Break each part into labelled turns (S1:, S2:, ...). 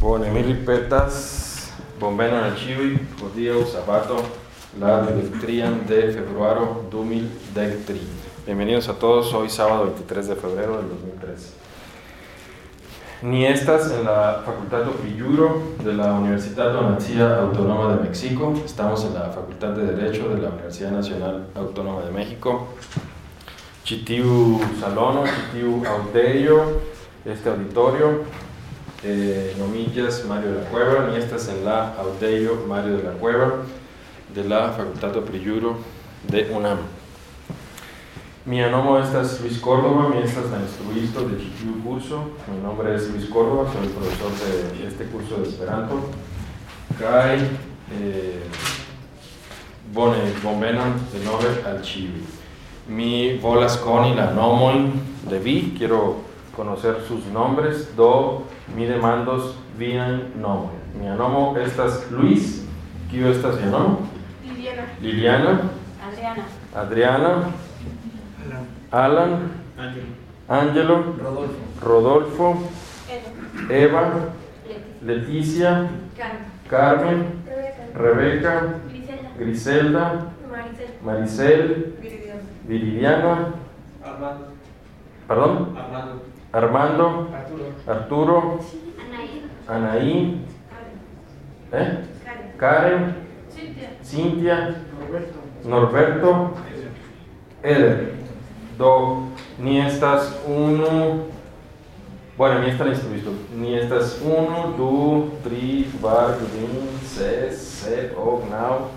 S1: Bone, mi ripetas, bombeno nel civi, oddio, sabato, la direttrian de februario 2023. Bienvenidos a todos, hoy sábado 23 de febrero del 2013. Ni estas en la Facultad de Pilluro de la Universidad Donatia Autónoma de México. Estamos en la Facultad de Derecho de la Universidad Nacional Autónoma de México. Chitiu Salono, Chitiu Audello, este auditorio, eh, Nomillas Mario de la Cueva, ni estas en la Audello Mario de la Cueva de la Facultad de Priuro de UNAM. Mi nombre es Luis Córdoba, mi estas instruisto de Chitiu curso. Mi nombre es Luis Córdoba, soy profesor de este curso de Esperanto. Kai eh, bone bonvenon de nove al Chivi. Mi volas coni la nomon de vi, quiero conocer sus nombres, do mi demandos vian nomon. Mi nomo estas Luis, kio estas mi nomo?
S2: Liliana.
S1: Liliana,
S2: Adriana.
S1: Adriana, Alan. Angelo,
S3: Rodolfo.
S1: Rodolfo,
S2: Edo.
S1: Eva,
S2: Leti.
S1: Leticia,
S2: Carmen.
S1: Carmen,
S2: Rebeca.
S1: Rebeca,
S2: Griselda.
S1: Griselda,
S2: Maricel. Viridiana,
S3: Armando.
S1: perdón,
S3: Armando.
S1: Armando,
S3: Arturo.
S2: Anaí.
S1: ¿eh?
S2: Karen. Cintia.
S1: Norberto, Eder. Do, ni estas uno, bueno, ni esta la instruisto, ni estas uno, du, tri, var, kvin, ses, set, og, nau,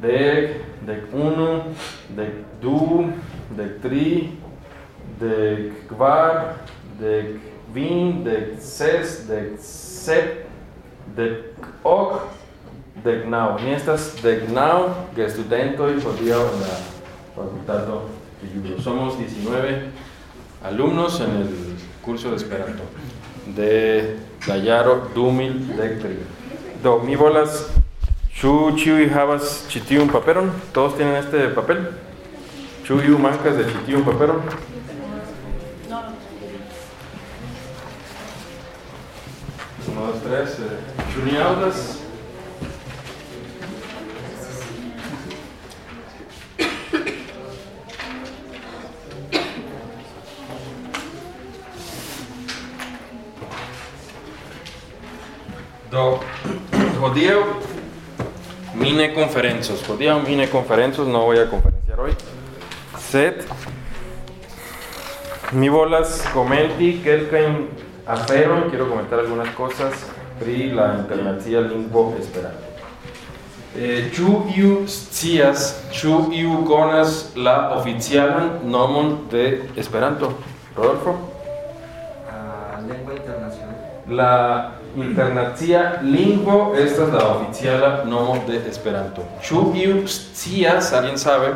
S1: dec, dec uno, dec du, dec tri, dec kvar, dec vin, dec ses, dec set, dec ok, dec nau. Ni estas dec nau que studentoj hodiaŭ en la facultato de Juro. Somos 19 alumnos en el curso de Esperanto de la jaro 2013. Do, mi volas Ĉu ĉiuj havas ĉi tiun paperon? ¿Todos tienen este papel? Ĉu iu mankas de ĉi tiun paperon? Dos, tres. eh, aŭdas? Do, hodiaŭ mi ne konferencos. Hodiaŭ mi ne konferencos, no voy a conferenciar hoy. Sed mi volas comenti kelkajn aferojn, quiero comentar algunas cosas pri la internacia lingvo Esperanto. Eh, ĉu iu scias, ĉu iu konas la oficialan nomon de Esperanto? Rodolfo?
S3: Ah, lengua internacional.
S1: La internacia lingvo estas la oficiala nomo de Esperanto. Ĉu iu scias, alguien sabe,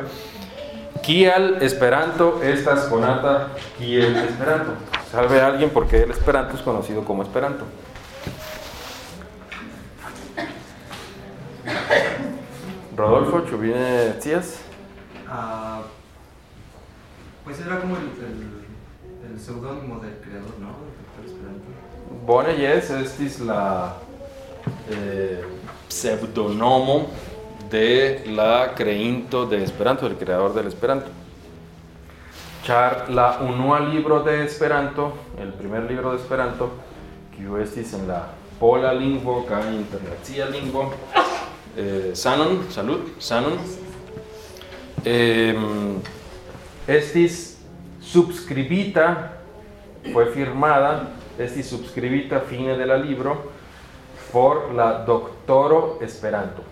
S1: kial Esperanto estas konata kiel Esperanto? ¿Sabe alguien por qué el Esperanto es conocido como Esperanto? Rodolfo, ¿ĉu vi ne scias?
S3: Ah, pues era como el, el, el seudónimo del creador, ¿no? Del Esperanto.
S1: Bone, yes, estis la eh, pseudonomo de la creinto de Esperanto, del creador del Esperanto. La unua libro de Esperanto, el primer libro de Esperanto, kiu estis en la pola lingvo kaj internacia lingvo, eh, Sanon, salud, Sanon, em, estis subscribita fue firmada, estis subscribita fine de la libro por la doctoro Esperanto.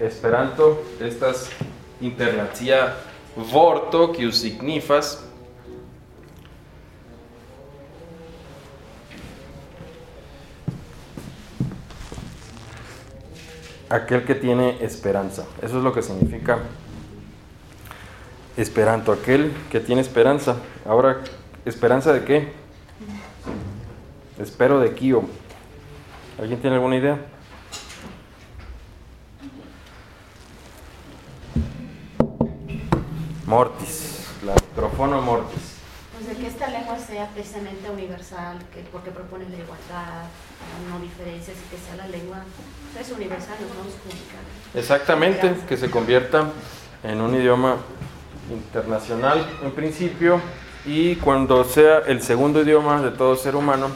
S1: Esperanto estas internacia vorto kiu signifas aquel que tiene esperanza. Eso es lo que significa Esperanto, aquel que tiene esperanza. Ahora, ¿esperanza de qué? Espero de Kio. ¿Alguien tiene alguna idea? Mortis, la micrófono mortis.
S2: Pues de que esta lengua sea precisamente universal, que porque propone la igualdad, no diferencias y que sea la lengua es universal, nos vamos a.
S1: Exactamente, que se convierta en un idioma internacional en principio y cuando sea el segundo idioma de todo ser humano,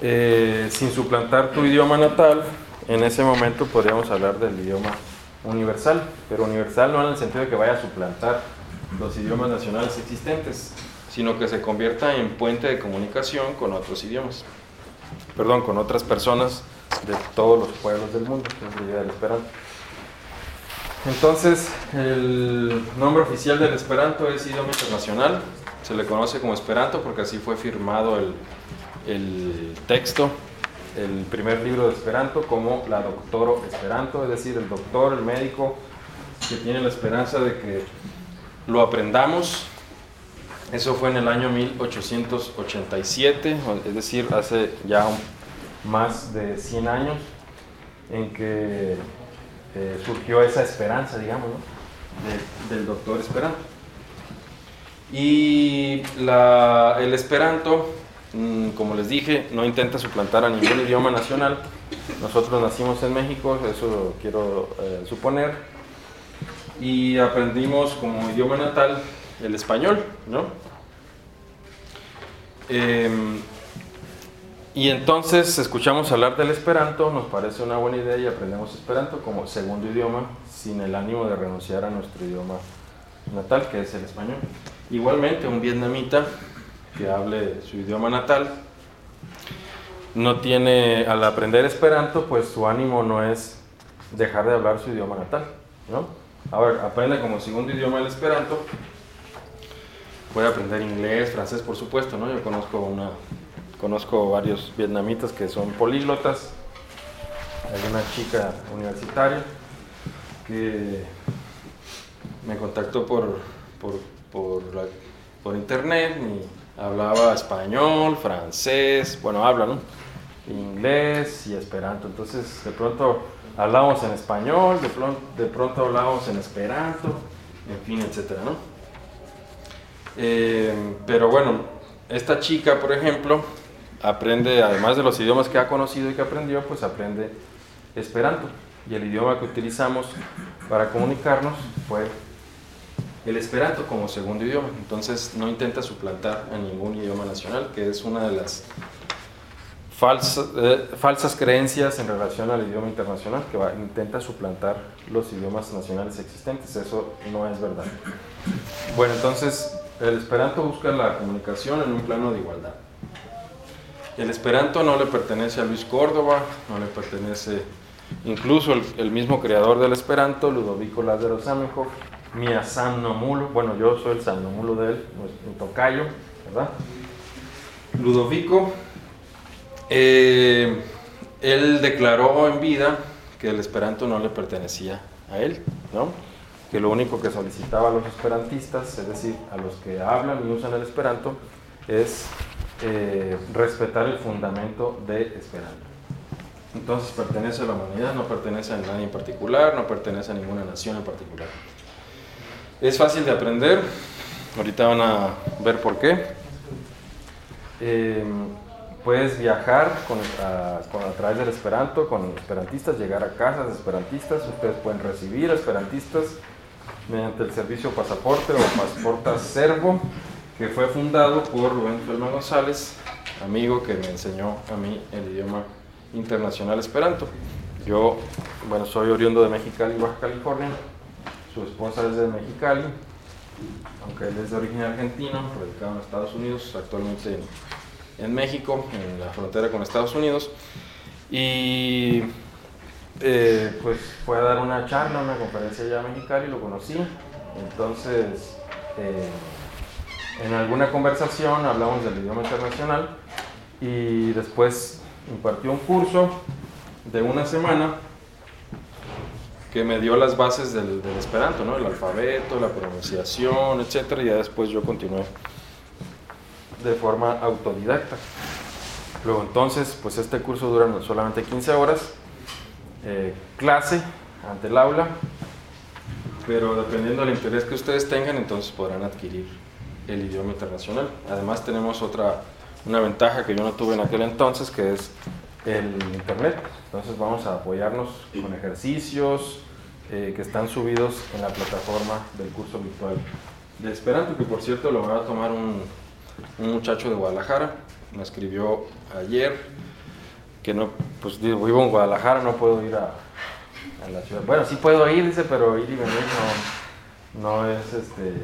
S1: eh, sin suplantar tu idioma natal, en ese momento podríamos hablar del idioma universal, pero universal no en el sentido de que vaya a suplantar los idiomas nacionales existentes, sino que se convierta en puente de comunicación con otros idiomas, perdón, con otras personas de todos los pueblos del mundo, que es del Esperanto. Entonces, el nombre oficial del Esperanto es idioma internacional, se le conoce como Esperanto porque así fue firmado el, el texto, el primer libro de Esperanto como la doctoro Esperanto, es decir, el doctor, el médico que tiene la esperanza de que lo aprendamos. Eso fue en el año 1887, es decir, hace ya más de 100 años en que eh, surgió esa esperanza, digamos, del doctor Esperanto. Y el Esperanto, como les dije, no intenta suplantar a ningún idioma nacional. Nosotros nacimos en México, eso quiero eh, suponer, y aprendimos como idioma natal el español, ¿no? Em, y entonces escuchamos hablar del esperanto, nos parece una buena idea y aprendemos esperanto como segundo idioma sin el ánimo de renunciar a nuestro idioma natal, que es el español. Igualmente, un vietnamita que hable su idioma natal no tiene, al aprender esperanto, pues su ánimo no es dejar de hablar su idioma natal, ¿no? A ver, aprende como segundo idioma el esperanto. Puede aprender inglés, francés, por supuesto, ¿no? Yo conozco una, conozco varios vietnamitas que son políglotas. Hay una chica universitaria que me contactó por, por, por, internet hablaba español, francés, bueno, habla, ¿no? Inglés y esperanto. Entonces, de pronto hablamos en español, de pronto, de pronto hablamos en esperanto, en fin, etcétera, ¿no? Eh, pero bueno, esta chica, por ejemplo, aprende, además de los idiomas que ha conocido y que aprendió, pues aprende esperanto. Y el idioma que utilizamos para comunicarnos fue el esperanto como segundo idioma. Entonces no intenta suplantar a ningún idioma nacional, que es una de las eh, falsas creencias en relación al idioma internacional que intenta suplantar los idiomas nacionales existentes. Eso no es verdad. Bueno, entonces el esperanto busca la comunicación en un plano de igualdad. El esperanto no le pertenece a Luis Córdoba, no le pertenece incluso el, mismo creador del esperanto, Ludovico Lázaro Zamenhof, mi Nomulo, bueno, yo soy el Nomulo de él, un tocayo, ¿verdad? Ludovico eh, él declaró en vida que el esperanto no le pertenecía a él, ¿no? que lo único que solicitaba a los esperantistas, es decir, a los que hablan y usan el esperanto, es eh, respetar el fundamento de esperanto. Entonces pertenece a la humanidad, no pertenece a nadie en particular, no pertenece a ninguna nación en particular. Es fácil de aprender, ahorita van a ver por qué. Eh, Puedes viajar a, través del Esperanto con esperantistas, llegar a casas de esperantistas. Ustedes pueden recibir esperantistas mediante el servicio Pasaporte o Pasporta Servo, que fue fundado por Rubén Felma González, amigo que me enseñó a mí el idioma internacional esperanto. Yo, bueno, soy oriundo de Mexicali, Baja California. Su esposa es de Mexicali, aunque él es de origen argentino, radicado en Estados Unidos, actualmente en México, en la frontera con Estados Unidos. Y eh, pues fue a dar una charla, una conferencia allá en Mexicali, lo conocí. Entonces, eh, en alguna conversación hablamos del idioma internacional y después impartió un curso de una semana que me dio las bases del, del esperanto, ¿no? el alfabeto, la pronunciación, etc. Y ya después yo continué de forma autodidacta. Luego entonces, pues este curso dura solamente 15 horas, eh, clase ante el aula, pero dependiendo del interés que ustedes tengan, entonces podrán adquirir el idioma internacional. Además tenemos otra, una ventaja que yo no tuve en aquel entonces, que es el internet. Entonces vamos a apoyarnos con ejercicios eh, que están subidos en la plataforma del curso virtual de Esperanto, que por cierto lo va a tomar un, un muchacho de Guadalajara, me escribió ayer que no, pues vivo en Guadalajara, no puedo ir a, a la ciudad. Bueno, sí puedo ir, dice, pero ir y venir no, no es este,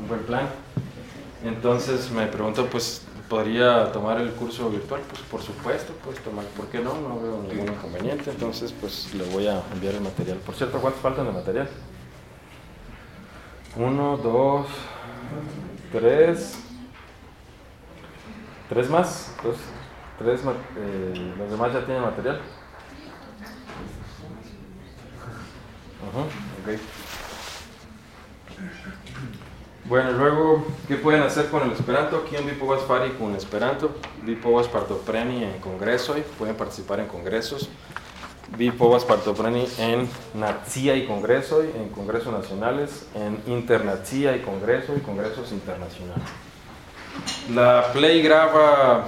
S1: un buen plan. Entonces me pregunto, pues, ¿podría tomar el curso virtual? Pues por supuesto, pues tomar, ¿por qué no? No veo ningún inconveniente, entonces pues le voy a enviar el material. Por cierto, ¿cuántos faltan de material? Uno, dos, tres, tres más, dos, tres, eh, los demás ya tienen material. Ajá, ok. Bueno, luego, ¿qué pueden hacer con el Esperanto? Aquí en Vipovas Fari con Esperanto, Vipovas Partopreni en congreso, y pueden participar en congresos. Vipovas Partopreni en Natsia y congreso, en congresos nacionales, en Internatsia y congreso y congresos internacionales. La Play graba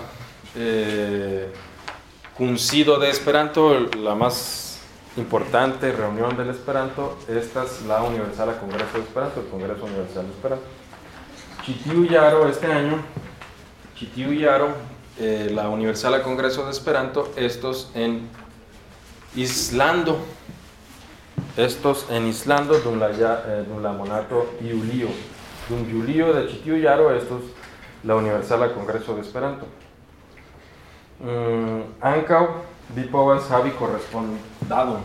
S1: eh, Cuncido de Esperanto, la más importante reunión del Esperanto, esta es la Universal Congreso de Esperanto, el Congreso Universal de Esperanto. Chitiu Yaro este año, Chitiu Yaro, eh, la Universal Congreso de Esperanto, estos en Islando, estos en Islando, dun la, eh, dun la monato Iulio, de Chitiu Yaro, estos la Universal Congreso de Esperanto. Mm, Ancau, Bipovas Javi correspondado.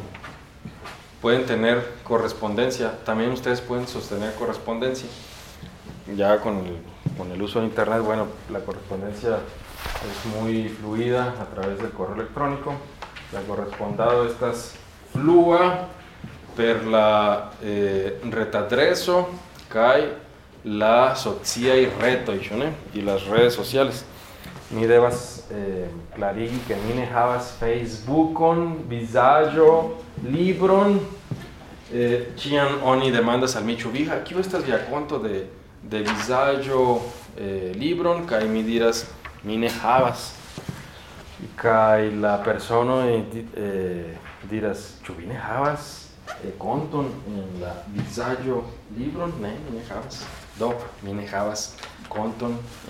S1: Pueden tener correspondencia. También ustedes pueden sostener correspondencia. Ya con el, con el uso de Internet, bueno, la correspondencia es muy fluida a través del correo electrónico. La correspondado estas flua per la eh, retadreso cae la y reto y las redes sociales mi eh, clarigi que mi ne havas Facebookon, vizaĝo, libron. Eh, oni demandas al mi ĉu vi estas via de de vizaĝo eh, libron kaj mi diras mi ne havas. La persono eh, diras ĉu vi ne eh, en la vizaĝo libron? Ne, mi ne havas. Do, mi ne havas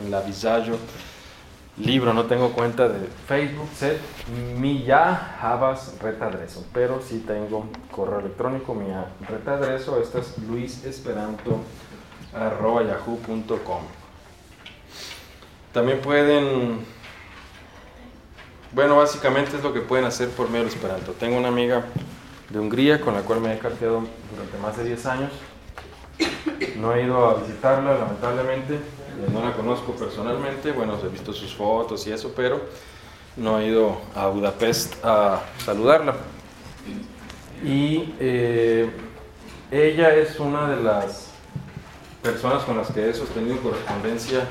S1: en la vizaĝo libro, no tengo cuenta de Facebook, set mi ya habas retadreso, pero sí tengo correo electrónico, mi retadreso, este es luisesperanto.yahoo.com. También pueden, bueno, básicamente es lo que pueden hacer por medio del Esperanto. Tengo una amiga de Hungría con la cual me he carteado durante más de 10 años. No he ido a visitarla, lamentablemente, no la conozco personalmente, bueno, he visto sus fotos y eso, pero no he ido a Budapest a saludarla. Y eh, ella es una de las personas con las que he sostenido correspondencia,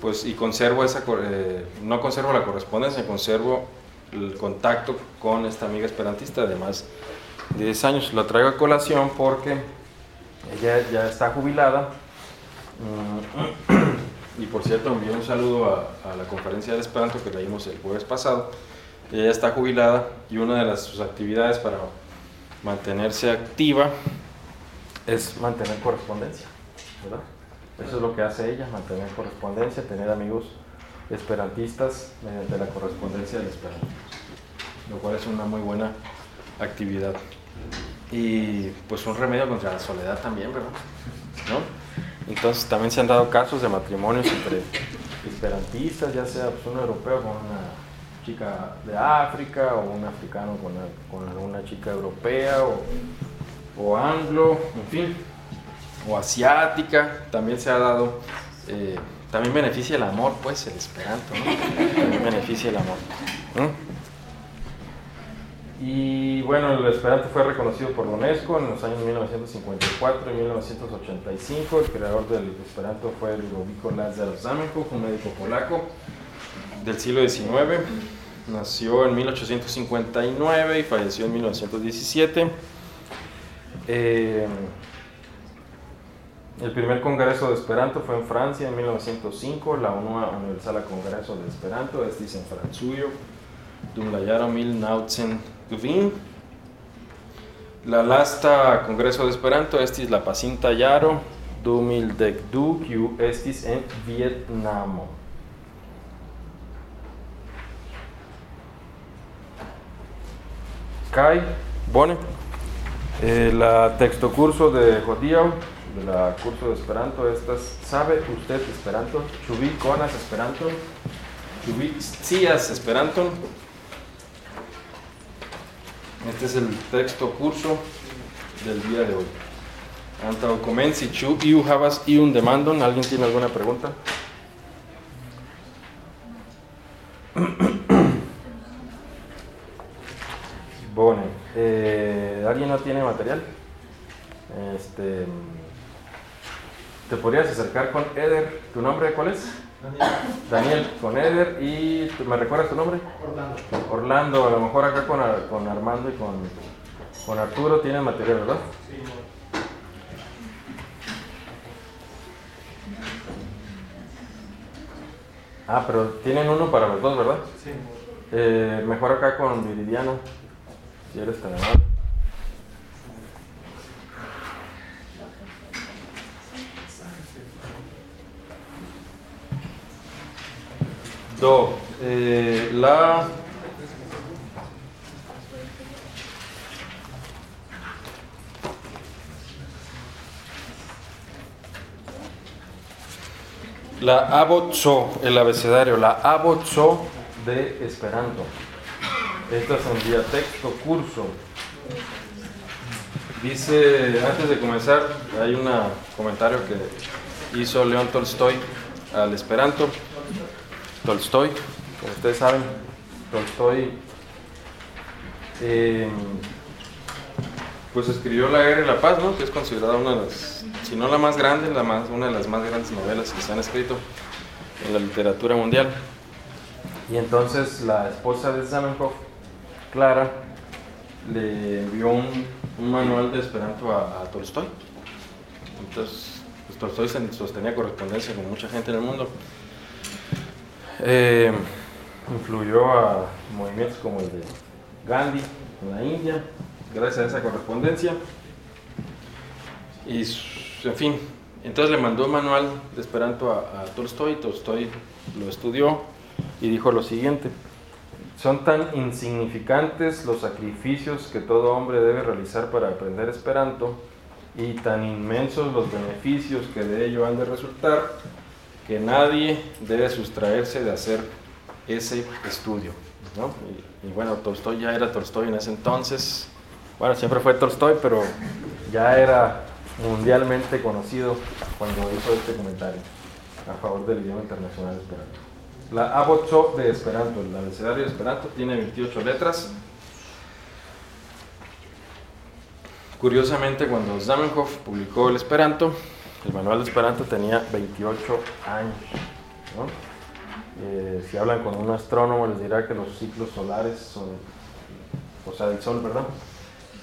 S1: pues, y conservo esa, eh, no conservo la correspondencia, conservo el contacto con esta amiga esperantista de más de 10 años. La traigo a colación porque ella ya está jubilada y por cierto, envío un saludo a, la conferencia de Esperanto que leímos el jueves pasado. Ella está jubilada y una de las, sus actividades para mantenerse activa es mantener correspondencia. ¿verdad? Eso es lo que hace ella, mantener correspondencia, tener amigos esperantistas mediante la correspondencia del Esperanto, lo cual es una muy buena actividad. Y pues un remedio contra la soledad también, ¿verdad? ¿No? Entonces también se han dado casos de matrimonios entre esperantistas, ya sea pues, un europeo con una chica de África o un africano con una, con chica europea o, o, anglo, en fin, o asiática, también se ha dado, eh, también beneficia el amor, pues el esperanto, también beneficia el amor. Y bueno, el Esperanto fue reconocido por la UNESCO en los años 1954 y 1985. El creador del Esperanto fue Ludovico Lázaro Zamenhof, un médico polaco del siglo XIX. Nació en 1859 y falleció en 1917. Eh, El primer congreso de Esperanto fue en Francia en 1905, la Unua Universala Congreso de Esperanto, estis en Francujo, dum la jaro 1905. La lasta congreso de Esperanto estis la pasinta jaro 2012, kiu estis en Vietnamo. Kai, bone. Eh, la texto curso de hodiaŭ de la curso de Esperanto estas sabe usted Esperanto? Ĉu vi konas Esperanton? Ĉu vi scias Esperanton? Este es el texto curso del día de hoy. Antaŭ komenci, ĉu iu havas iun demandon? ¿Alguien tiene alguna pregunta? Bone. Eh, ¿Alguien no tiene material? Este, ¿Te podrías acercar con Eder? ¿Tu nombre cuál es?
S4: Daniel.
S1: Daniel, con Eder y ¿me recuerdas tu nombre?
S4: Orlando.
S1: Orlando, a lo mejor acá con, con Armando y con, con Arturo tienen material, ¿verdad?
S4: Sí,
S1: Ah, pero tienen uno para los dos, ¿verdad?
S4: sí.
S1: Eh, mejor acá con Viridiano, si eres tan amable. Do, eh, la... La abotso, el abecedario, la abotso de Esperanto. Esta es en vía curso. Dice, antes de comenzar, hay un comentario que hizo León Tolstoy al Esperanto. Tolstoy, como ustedes saben, Tolstoy eh, pues escribió La Guerra y la Paz, ¿no? que es considerada una de las, si no la más grande, la más, una de las más grandes novelas que se han escrito en la literatura mundial. Y entonces la esposa de Zamenhof, Clara, le envió un, manual de Esperanto a, Tolstoy. Entonces, pues, Tolstoy sostenía correspondencia con mucha gente en el mundo. Eh, influyó a movimientos como el de Gandhi en la India, gracias a esa correspondencia. Y, en fin, entonces le mandó un manual de Esperanto a, a Tolstoy, Tolstoy lo estudió y dijo lo siguiente. Son tan insignificantes los sacrificios que todo hombre debe realizar para aprender Esperanto y tan inmensos los beneficios que de ello han de resultar que nadie debe sustraerse de hacer ese estudio. ¿no? Y, y bueno, Tolstoy ya era Tolstoy en ese entonces. Bueno, siempre fue Tolstoy, pero ya era mundialmente conocido cuando hizo este comentario a favor del idioma internacional esperanto. La Abotso de Esperanto, el abecedario de Esperanto, tiene 28 letras. Curiosamente, cuando Zamenhof publicó el Esperanto, el manual de Esperanto tenía 28 años. Eh, si hablan con un astrónomo, les dirá que los ciclos solares o sea, del Sol, ¿verdad?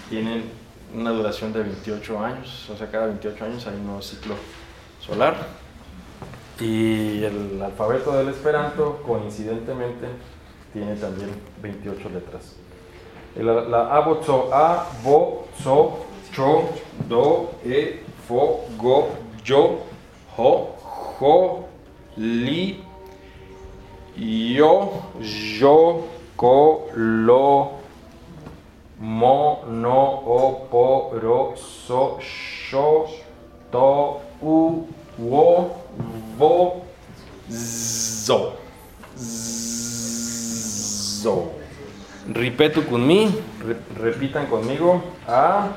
S1: Tienen una duración de 28 años, o sea, cada 28 años hay un nuevo ciclo solar. Y el alfabeto del Esperanto, coincidentemente, tiene también 28 letras. El- la abotso A, bo, so, cho, do, e, fo, go, yo, ho, jo, li, yo, yo, ko, lo, mo, no, o, po, ro, so, to, u, wo, vo, zo. Zo. Con mí, re- repitan conmigo. A,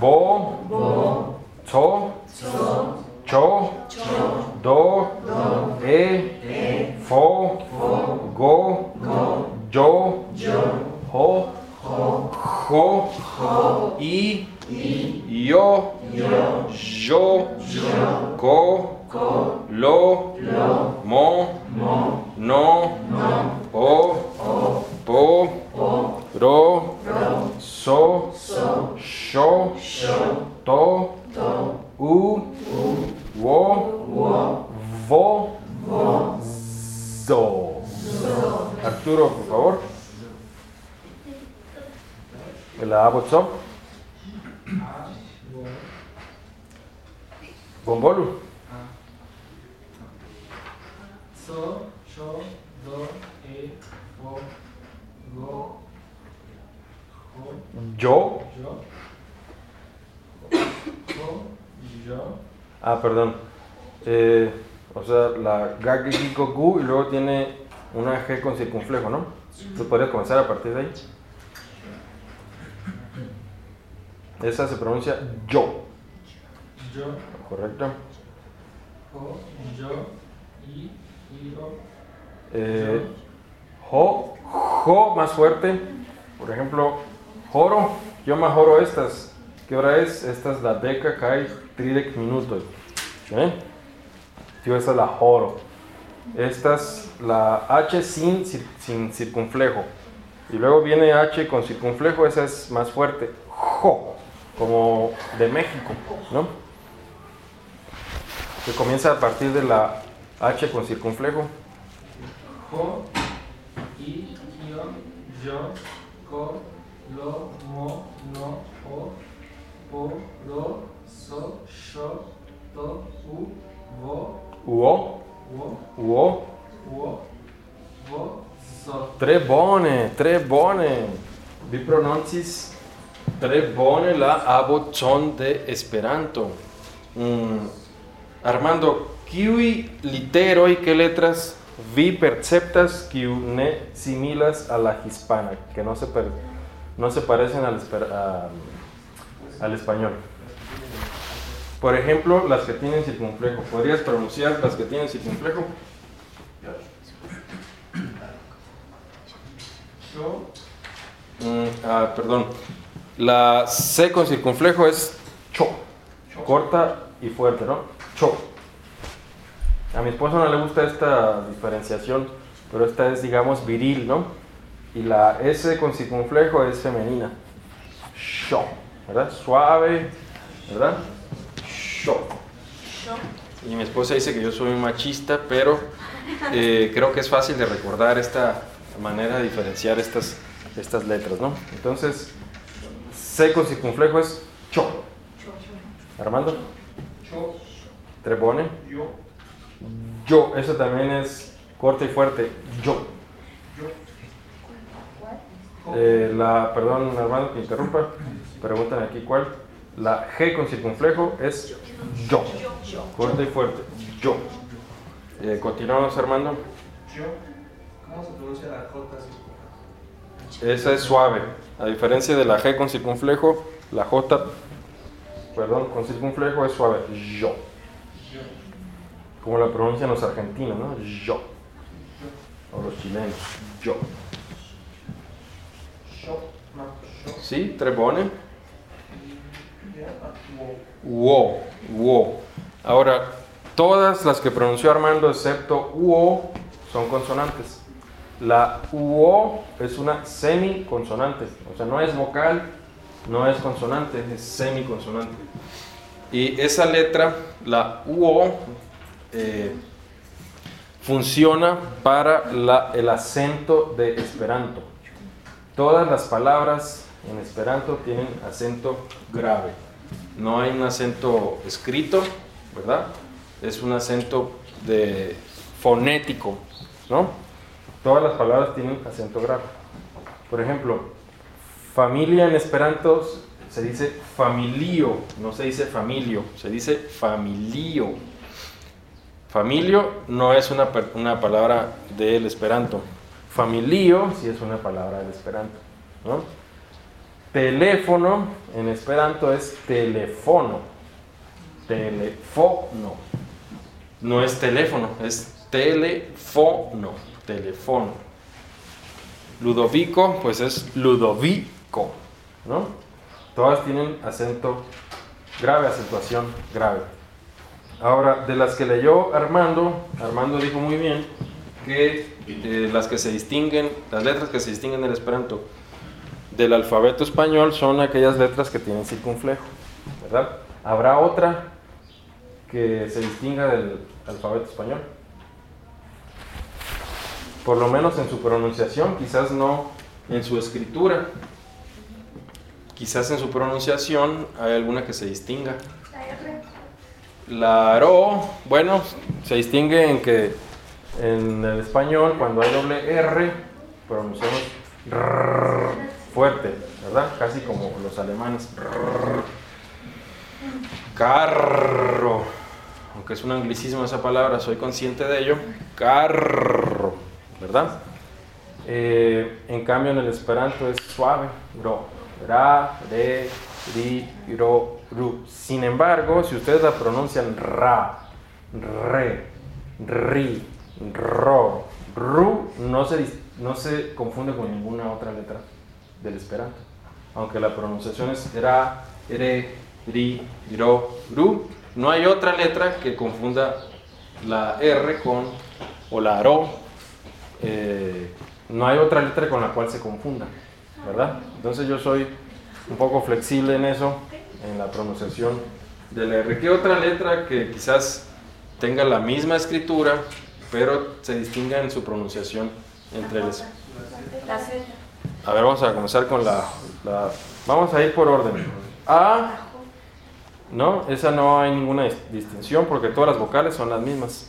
S1: bo, cho, cho, do, e, fo, go, yo, ho, jo, i, yo, yo, ko, lo, mo, no, o, po, ro, so, so, sho, to, u, u. Wo, vo, vo zo. Arturo, por favor. La A, what's
S4: up? Bombolo? So, do, e, vo,
S1: Yo.
S4: yo, yo,
S1: Ah, perdón. Eh, o sea, la ga, gu y luego tiene una G con circunflejo, ¿no? ¿Tú podrías comenzar a partir de ahí? Esa se pronuncia yo,
S4: yo,
S1: ¿correcto?
S4: yo, iro,
S1: Eh, jo, jo más fuerte. Por ejemplo, joro. Yo me joro estas. ¿Qué hora es? Esta es la deca kai tridec minutos. ¿Eh? Yo esta es la joro. Esta es la H sin, sin circunflejo. Y luego viene H con circunflejo, esa es más fuerte. Jo, como de México, ¿no? Que comienza a partir de la H con circunflejo.
S4: jo, i, ion, jo, ko, lo, mo, no, o, po, ro, so, sho, to, u, vo,
S1: uo,
S4: uo,
S1: uo,
S4: uo, vo, so.
S1: Tre bone, tre bone. Vi prononcis tre bone la abocon de Esperanto. Mm. Armando, kiui literoi che letras vi perceptas kiu ne similas a la hispana, que no se, per- no se parecen al, a- al español? Por ejemplo, las que tienen circunflejo. ¿Podrías pronunciar las que tienen circunflejo? Mm, ah, perdón. La C con circunflejo es cho. Corta y fuerte, ¿no? Cho. A mi esposo no le gusta esta diferenciación, pero esta es, digamos, viril, ¿no? Y la S con circunflejo es femenina. Sho, ¿verdad? Suave, ¿verdad? Sho. Y mi esposa dice que yo soy un machista, pero eh, creo que es fácil de recordar esta manera de diferenciar estas, estas letras, ¿no? Entonces, C con circunflejo es cho. Armando,
S4: yo,
S1: Trebone.
S4: yo,
S1: Yo, eso también es corta y fuerte. Yo. Eh, la, perdón, Armando, que interrumpa. Preguntan aquí cuál. La G con circunflejo es yo. Corta y fuerte. Yo. Eh, continuamos, Armando.
S4: yo. ¿Cómo se pronuncia la J?
S1: Esa es suave. A diferencia de la G con circunflejo, la J, perdón, con circunflejo es suave. Yo.
S4: Yo,
S1: Como la pronuncian los argentinos, ¿no? Yo. O los chilenos. Yo. ¿Sí? Trebone.
S4: wo.
S1: Uo. Uo. Ahora, todas las que pronunció Armando, excepto uo, son consonantes. La uo es una semiconsonante. O sea, no es vocal, no es consonante, es semiconsonante. Y esa letra, la uo, eh, funciona para el acento de Esperanto. Todas las palabras en Esperanto tienen acento grave. No hay un acento escrito, ¿verdad? Es un acento de fonético, ¿no? Todas las palabras tienen acento grave. Por ejemplo, familia en Esperanto se dice familio, no se dice familio, se dice familio. Familio no es una, una palabra del Esperanto. Familio sí es una palabra del Esperanto, ¿no? Teléfono en Esperanto es teléfono. Teléfono. No es teléfono, es teléfono. Teléfono. Ludovico, pues es Ludovico, ¿no? Todas tienen acento grave, acentuación grave. Ahora, de las que leyó Armando, Armando dijo muy bien que eh, las que se distinguen, las letras que se distinguen del Esperanto del alfabeto español son aquellas letras que tienen circunflejo, ¿verdad? ¿Habrá otra que se distinga del alfabeto español? por lo menos en su pronunciación, quizás no en su escritura. Quizás en su pronunciación hay alguna que se distinga. La ro, bueno, se distingue en que en el español cuando hay doble R pronunciamos rrr fuerte, ¿verdad? Casi como los alemanes. Rrr. Carro, aunque es un anglicismo esa palabra, soy consciente de ello. Carro, ¿verdad? Eh, en cambio en el esperanto es suave, ro, ra, re, ri, ro, Sin embargo, si ustedes la pronuncian ra, re, ri, ro, ru, no se, no se confunde con ninguna otra letra del esperanto. Aunque la pronunciación es ra, re, ri, ro, ru, no hay otra letra que confunda la R con, o la ro, eh, no hay otra letra con la cual se confunda, ¿verdad? Entonces yo soy un poco flexible en eso, en la pronunciación de la R. ¿Qué otra letra que quizás tenga la misma escritura, pero se distinga en su pronunciación entre las...
S2: La Z.
S1: A ver, vamos a comenzar con la, la- Vamos a ir por orden. A, no, esa no hay ninguna dis- distinción porque todas las vocales son las mismas.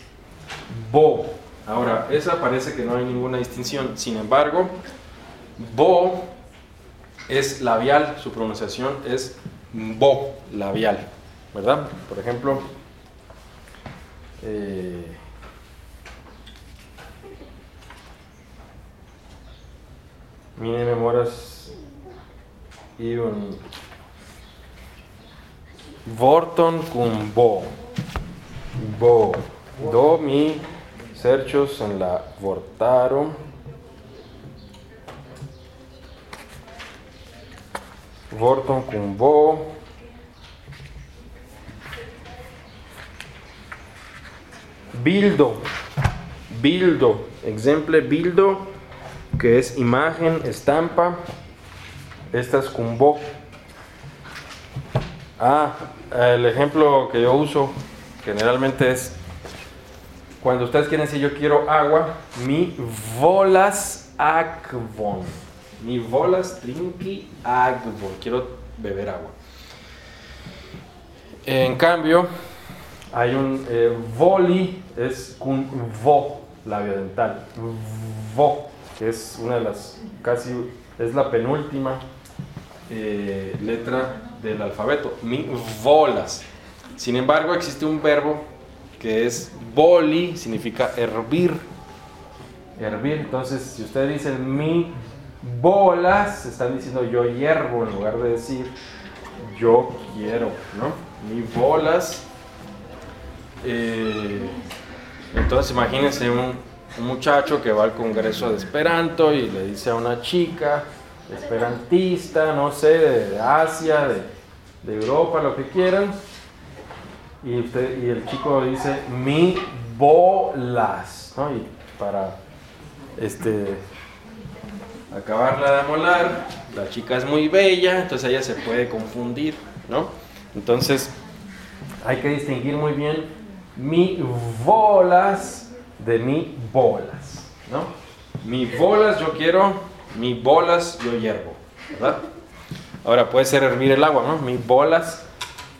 S1: Bo. Ahora, esa parece que no hay ninguna distinción. Sin embargo, bo es labial, su pronunciación es labial, ¿verdad? Por ejemplo, eh, Mine memoras Ion Vorton cum bo. Bo. Do mi serchos en la vortaro. Vorton cum bo. Bildo. Bildo. Exemple bildo que es imagen, estampa. Esta es Kumbo. Ah, el ejemplo que yo uso generalmente es cuando ustedes quieren decir yo quiero agua, mi volas agvon. Mi volas trinki agvon. Quiero beber agua. En cambio, hay un eh, voli, es un vo, labio dental. Vo, que es una de las, casi, es la penúltima eh, letra del alfabeto. Mi volas. Sin embargo, existe un verbo que es boli, significa hervir. Hervir. Entonces, si ustedes dicen mi bolas, están diciendo yo hiervo en lugar de decir yo quiero, ¿no? Mi bolas. Eh, entonces, imagínense un, un muchacho que va al congreso de Esperanto y le dice a una chica esperantista, no sé, de, Asia, de, de Europa, lo que quieran, y, usted, y el chico dice mi bolas, ¿no? Y para este acabarla de amolar, la chica es muy bella, entonces ella se puede confundir, ¿no? Entonces hay que distinguir muy bien mi bolas de mi bolas, ¿no? Mi bolas yo quiero, mi bolas yo hiervo, ¿verdad? Ahora puede ser hervir el agua, ¿no? Mi bolas,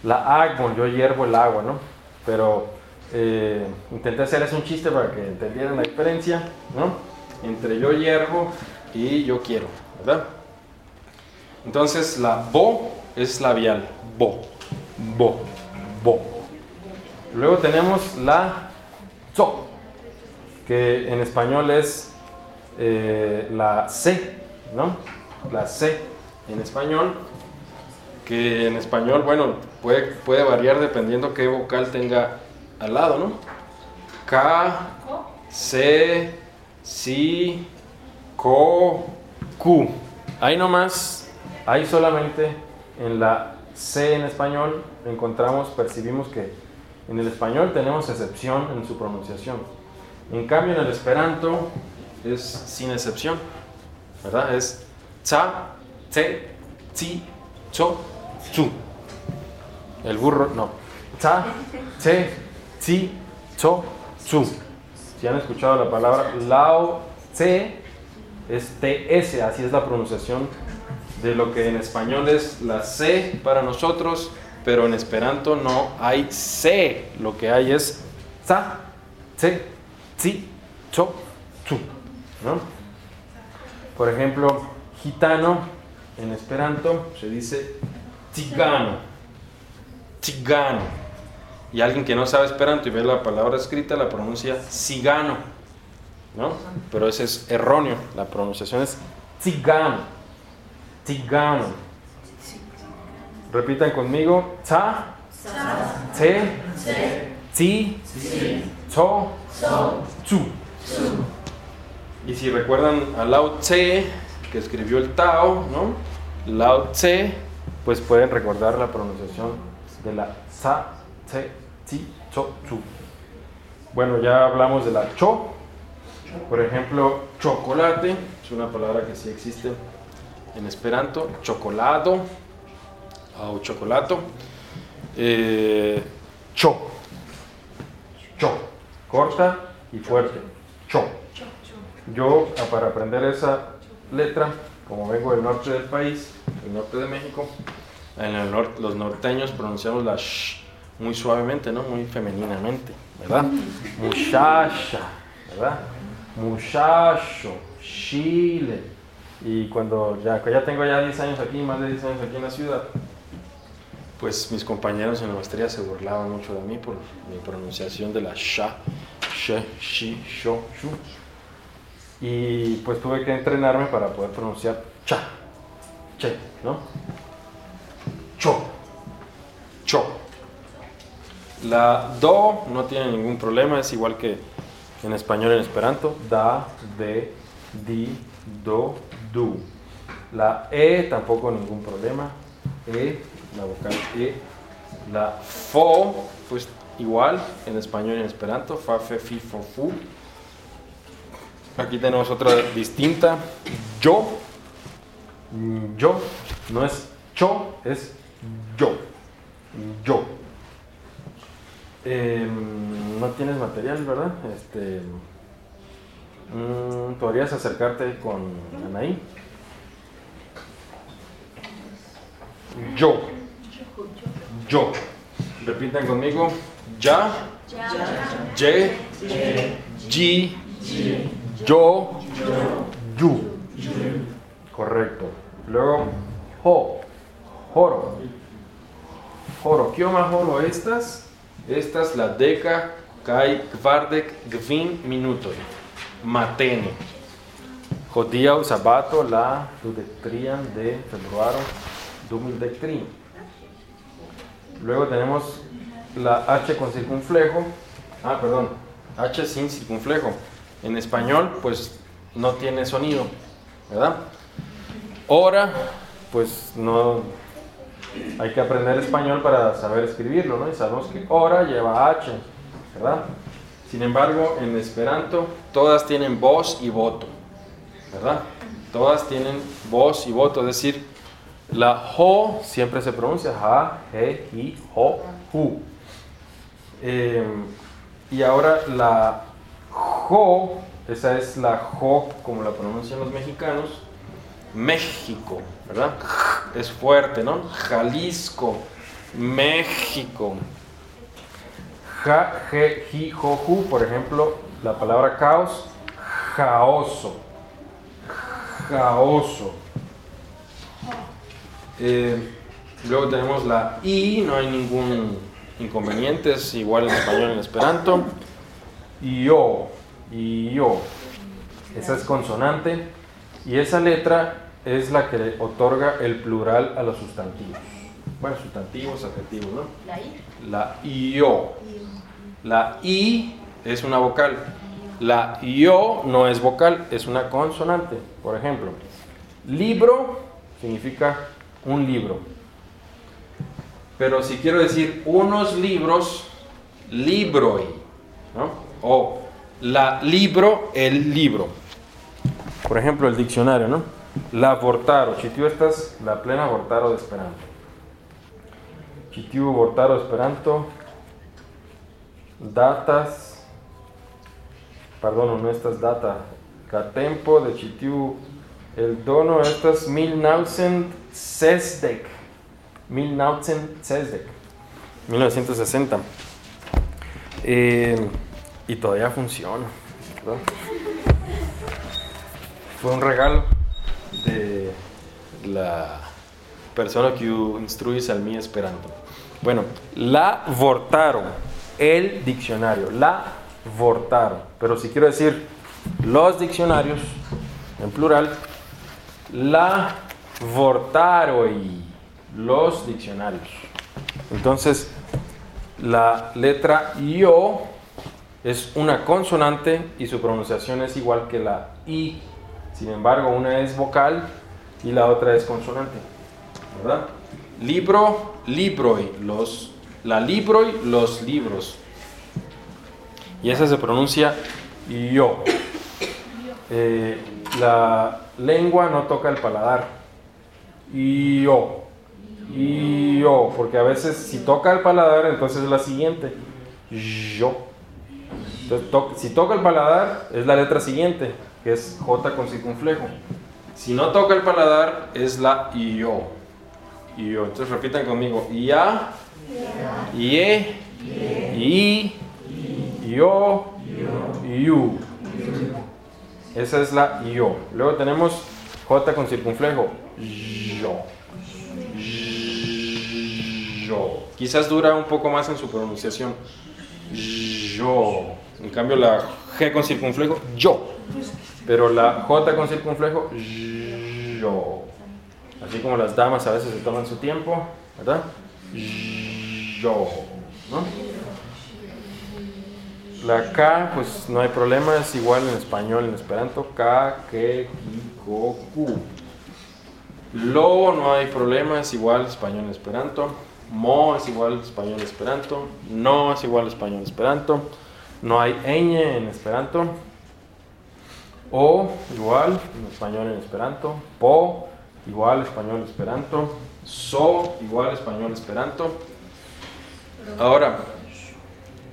S1: la agua, yo hiervo el agua, ¿no? Pero eh, intenté hacerles un chiste para que entendieran la diferencia, ¿no? Entre yo hiervo y yo quiero, ¿verdad? Entonces la bo es labial, bo, bo, bo. Luego tenemos la zo, que en español es eh, la C, ¿no? La C en español, que en español, bueno, puede, puede variar dependiendo qué vocal tenga al lado, ¿no? K, C, Si, Ko, Q. Ahí nomás, ahí solamente en la C en español encontramos, percibimos que en el español tenemos excepción en su pronunciación. En cambio, en el esperanto es sin excepción, ¿verdad? Es cha, tse, tsi, cho, tsu. El burro, no. Cha, tse, tsi, cho, tsu. Si han escuchado la palabra lao, C es TS, así es la pronunciación de lo que en español es la C para nosotros, pero en esperanto no hay C, lo que hay es sa, C, si, cho, chu, ¿no? Por ejemplo, gitano en esperanto se dice tigano, tigano. Y alguien que no sabe esperanto y ve la palabra escrita la pronuncia cigano, ¿no? Pero ese es erróneo, la pronunciación es tigano, tigano. Repitan conmigo, ta, te, ti, cho, chu. Y si recuerdan a Lao Tse, que escribió el Tao, ¿no? Lao Tse, pues pueden recordar la pronunciación de la sa, tse, ti, cho, chu. Bueno, ya hablamos de la cho. Por ejemplo, chocolate, es una palabra que sí existe en esperanto, chocolado o chocolato. Eh, cho, cho, corta y fuerte, cho. Yo, ah, para aprender esa letra, como vengo del norte del país, del norte de México, en el norte, los norteños pronunciamos la sh muy suavemente, ¿no? Muy femeninamente, ¿verdad? Muchacha, ¿verdad? Muchacho, Chile. Y cuando ya, ya tengo ya 10 años aquí, más de 10 años aquí en la ciudad, pues mis compañeros en la maestría se burlaban mucho de mí por mi pronunciación de la sha, she, shi, sho, shu. Y pues tuve que entrenarme para poder pronunciar cha, che, ¿no? Cho, cho. La do no tiene ningún problema, es igual que en español en esperanto, da, de, di, do, du. La e tampoco ningún problema, e, la vocal e. La fo, pues igual en español en esperanto, fa, fe, fi, fo, fu. Aquí tenemos otra distinta, yo, yo, no es cho, es yo, yo. Em, no tienes material, ¿verdad? Este, mm, ¿Podrías acercarte con Anaí? Yo, yo. Repitan conmigo. Ya, ye, ji, yo, yu. Correcto. Luego, ho, joro. Joro. ¿Qué más joro estas? Estas la deca kai kvardek gvin. Matene. Hodiaŭ sabato la dudektrian de februaro 2013. Luego tenemos la H con circunflejo. Ah, perdón. H sin circunflejo. En español, pues no tiene sonido, ¿verdad? Hora, pues no hay que aprender español para saber escribirlo, ¿no? Y sabemos que hora lleva H, ¿verdad? Sin embargo, en Esperanto todas tienen voz y voto, ¿verdad? Todas tienen voz y voto, es decir, la jo siempre se pronuncia ja, he, hi, ho, hu. Y ahora la jo, esa es la jo como la pronuncian los mexicanos, México, ¿verdad? Es fuerte, ¿no? Jalisco, México. Ja, je, ji, jo, ju, por ejemplo, la palabra caos, jaoso. Jaoso. Eh, luego tenemos la I, no hay ningún inconveniente, es igual en español y en esperanto. Yo, y yo. Esa es consonante. Y esa letra es la que le otorga el plural a los sustantivos. Bueno, sustantivos, adjetivos, ¿no?
S2: La I.
S1: La IO. La I es una vocal. La IO no es vocal, es una consonante. Por ejemplo, libro significa un libro. Pero si quiero decir unos libros, libroi, ¿no? O la libro, el libro. Por ejemplo, el diccionario, ¿no? La vortaro, ĉi estas la plena vortaro de Esperanto. Ĉi tiu vortaro Esperanto datas, pardon, no estas data Catempo de Chitiu. El dono estas Milnausen Sesdek. Milnausen Sesdek. 1960. Eh, y todavía funciona. Fue un regalo de la persona que instruye al mí esperando. Bueno, la vortaron, el diccionario, la vortaron. Pero si quiero decir los diccionarios, en plural, la vortaroi, los diccionarios. Entonces, la letra IO es una consonante y su pronunciación es igual que la I. Sin embargo, una es vocal y la otra es consonante. ¿Verdad? Libro, libroi, los, la libroi, los libros. Y esa se pronuncia yo. Eh, la lengua no toca el paladar. Yo. Yo. Porque a veces si toca el paladar, entonces es la siguiente. Yo. Si toca el paladar, es la letra siguiente, que es J con circunflejo. Si no toca el paladar, es la IO. IO. Entonces repitan conmigo. Ya, IE, I, IO, IU. Esa es la IO. Luego tenemos J con circunflejo. Yo. Yo. Quizás dura un poco más en su pronunciación. Yo. En cambio la G con circunflejo, yo. Pero la J con circunflejo, yo. Así como las damas a veces se toman su tiempo, ¿verdad? Yo. ¿no? La K, pues no hay problema, es igual en español, en esperanto. K, ke, ki, ko, ku. No hay problema, es igual español en esperanto. Mo es igual español en esperanto. No es igual español en esperanto. No hay ñ en esperanto. O igual en español en esperanto. Po igual español esperanto. So igual español esperanto. Ahora,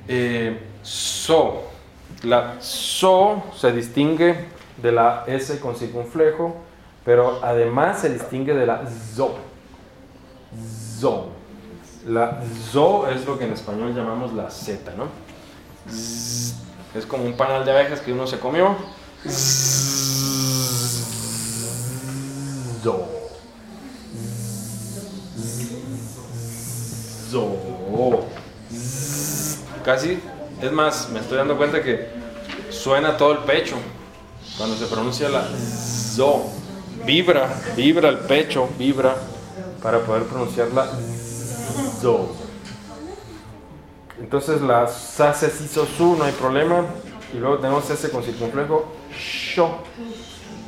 S1: eh, so. La so se distingue de la S con circunflejo, pero además se distingue de la zo. Zo. La zo es lo que en español llamamos la Z, ¿no? Es como un panal de abejas que uno se comió. Zo. Zo. Casi, es más, me estoy dando cuenta que suena todo el pecho cuando se pronuncia la zo. Vibra, vibra el pecho, vibra para poder pronunciar la zo. Entonces la sa, se, si, so, su, no hay problema. Y luego tenemos ese con circunflejo, sho.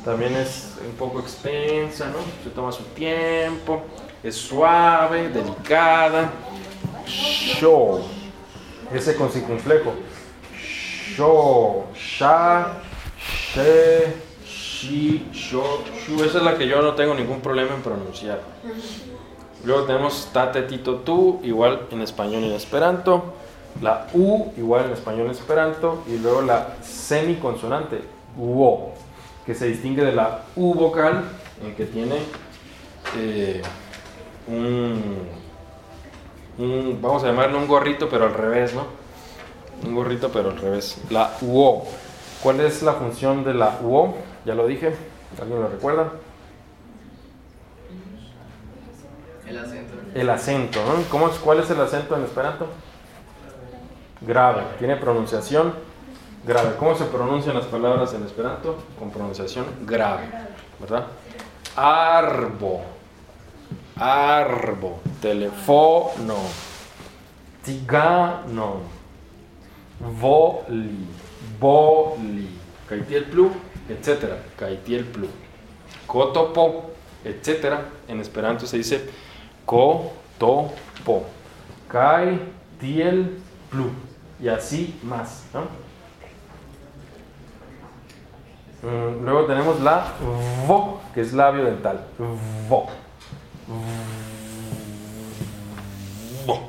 S1: También es un poco extensa, ¿no? Se toma su tiempo. Es suave, delicada. Sho. Ese con circunflejo. Sho, sha, she, sho. Esa es la que yo no tengo ningún problema en pronunciar. Luego tenemos tate, tito, tu, igual en español y en esperanto. La u, igual en español y en esperanto. Y luego la semiconsonante, uo, que se distingue de la u vocal, en que tiene eh, un, un, vamos a llamarlo un gorrito, pero al revés, ¿no? Un gorrito, pero al revés. La uo. ¿Cuál es la función de la uo? Ya lo dije. ¿Alguien lo recuerda?
S3: El acento.
S1: El acento, ¿no? ¿Cómo es, ¿Cuál es el acento en esperanto? Grave. Tiene pronunciación grave. ¿Cómo se pronuncian las palabras en esperanto? Con pronunciación grave, ¿verdad? Arbo. Arbo. Teléfono. Tigano. Voli. Boli. Caitiel plu, etcétera. Caitiel plu. Cotopo, etcétera. En esperanto se dice cotopo. Kai, tiel, plu. Y así más, ¿no? Mm, Luego tenemos la vo, que es labio dental. Vo. Vo.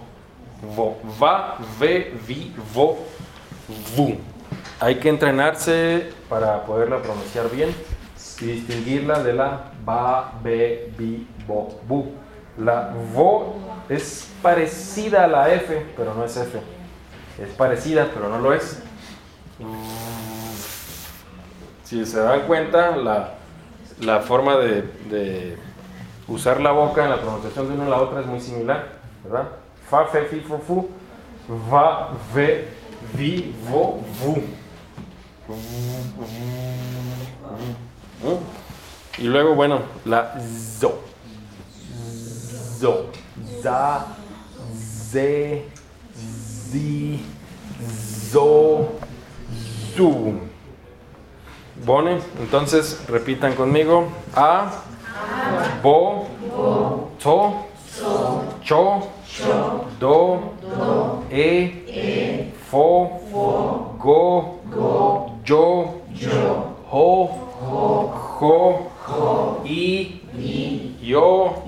S1: Vo. Va, ve, vi, vo, vu. hay que entrenarse para poderla pronunciar bien y distinguirla de la ba, be, bi, bo, bu. La vo es parecida a la F, pero no es F. Es parecida, pero no lo es. Si se dan cuenta, la, la forma de, de usar la boca en la pronunciación de una a la otra es muy similar, ¿verdad? Fa, fe, fi, fo, fu, va, ve, vi, vo, vu. Y luego, bueno, la zo. Zo. Za, ze, zi, zo, zu. Bone, entonces repitan conmigo. A, bo, to, cho, do, e, fo, go, yo, ho, jo, i, yo,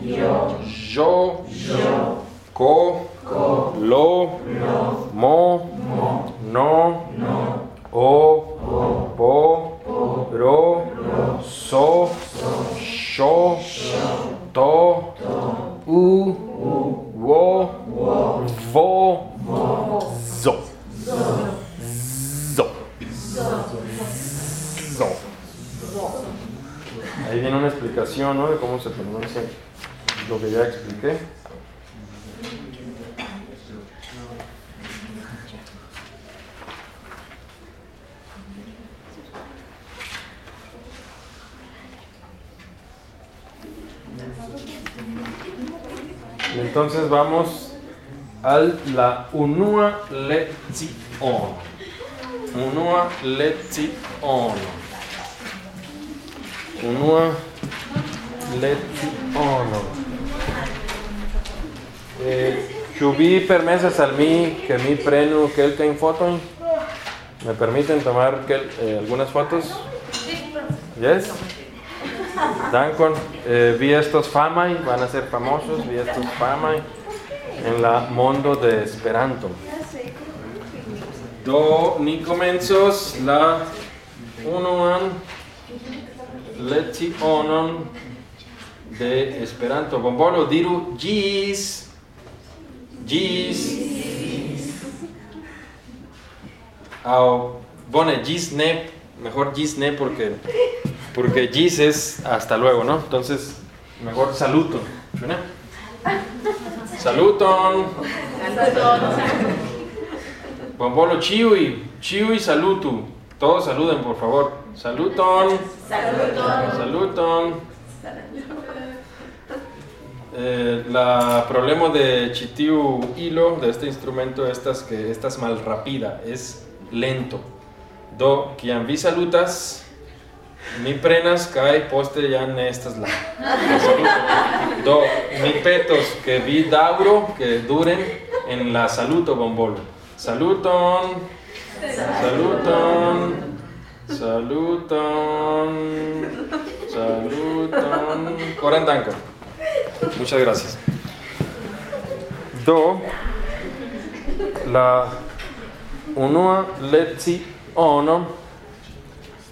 S1: yo, co, lo, mo, no, o, po, ro, so, sho, to, u, wo, vo, zo. Zo. Zo. Ahí viene una explicación ¿no? de cómo se pronuncia lo que ya expliqué. Entonces vamos a la unua lezione. Unua lezione. Unua lezione. Eh, Ĉu vi permesas al mi que mi prenu kelkajn fotojn? ¿Me permiten tomar quel- eh, algunas fotos? Yes? Dankon. Eh, vi estos famaj, van a ser famosos, vi estos famaj en la mondo de Esperanto. Do ni komencos la unuan lecionon de Esperanto. Bonvolu diru ĝis ĝis aŭ bone ĝis ne, mejor ĝis ne porque porque es hasta luego, ¿no? Entonces, mejor saluto. ¿suena? Saluton. Bonvolu ĉiuj, ĉiuj salutu. Todos saluden, por favor. Saluton. Saluton. Eh, la problema de chitiu hilo de este instrumento estas que estas mal rápida es lento. Do kiam vi salutas mi prenas kaj poste ja ne estas la. Do mi petos que vi daŭro que duren en la saluto bonvolu. Saluton. Saluton. Saluton. Saluton. Koran dankon. Muchas gracias. Do la unua leciono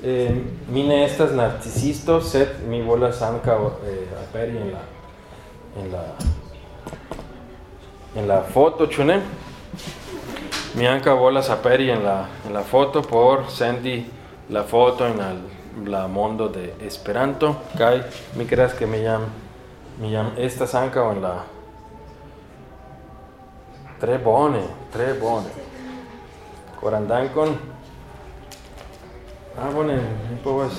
S1: eh, mi ne estas narcisisto, sed mi volas ankaŭ eh, en la en la en la foto, ĉu ne? Mi ankaŭ volas aperi en la en la foto por sendi la foto en al la mondo de Esperanto kaj mi creas que mi jam mi jam estas ankaŭ en la tre bone, tre bone. Koran dankon. Ah, bone, mi povas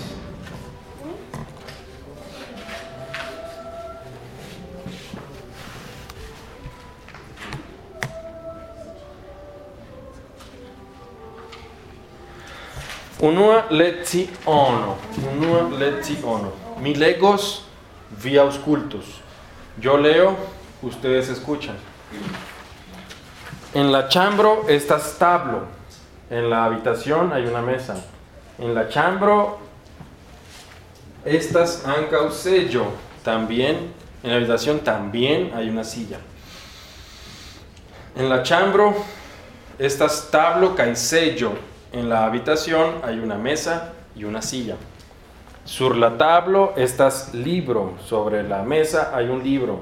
S1: Unua leciono, unua leciono. Mi legos, vi auscultus. Yo leo, ustedes escuchan. En la chambro estas tablo. En la habitación hay una mesa. En la chambro estas ankaŭ sello. También en la habitación también hay una silla. En la chambro estas tablo kaj sello. En la habitación hay una mesa y una silla. Sur la tablo estas libro. Sobre la mesa hay un libro.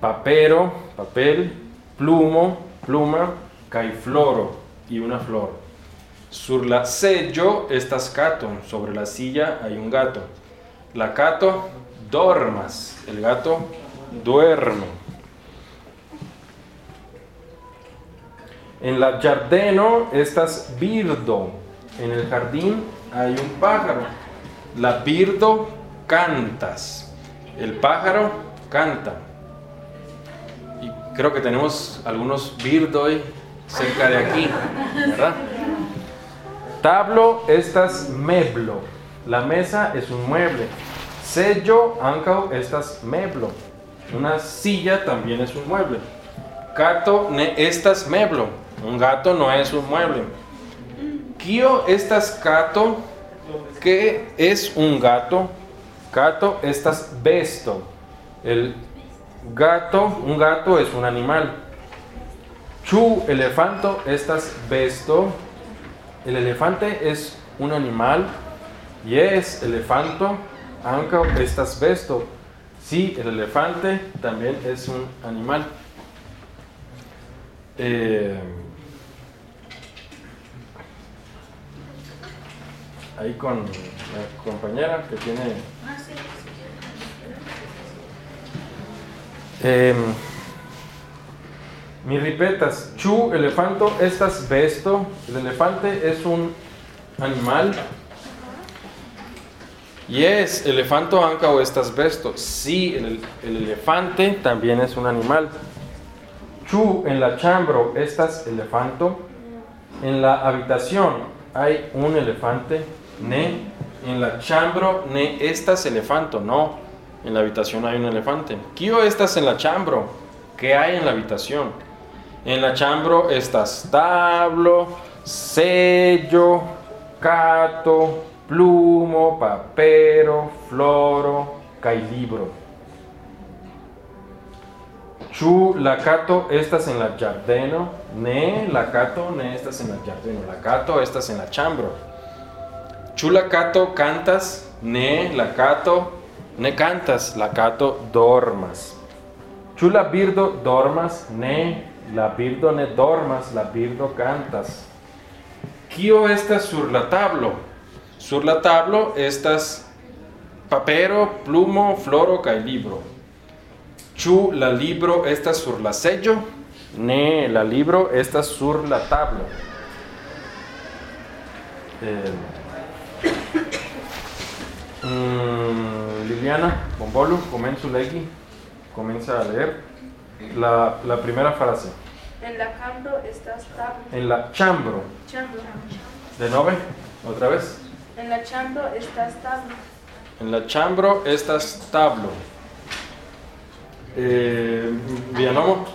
S1: Papero, papel, plumo, pluma, caifloro y una flor. Sur la sello estas gato. Sobre la silla hay un gato. La gato dormas. El gato duerme. En la giardeno estas birdo. En el jardín hay un pájaro. La birdo cantas. El pájaro canta. Y creo que tenemos algunos birdoi cerca de aquí, ¿verdad? Tablo estas meblo. La mesa es un mueble. Sello ancao estas meblo. Una silla también es un mueble. Gato ne estas meblo. Un gato no es un mueble. Kio estas gato. ¿Qué es un gato? Gato estas besto. El gato, un gato es un animal. Chu elefanto estas besto. El elefante es un animal. Yes, elefanto. Anca estas besto. Sí, el elefante también es un animal. Eh, ahí con la compañera que tiene... Eh, mi ripetas, chu, elefanto, estas besto. El elefante es un animal. Yes, elefanto anca o estas besto. Sí, el, el elefante también es un animal. Chu, en la chambro, estas elefanto. En la habitación hay un elefante. Ne, en la chambro, ne, estas elefanto. No, en la habitación hay un elefante. Kio estas en la chambro. ¿Qué hay en la habitación? En la chambro estas tablo, sello, cato, plumo, papero, floro, cailibro. Chu la cato estas en la giardeno, ne la cato ne estas en la giardeno, la cato estas en la chambro. Chu la cato cantas, ne la cato ne cantas, la cato dormas. Chu la birdo dormas, ne la birdo ne dormas, la birdo cantas. Kio estas sur la tablo? Sur la tablo estas papero, plumo, floro kaj libro. Ĉu la libro estas sur la sello? Ne, la libro estas sur la tablo. Eh, mm, Liliana Bombolo. Comienza a leer la, la primera frase.
S5: En la cambro estas tablo.
S1: En la chambro.
S5: Chambro.
S1: De nove, otra vez.
S5: En la chambro estas tablo.
S1: En la chambro estas tablo. Eh, Vianomo.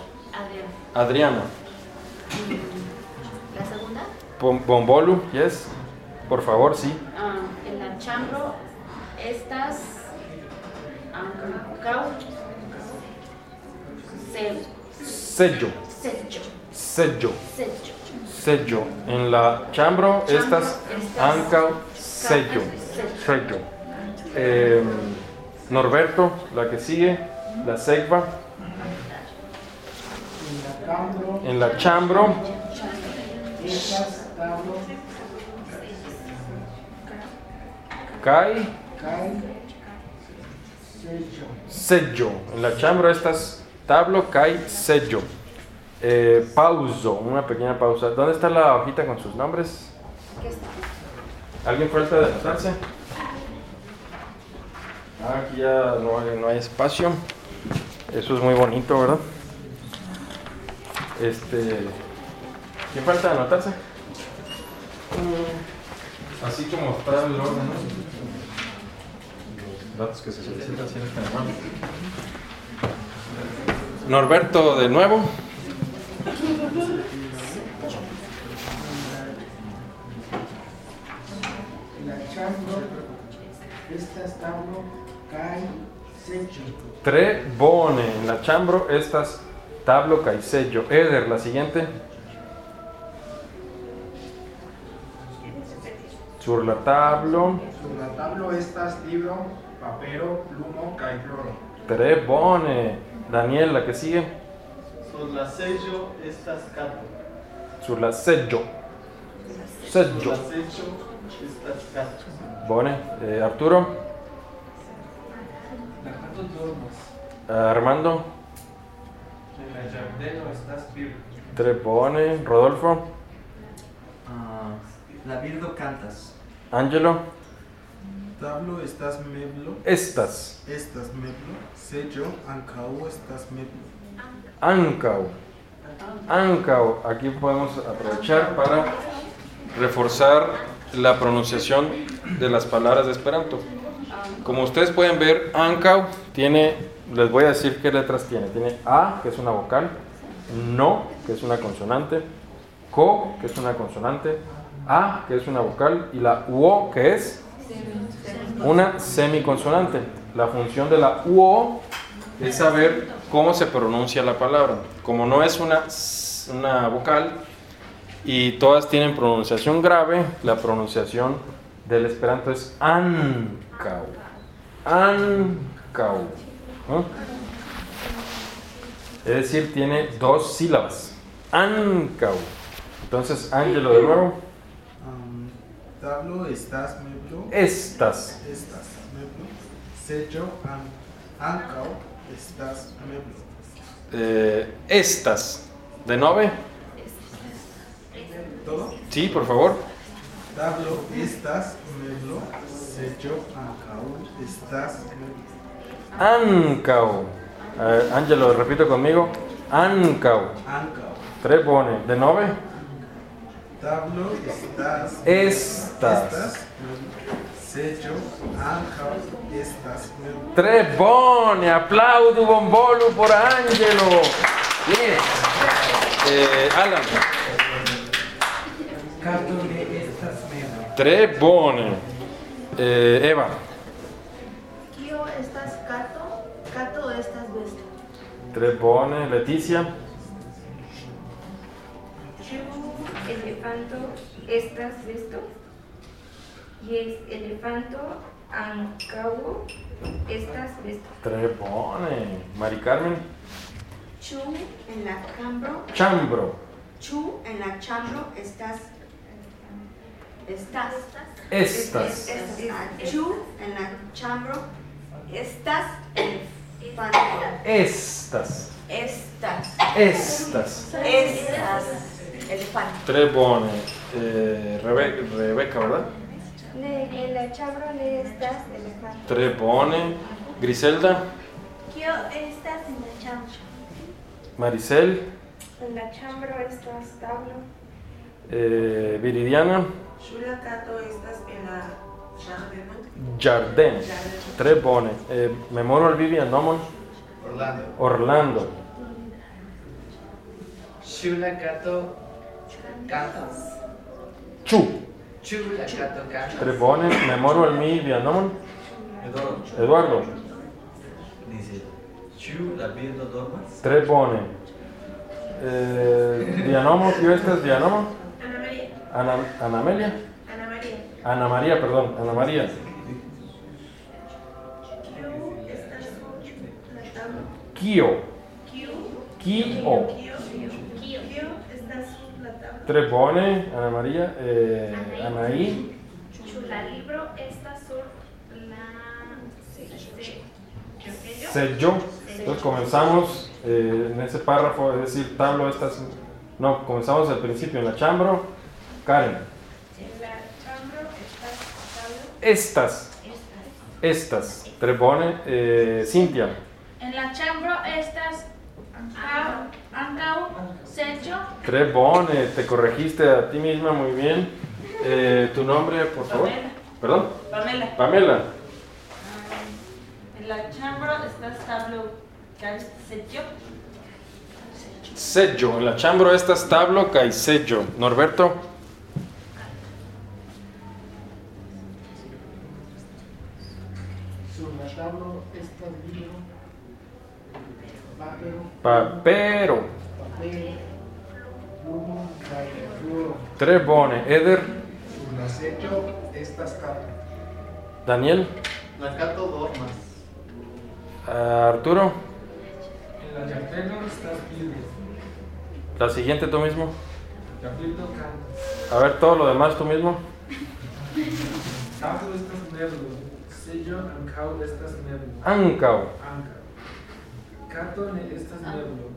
S1: Adriana.
S2: La segunda,
S1: Bom- Bombolu, yes. Por favor, sí.
S2: ah, en la chambro, estas. Ancau. Se,
S1: Sello,
S2: sello.
S1: sello,
S2: Sello.
S1: sello. En la chambro estas
S2: estas-
S1: ancao sello, sello. Eh, Norberto, la que sigue, la segva.
S6: En la
S1: chambro,
S6: estas tablo,
S1: kai
S6: sello.
S1: En la chambro estas tablo, kai sello. Eh, pauso, una pequeña pausa. ¿Dónde está la hojita con sus nombres?
S2: ¿Qué está?
S1: ¿Alguien falta de anotarse? Ah, aquí ya no hay, no hay espacio. Eso es muy bonito, ¿verdad? Este. ¿Quién falta de anotarse? Mm, Así como está el orden, ¿no? Los datos que se solicitan así en este. Norberto, de nuevo. Tre bone. En la chambro estas tablo caisello. Eder, la siguiente. Sur la tablo.
S6: Sur la tablo estas libro, papero, plumo, kaj floro.
S1: Tre bone. Daniel, la que sigue.
S7: Sur la sello estas carto.
S1: Sur la seggio. Seggio.
S7: Sur la sello estas carto.
S1: Bone. Eh, Arturo.
S3: La canto dormos.
S1: Armando.
S3: En la giardeno estas birdo.
S1: Tre bone. Rodolfo.
S3: Ah, la birdo cantas.
S1: Angelo.
S8: Tablo estas meblo,
S1: Estas.
S8: estas meblo, sello ankaŭ estas meblo.
S1: Ancau. Ancau. Aquí podemos aprovechar para reforzar la pronunciación de las palabras de Esperanto. Como ustedes pueden ver, Ancau tiene, les voy a decir qué letras tiene. Tiene A, que es una vocal, No, que es una consonante, Co, que es una consonante, A, que es una vocal, y la UO, que es una semiconsonante. La función de la UO es saber cómo se pronuncia la palabra. Como no es una, una vocal y todas tienen pronunciación grave, la pronunciación del esperanto es ancau. Ancau. ¿no? Es decir, tiene dos sílabas. Ancau. Entonces, Ángelo de nuevo.
S8: Tablo estas meblo,
S1: Estas.
S8: estas meblo, sello an, ankaŭ estas meblo.
S1: eh, estas. ¿De nove?
S8: Todo?
S1: Sí, por favor.
S8: Tablo estas meblo, sello ankaŭ estas.
S1: Eh, Ángelo, repito conmigo. Ancau.
S8: Ankaŭ.
S1: Tre bone. De nove?
S8: Tablo estas
S1: Estas.
S8: estas sello estas meblo.
S1: Tre bone. Aplaudo bombolo por Angelo. Bien. Eh, Alan.
S3: Carto ne estas meblo.
S1: Tre bone. Eh, Eva.
S2: Kio estas kato, kato estas besto.
S1: Tre bone. Leticia.
S9: Ĉu elefanto estas besto? Jes, elefanto ankaŭ estas besto.
S1: Tre bone. Mari Carmen.
S2: Ĉu en la ĉambro,
S1: Chambro.
S2: ĉu en la ĉambro estas estas
S1: Estas.
S2: ĉu en la ĉambro estas.
S1: Estas.
S2: Estas
S1: Estas.
S2: estas elefanto.
S1: Tre bone. Eh, Rebe- Rebeca, ¿verdad?
S9: En la ĉambro ne estas elefanto.
S1: Tre bone. Griselda.
S9: Kio estas en la ĉambro?
S1: Maricel.
S9: En la ĉambro estas tablo.
S1: Eh, Viridiana.
S10: Ĉu la kato estas en la ĝardeno?
S1: Jardin. Tre bone. Eh, memoro al Vivi al nomon?
S7: Orlando.
S1: Orlando.
S10: Ĉu la kato kantas?
S1: Chu.
S10: Ĉu la kato kantas?
S1: Tre bone. Memoro al mi via nomon?
S7: Eduardo. Dice, ĉu la birdo dormas?
S1: Tre bone. Eh, via nomo, kio estas via nomo?
S10: Ana Maria.
S1: Ana, Ana Amelia?
S10: Ana
S1: María, perdón. Ana María. Kio.
S10: Kiu?
S1: Kio.
S10: Kiu? Kiu estas sur la tablo?
S1: Tre bone. Ana María. Eh, Anaí.
S9: La libro estas sur la sello?
S1: Sello. Entonces comenzamos eh, en ese párrafo, es decir, tablo estas. No, comenzamos al principio en la chambro. Karen.
S9: En la ĉambro estas tablo.
S1: Estas. Estas. Tre bone. Eh, Cintia.
S5: En la ĉambro estas ankaŭ ankaŭ seĝo.
S1: Tre bone. Te corregiste a ti misma muy bien. Eh, ¿Tu nombre, por favor?
S10: Pamela.
S1: ¿Perdón?
S10: Pamela.
S1: Pamela.
S10: En la ĉambro estas tablo kaj seĝo?
S1: Sello. En la chambro estas tablo kaj sello. Norberto.
S6: Sur la tablo estas libro, papero,
S1: Papero.
S6: papel, plumo, kaj floro.
S1: Tre bone. Eder.
S6: estas.
S1: Daniel,
S7: La cato dormas.
S1: ah, Arturo,
S4: En la estás
S1: siguiente tú mismo. A ver todo lo demás tú mismo.
S4: Estas. Sello ancao estas.
S1: Ancao,
S4: Anca. Cato ne estas merlo.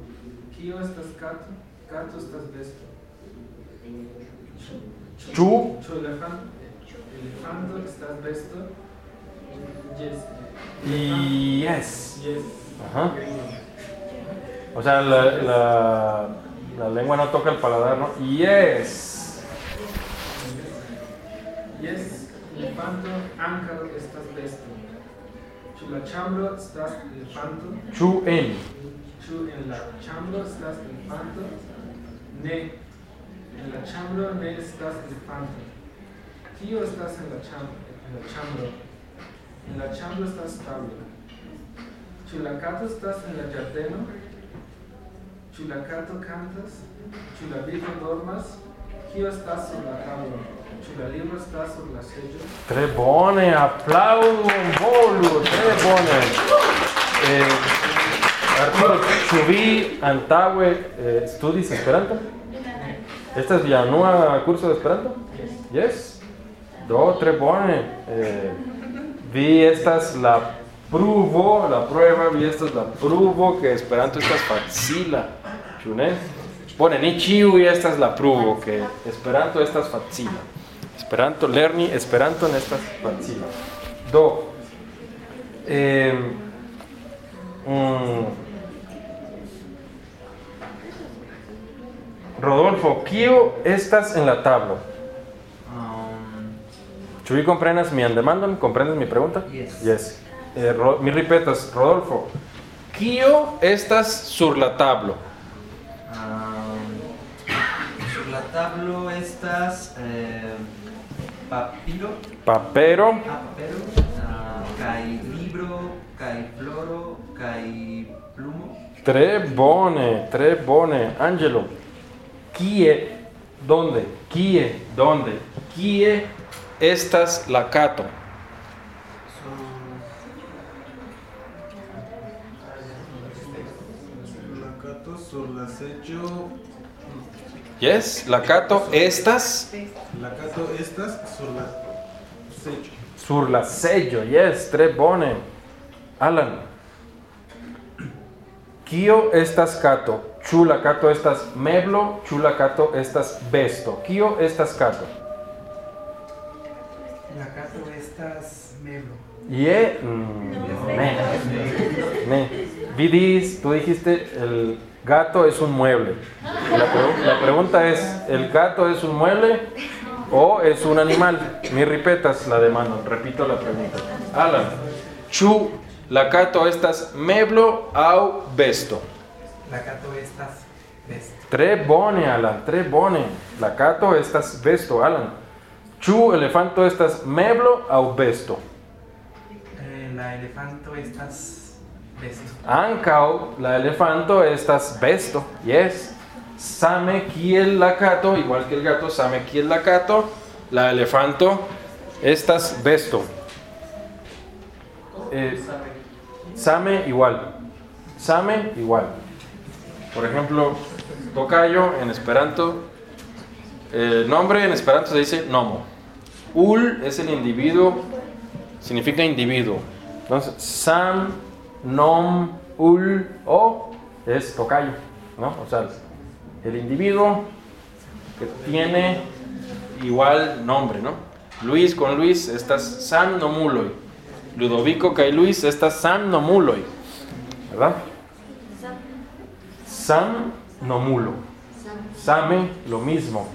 S4: Kio estas cato. Cato estas besto.
S1: chu,
S4: Chu elefanto. Elefanto estas besto. Yes.
S1: y yes.
S4: Yes.
S1: Ajá. O sea, la, la, la lengua no toca el paladar, ¿no? Yes.
S4: Yes. Elefanto anca estas besto. La chambro estas elefanto.
S1: Chu en.
S4: Chu en la chambro estas elefanto. Ne. En la chambro ne estas elefanto. Kio estas en la chambro? En la chambro. En la chambro estas tablo. La cato estas en la giardeno? Chu la cato cantas? Chu la birdo dormas? Kio estas sur la tablo?
S1: Tre bone, applaudo, volu, tre bone. Eh, Arturo, ĉu vi antaŭe eh, studis Esperanto? Estas via unua curso de Esperanto? Yes? Do, tre bone. Eh, vi estas la pruvo, la prueba, vi estas la pruvo que Esperanto estas facila. Ĉu ne? Bone, ni ĉiuj estas la pruvo que Esperanto estas facila. Esperanto lerni Esperanto en estas facila. Do eh, mm, Rodolfo, kio estas en la tablo?
S3: Um,
S1: Ĉu vi komprenas mian demandon? Komprendas mi pregunta?
S3: Yes.
S1: Yes. Eh, Ro- mi ripetas, Rodolfo, kio estas sur la tablo?
S3: um, sur la tablo estas eh, papiro,
S1: Papero,
S3: ah, papero, ah, kaj libro, kaj floro, kaj plumo.
S1: tre bone, tre bone. Angelo, kie, donde, kie, donde, kie estas la cato?
S8: La cato sur la secho.
S1: Yes, la cato estas
S8: La cato estas sur la secho.
S1: sur la sello. Yes, tre bone. Alan. Kio estas cato? Ĉu la cato estas meblo? Ĉu la cato estas besto? Kio estas cato?
S6: La cato estas meblo.
S1: Ye, mm, ne. Ne. Vi dis- tú dijiste el gato es un mueble. La, pregu- la pregunta es, ¿el gato es un mueble o es un animal? Mi ripetas la demanda, repito la pregunta. Alan, ¿chu la gato estas meblo au besto?
S6: La cato estas besto.
S1: Tre bone, Alan, tre bone. La gato estas besto, Alan. ¿Chu elefanto estas meblo au besto?
S6: Eh, la elefanto estas
S1: Ancao la elefanto estas besto. Yes. Same kiel la gato, igual que el gato, same kiel la gato, la elefanto estas besto. Eh, same igual. Same igual. Por ejemplo, tocayo en esperanto el nombre en esperanto se dice nomo. Ul es el individuo, significa individuo. Entonces, sam, nom, ul, o es tocayo, ¿no? O sea, el individuo que tiene igual nombre, ¿no? Luis con Luis, estás sam nomuloy. Ludovico kai Luis, estás sam nomuloy. ¿Verdad? Sam nomulo. Same lo mismo.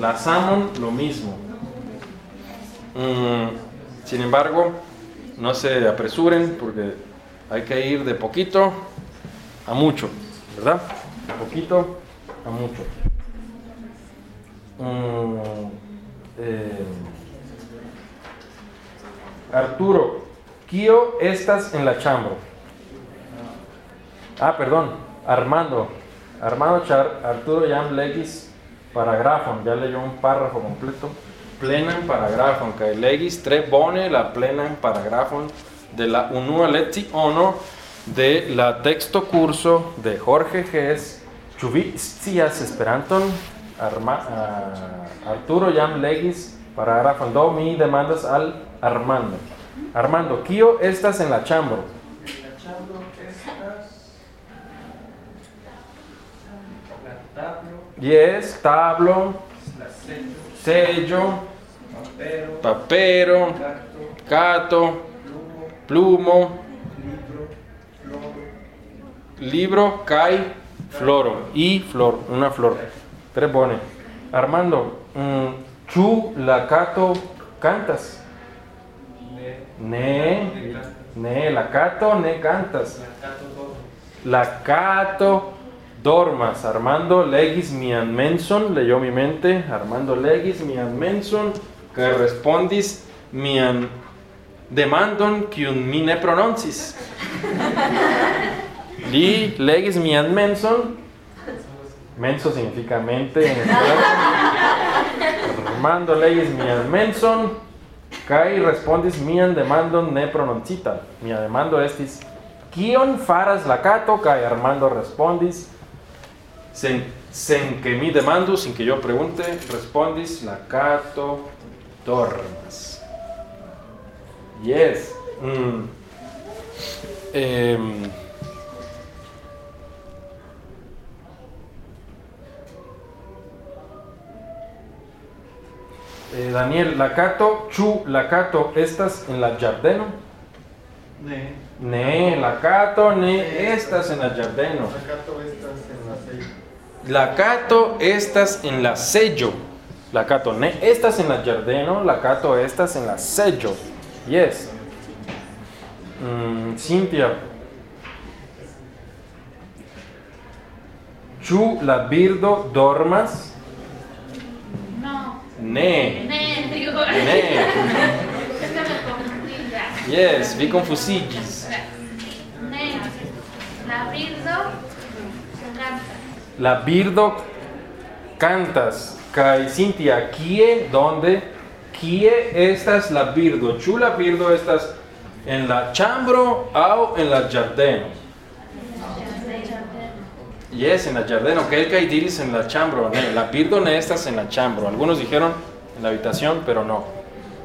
S1: La samon lo mismo. Mm, sin embargo, no se apresuren porque hay que ir de poquito a mucho, ¿verdad? De poquito a mucho. Mm, eh, Arturo, Kio estás en la chambro. Ah, perdón, Armando. Armando Char, Arturo Jan Legis, paragrafo, ya leyó un párrafo completo. plenam paragrafon kaj legis tre bone la plenam paragrafon de la unua leciono de la texto curso de Jorge Ges. Scias Esperanton? Arturo jam legis paragrafon. Do mi demandas al Armando. Armando, kio estas en la ĉambro
S4: estas la tablo,
S1: Yes, tablo,
S4: sello,
S1: sello,
S4: papero,
S1: papero,
S4: gato,
S1: gato,
S4: plumo, libro,
S1: kai, floro. Y flor, una flor. Tre bone. Armando, mm, ĉu la kato cantas?
S4: ne,
S1: Ne, la kato ne cantas.
S4: la gato dormo.
S1: La cato dormas. Armando legis mian menson, leyó mi mente. Armando legis mian menson, que respondis mian demandon kiun mi ne prononcis. Li legis mian menson. Menso significa mente en español. Armando legis mian menson, kai respondis mian demandon ne prononcita. Mia demando estis Kion faras la cato? Kaj Armando respondis sen, sen que mi demando, sin que yo pregunte, respondis la cato dormas. Yes. Mm. Em, eh, Daniel, la cato, chu, la cato, estas en la giardeno?
S7: Ne.
S1: Ne, la cato ne estas en la giardeno.
S7: Sacato estas en la sello.
S1: La cato estas en la sello. La cato ne estas en la giardeno, la cato estas en la sello. Yes. Mm, Cynthia. Ĉu la birdo dormas?
S5: No.
S1: Ne.
S5: Ne, digo.
S1: Ne. yes, vi confusigis.
S5: Ne. La birdo cantas.
S1: La birdo cantas. Kai Cintia, kie, donde? Kie estas la birdo? Ĉu la birdo estas en la chambro aŭ en la giardeno? Yes, en la giardeno. Kelkaj diris en la chambro. Ne, la birdo ne estas en la chambro. Algunos dijeron en la habitación, pero no.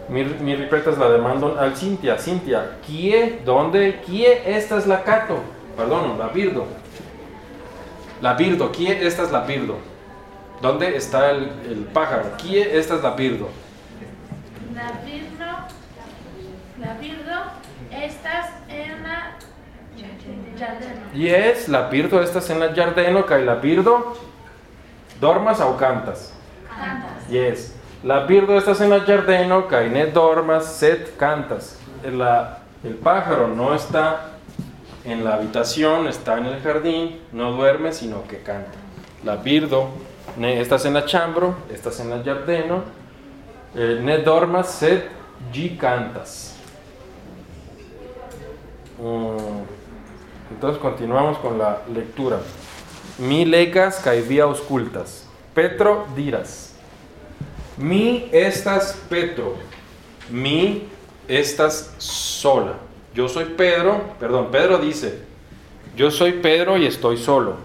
S1: Mi, mi ripetas la demandon al Cintia. Cintia, kie, donde, kie estas la cato? Perdón, la birdo. La birdo, kie estas la birdo? ¿Dónde está el, el pájaro? Kie estas la birdo?
S5: La birdo. La birdo. Estas en la jardino.
S1: Yes, la birdo estas en la giardeno kaj la birdo dormas aŭ cantas?
S5: Cantas.
S1: Yes. La birdo estas en la giardeno kaj ne dormas, sed cantas. La- el pájaro no está en la habitación, está en el jardín, no duerme, sino que canta. La birdo, ne estas en la chambro, estas en la giardeno, eh, ne dormas, sed ĝi cantas. Mm, Entonces continuamos con la lectura. Mi legas kaj vi aŭskultas. Petro diras. Mi estas Petro. Mi estas sola. Yo soy Pedro, perdón, Pedro dice, yo soy Pedro y estoy solo.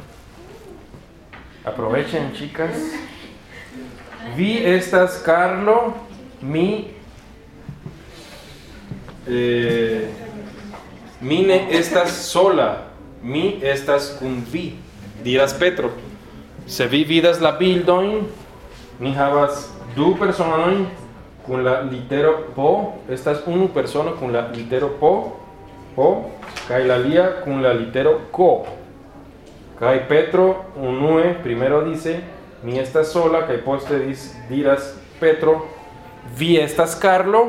S1: Aprovechen, chicas. Vi estas Carlo, mi eh, mi ne estas sola, mi estas kun vi. Diras Petro. Se vi vidas la bildojn, ni havas du personojn kun la litero po, estas unu persono kun la litero po, po, kaj la alia kun la litero ko. Kaj Petro unue primero dice, mi estas sola, kaj poste dis, diras Petro, vi estas Carlo,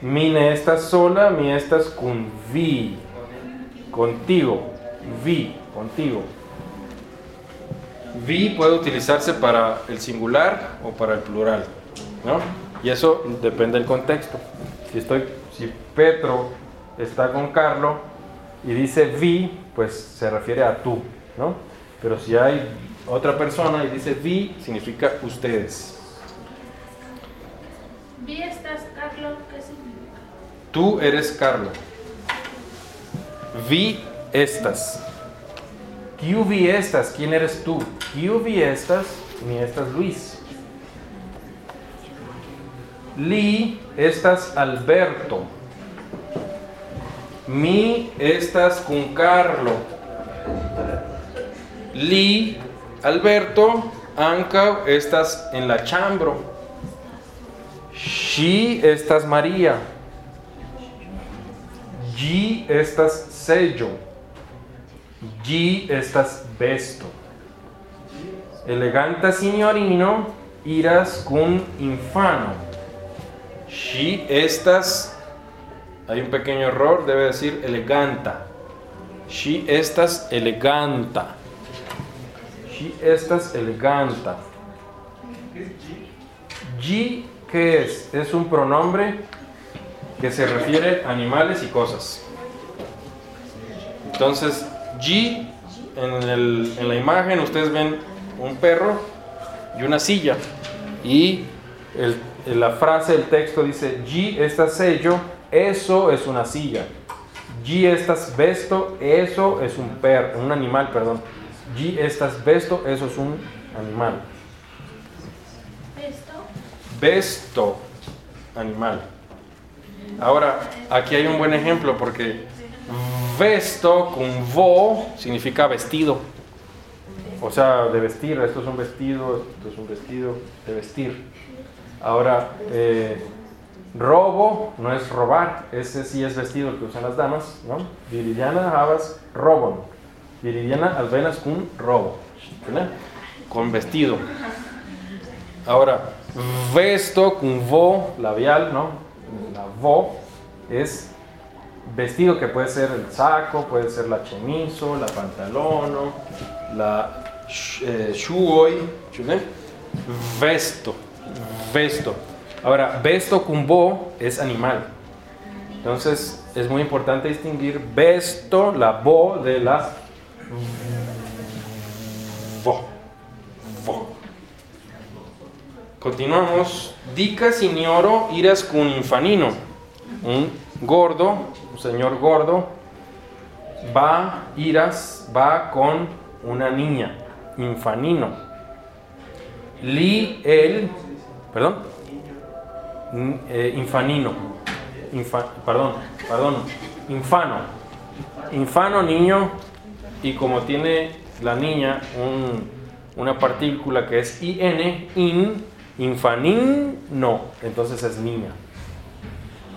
S1: mi ne estas sola, mi estas kun vi, contigo, vi, contigo. Vi puede utilizarse para el singular o para el plural, ¿no? Y eso depende del contexto. Si estoy, si Petro está con Carlo y dice vi, pues se refiere a tú, ¿no? Pero si hay otra persona y dice vi significa ustedes. Vi estás Carlos, ¿qué significa? Tú eres Carlos. Vi estas. ¿Quién vi estas? ¿Quién eres tú? ¿Quién vi estas? Mi estas Luis. Li estas Alberto. Mi estas con Carlo. Li Alberto. Anca estas en la chambro. Shi estas María. G estas sello. G estas vesto. Eleganta signorino iras cum infano. Shi estas. Hay un pequeño error, debe decir eleganta. Shi estas eleganta. Shi estas eleganta. G, ¿qué es? Es un pronombre que se refiere a animales y cosas. Entonces, G, en, la imagen ustedes ven un perro y una silla. Y la frase, el texto dice, G está sello, eso es una silla. G estás vesto, eso es un perro, un animal, perdón. G estás vesto, eso es un animal.
S5: Esto.
S1: Vesto, animal. Ahora, aquí hay un buen ejemplo porque vesto con vo significa vestido. O sea, de vestir, esto es un vestido, esto es un vestido de vestir. Ahora, eh, robo no es robar, ese sí es vestido que usan las damas, ¿no? Viridiana habas robon. Viridiana alvenas con robo. Con vestido. Ahora, vesto con vo labial, ¿no? La vo es vestido que puede ser el saco, puede ser la chemizo, la pantalono, la eh, shuoi, vesto, vesto. Ahora, vesto con vo es animal. Entonces, es muy importante distinguir vesto, la vo de la vo. vo. Continuamos. Dica signoro iras con infanino. Un gordo, un señor gordo, va, iras, va con una niña. Infanino. Li, él, perdón, eh, infanino. Infa- perdón, perdón, infano. Infano, niño, y como tiene la niña un- una partícula que es in, in, infanin, no, entonces es niña.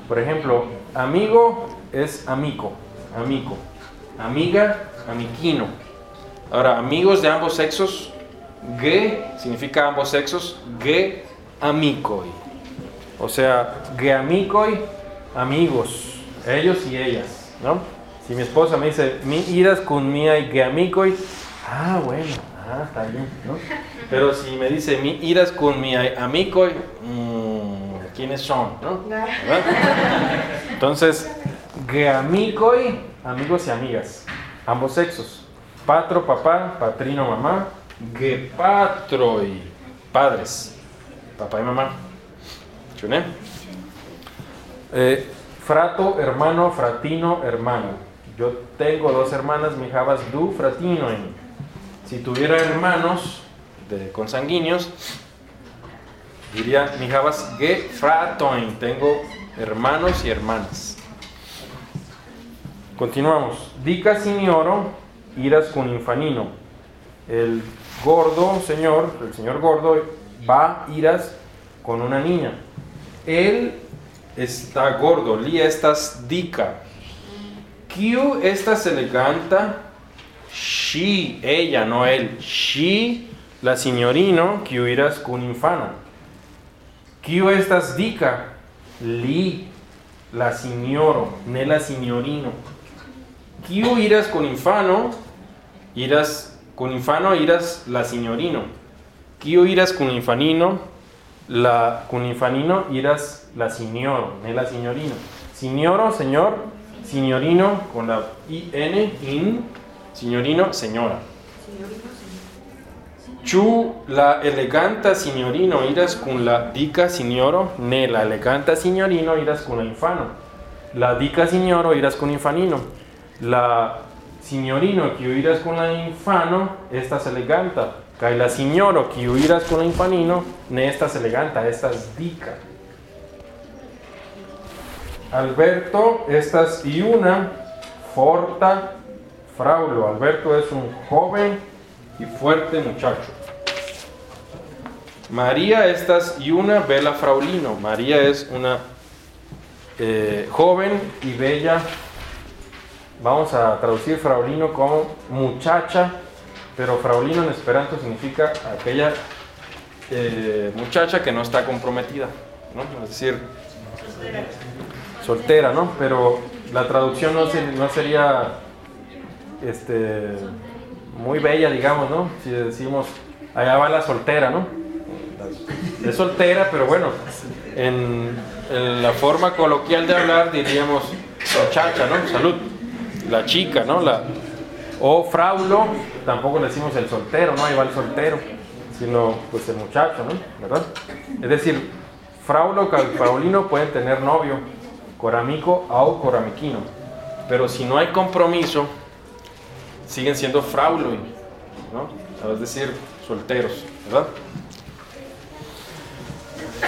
S1: Por ejemplo, amigo es amico, amico. Amiga, amiquino. Ahora, amigos de ambos sexos, ge significa ambos sexos, ge amicoi. O sea, ge amicoi, amigos, ellos y ellas, ¿no? Si mi esposa me dice, mi iras con mi y ah, bueno, ah, está bien, ¿no? Pero si me dice, mi iras con mi amicoi, mm, ¿quiénes son, no? ¿Verdad? Entonces, geamicoi, amigos y amigas, ambos sexos. Patro, papá, patrino, mamá. Gepatroi, padres, papá y mamá. ¿Chuné? Eh, frato, hermano, fratino, hermano. Yo tengo dos hermanas, mi javas du fratino. Si tuviera hermanos de consanguíneos, diría mi javas ge fratoin. Tengo hermanos y hermanas. Continuamos. Dica signoro, iras con infanino. El gordo señor, el señor gordo, va, iras con una niña. Él está gordo, li estas dica. Q estas eleganta, she, ella, no él. She, la signorino, Q iras con infano. Q estas dica, li, la signoro, ne la signorino. Q iras con infano, iras con infano, iras la signorino. Q iras con infanino, la con infanino, iras la signoro, ne la signorino. Signoro, señor, signorino con la IN, in, signorino, señora. Chu la eleganta signorino iras con la dica signoro, ne la eleganta signorino iras con la infano. La dica signoro iras con infanino. La signorino che iras con la infano, estas eleganta. Kai la signoro che iras con la infanino, ne estas eleganta, estas dica. Alberto, estas y una forta fraulo. Alberto es un joven y fuerte muchacho. María, estas y una bella fraulino. María es una eh, joven y bella. Vamos a traducir fraulino como muchacha, pero fraulino en esperanto significa aquella eh, muchacha que no está comprometida, ¿no? Es decir, soltera, ¿no? Pero la traducción no, se- no sería este, muy bella, digamos, ¿no? Si decimos, allá va la soltera, ¿no? Es soltera, pero bueno, en, la forma coloquial de hablar diríamos muchacha, ¿no? Salud. La chica, ¿no? La, o fraulo, tampoco le decimos el soltero, ¿no? Ahí va el soltero, sino pues el muchacho, ¿no? ¿Verdad? Es decir, fraulo y fraulino pueden tener novio, coramico o coramiquino, pero si no hay compromiso, siguen siendo fraulo, ¿no? Es decir, solteros, ¿verdad?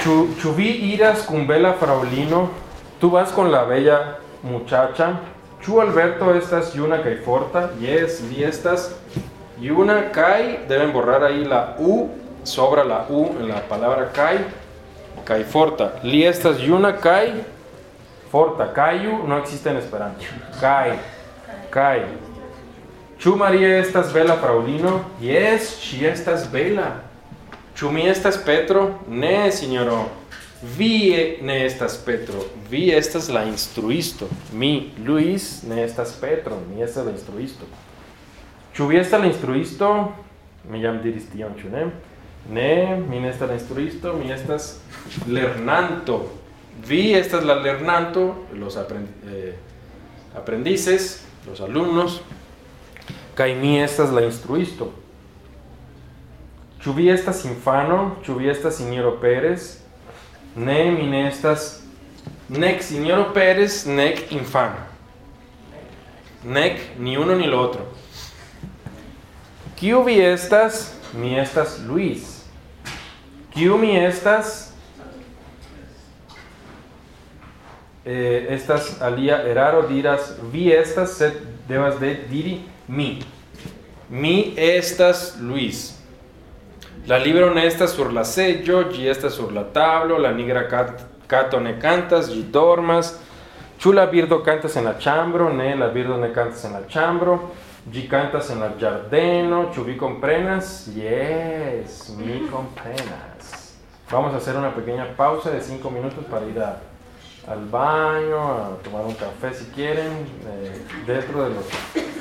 S1: Chu- Chubí iras con bella fraulino, tú vas con la bella muchacha. Chu Alberto estas y una caiforta, yes, y estas y una kai, deben borrar ahí la u, sobra la u en la palabra kai, caiforta. Li estas y una kai, forta, kayu no existe en esperanto. Kai, kai. Chu María estas bella fraulino, yes, si estas bella. Ĉu mi estas Petro? Ne, sinjoro. Vi ne estas Petro. Vi estas la instruisto. Mi, Luis, ne estas Petro. Mi estas la instruisto. Ĉu vi estas la instruisto? Mi jam diris tion, ĉu ne? Ne, mi ne estas la instruisto, mi estas lernanto. Vi estas la lernanto, los aprend- eh, aprendices, los alumnos. Kaj mi estas la instruisto. Vi estas infano? Vi estas sinjoro Pérez? Ne, mi ne estas nek sinjoro Pérez, nek infano. Nek ni uno ni lo otro. Kiu vi estas? Mi estas Luis. Kiu mi estas? Eh, estas alia eraro diras vi estas sed devas de diri mi. Mi estas Luis. La libro ne estas sur la sello, gi estas sur la tablo, la nigra cat, cato ne cantas, gi dormas. Ĉu la birdo cantas en la chambro? Ne, la birdo ne cantas en la chambro. Gi cantas en la giardeno. Ĉu vi comprenas? Yes, mi comprenas. Vamos a hacer una pequeña pausa de cinco minutos para ir a- al baño, a tomar un café si quieren, eh, dentro de los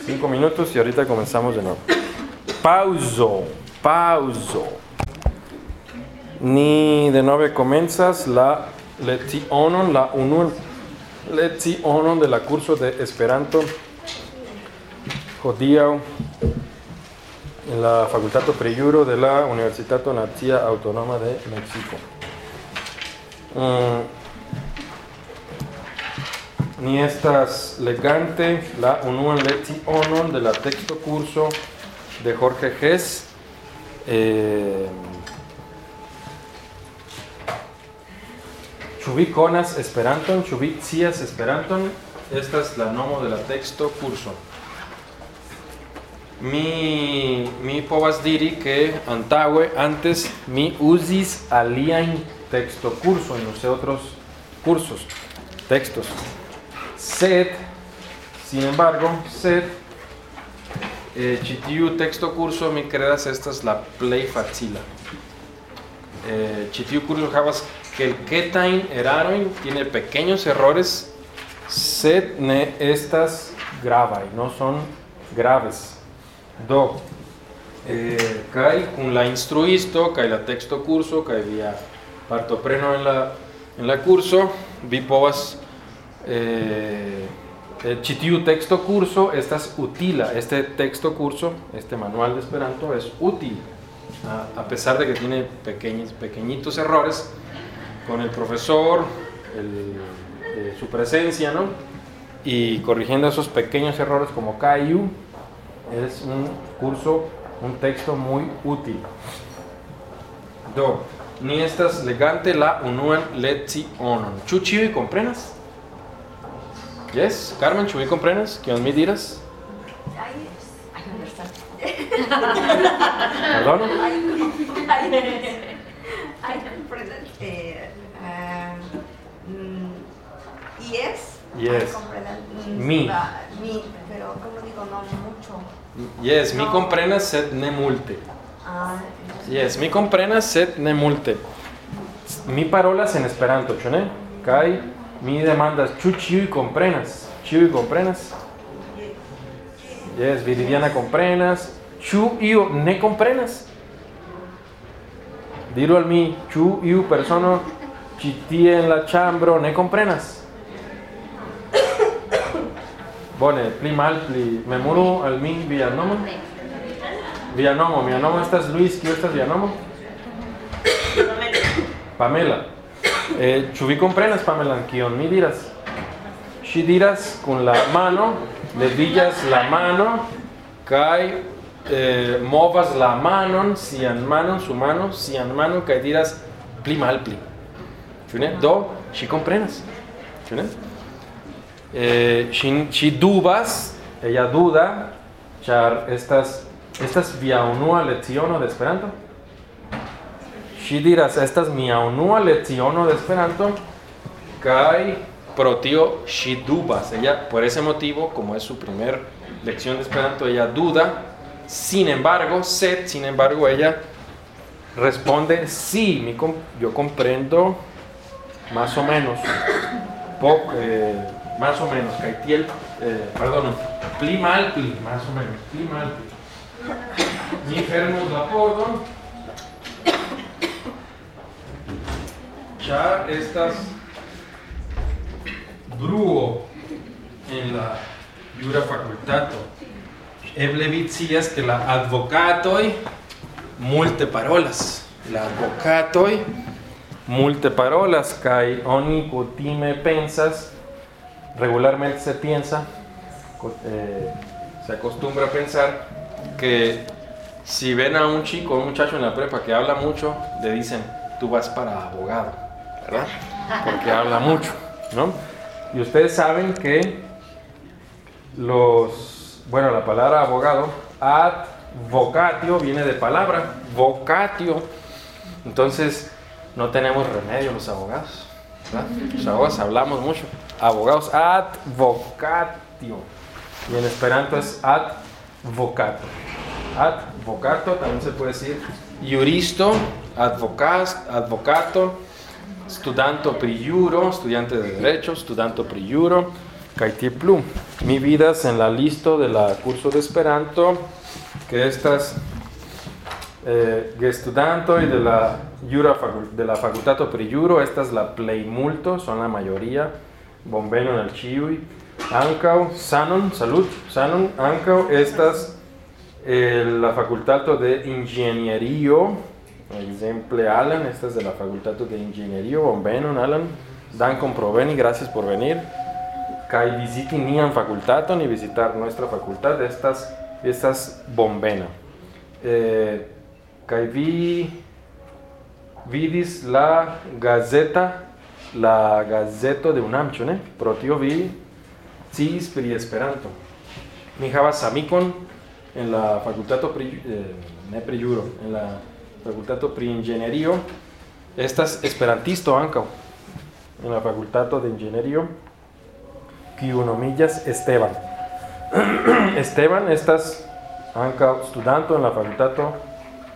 S1: cinco minutos y ahorita comenzamos de nuevo. Pauso, pauso. Ni de nove comenzas la lecionon, la unua lecionon de la curso de Esperanto hodiaŭ en la Facultato pri Juro de la Universitato Nacia Autonoma de Mexico. Mm, ni estas legante la unuan lecionon de la texto curso de Jorge Gess. Eh, Ĉu vi konas Esperanton? Ĉu vi scias Esperanton? Estas la nomo de la texto curso. Mi, mi povas diri que antaŭe antes mi uzis aliajn texto curso en use otros cursos, textos. Sed, sin embargo, sed eh, ĉi tiu texto curso mi kredas estas la plej facila. Eh, ĉi tiu curso havas kelketajn erarojn, tiene pequeños errores, sed ne estas gravaj, no son graves. Do, eh, kai kun la instruisto kaj la texto curso kaj via partopreno en la en la curso vi povas eh, eh, ĉi tiu texto curso estas utila. Este texto curso, este manual de Esperanto es útil. A, a pesar de que tiene pequeños, pequeñitos errores, con el profesor, el de su presencia, ¿no? Y corrigiendo esos pequeños errores como Caillou, es un curso, un texto muy útil. Do, ni estas legante la unuan lecionon. Ĉu ĉiuj komprenas? Yes, Carmen, ĉu vi komprenas kion mi diras? Pardon?
S10: Hay comprender. Eh, ah, mm, yes.
S1: Yes.
S10: Hay comprender, mm,
S1: Mi.
S10: Mi, pero como digo, no mucho.
S1: Yes, mi
S10: No.
S1: komprenas sed ne multe.
S10: Ah,
S1: Yes, mi komprenas sed ne multe. Mi parolas en Esperanto, ĉu ne? Kaj mi demandas, ĉu ĉiuj komprenas? Ĉiuj komprenas? Yes, Viridiana komprenas. Ĉu iu ne komprenas? Diru al mi, ĉu iu persono ĉi tie en la ĉambro ne komprenas? Bone, pli malpli. Memoru al mi via nomon. Via nomo, mia nomo estas Luis, kiu estas via nomo? Pamela. Eh, ĉu vi komprenas Pamela kion mi diras? Ŝi diras kun la mano, levillas la mano kaj eh, movas la manon, sian manon, su mano, sian manon kaj diras pli malpli. Ĉu ne? Do ŝi komprenas. Ĉu ne? Eh, ella duda, ĉar estas estas via unua leciono de Esperanto? Ŝi diras, estas mia unua leciono de Esperanto kaj pro tio dubas. Ella, por ese motivo, como es su primer lección de Esperanto, ella duda. Sin embargo, sed, sin embargo, ella responde, sí, mi com- yo comprendo más o menos, po- eh, más o menos, eh, perdón, pli mal pli, más o menos, pli mal pli. Mi fermus la Ĉar estas bruo en la jura fakultato. Eble vi scias ke la advokatoj multe parolas. La advokatoj multe parolas kaj oni kutime pensas regularmente se piensa eh, se acostumbra a pensar que si ven a un chico, un muchacho en la prepa que habla mucho, le dicen, tú vas para abogado, Porque habla mucho, ¿no? Y ustedes saben que los, bueno, la palabra abogado, advocatio, viene de palabra, vocatio. Entonces, no tenemos remedio los abogados. Los abogados hablamos mucho. Abogados, advocatio. Y en esperanto es advocato. Advocato también se puede decir juristo, advocas, advocato, studanto pri juro, estudiante de derecho, studanto pri juro, kaj plu. Mi vidas en la listo de la curso de Esperanto que estas eh, gestudantoj de la jura de la facultato pri juro la plej multo, son la mayoría, bonvenon al ĉiuj. Ankaŭ sanon, salud, sanon, ankaŭ estas eh, la facultato de ingenierio, exemple Alan, esta es de la facultato de ingenierio, bonvenon Alan, dankon pro veni, gracias por venir. Kaj visiti nian facultaton y visitar nuestra facultad, estas, estas bonvena. Eh, vi vidis la gazeta, la gazeto de UNAM, ĉu ne? Pro tio vi sciis pri Esperanto. Mi havas amikon en la facultato pri eh, ne pri juro, en la facultato pri ingenierio estas esperantisto ankaŭ en la facultato de ingenierio kiu nomiĝas Esteban. Esteban estas ankaŭ studanto en la facultato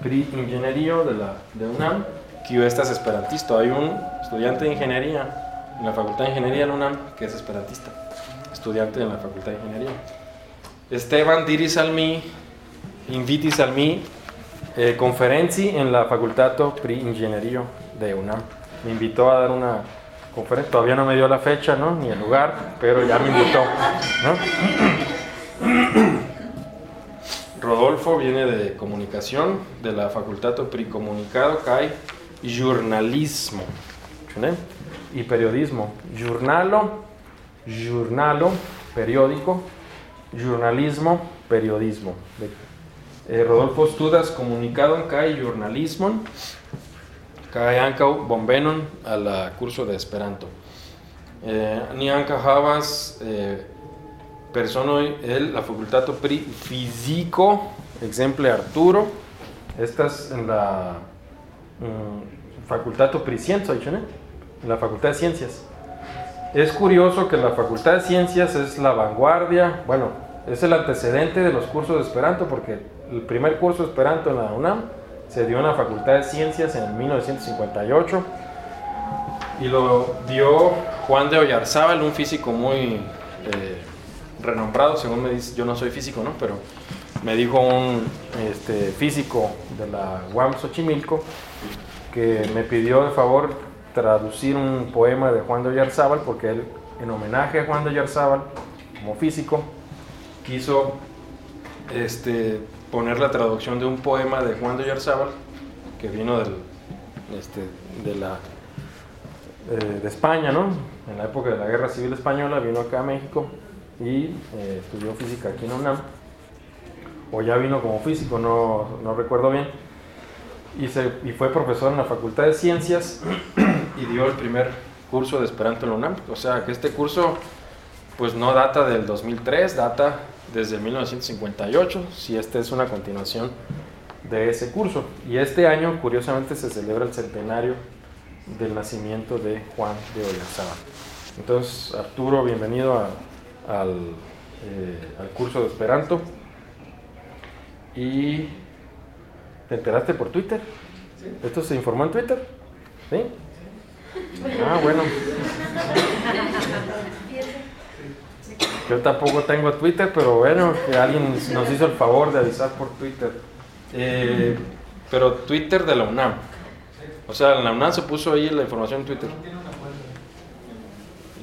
S1: pri ingenierio de la de UNAM kiu estas esperantisto. Hay un estudiante de ingeniería en la facultad de ingeniería en UNAM que es esperantista, estudiante en la facultad de ingeniería. Esteban diris al mi, invitis al mi eh, conferenci en la facultato pri ingenierio de UNAM. Me invitó a dar una conferencia, todavía no me dio la fecha, ¿no? Ni el lugar, pero ya me invitó. Rodolfo viene de comunicación, de la facultato pri comunicado, CAI, jornalismo. ¿sí? y periodismo. Giurnalo, giurnalo, periódico. Journalismo, periodismo. Eh, Rodolfo Studas, comunicado kai journalismon, kai ankaŭ bonvenon al la de Esperanto. Eh, ni ankaŭ havas eh, personoj el la fakultato pri fiziko, Arturo, estas en la mm, facultato pri sciencoj? En la facultad de ciencias. Es curioso que la Facultad de Ciencias es la vanguardia, bueno, es el antecedente de los cursos de Esperanto porque el primer curso Esperanto en la UNAM se dio en la Facultad de Ciencias en 1958 y lo dio Juan de Oyarzábal, un físico muy eh, renombrado, según me dice, yo no soy físico, ¿no? Pero me dijo un este, físico de la UAM Xochimilco que me pidió de favor traducir un poema de Juan de Oyarzábal porque él, en homenaje a Juan de Oyarzábal, como físico, quiso este, poner la traducción de un poema de Juan de Oyarzábal que vino del, este, de, la, de España, ¿no? En la época de la Guerra Civil Española vino acá a México y eh, estudió física aquí en UNAM. O ya vino como físico, no, no recuerdo bien. Y, se, y fue profesor en la Facultad de Ciencias y dio el primer curso de Esperanto en UNAM. O sea que este curso pues no data del 2003, data desde 1958, si esta es una continuación de ese curso. Y este año, curiosamente, se celebra el centenario del nacimiento de Juan de Oyarzábal. Entonces, Arturo, bienvenido al, eh, al curso de Esperanto. ¿Y te enteraste por Twitter? ¿Esto se informó en Twitter? ¿Sí? Ah, bueno. Yo tampoco tengo Twitter, pero bueno, que alguien nos hizo el favor de avisar por Twitter. Eh, pero Twitter de la UNAM. O sea, la UNAM se puso ahí la información en Twitter.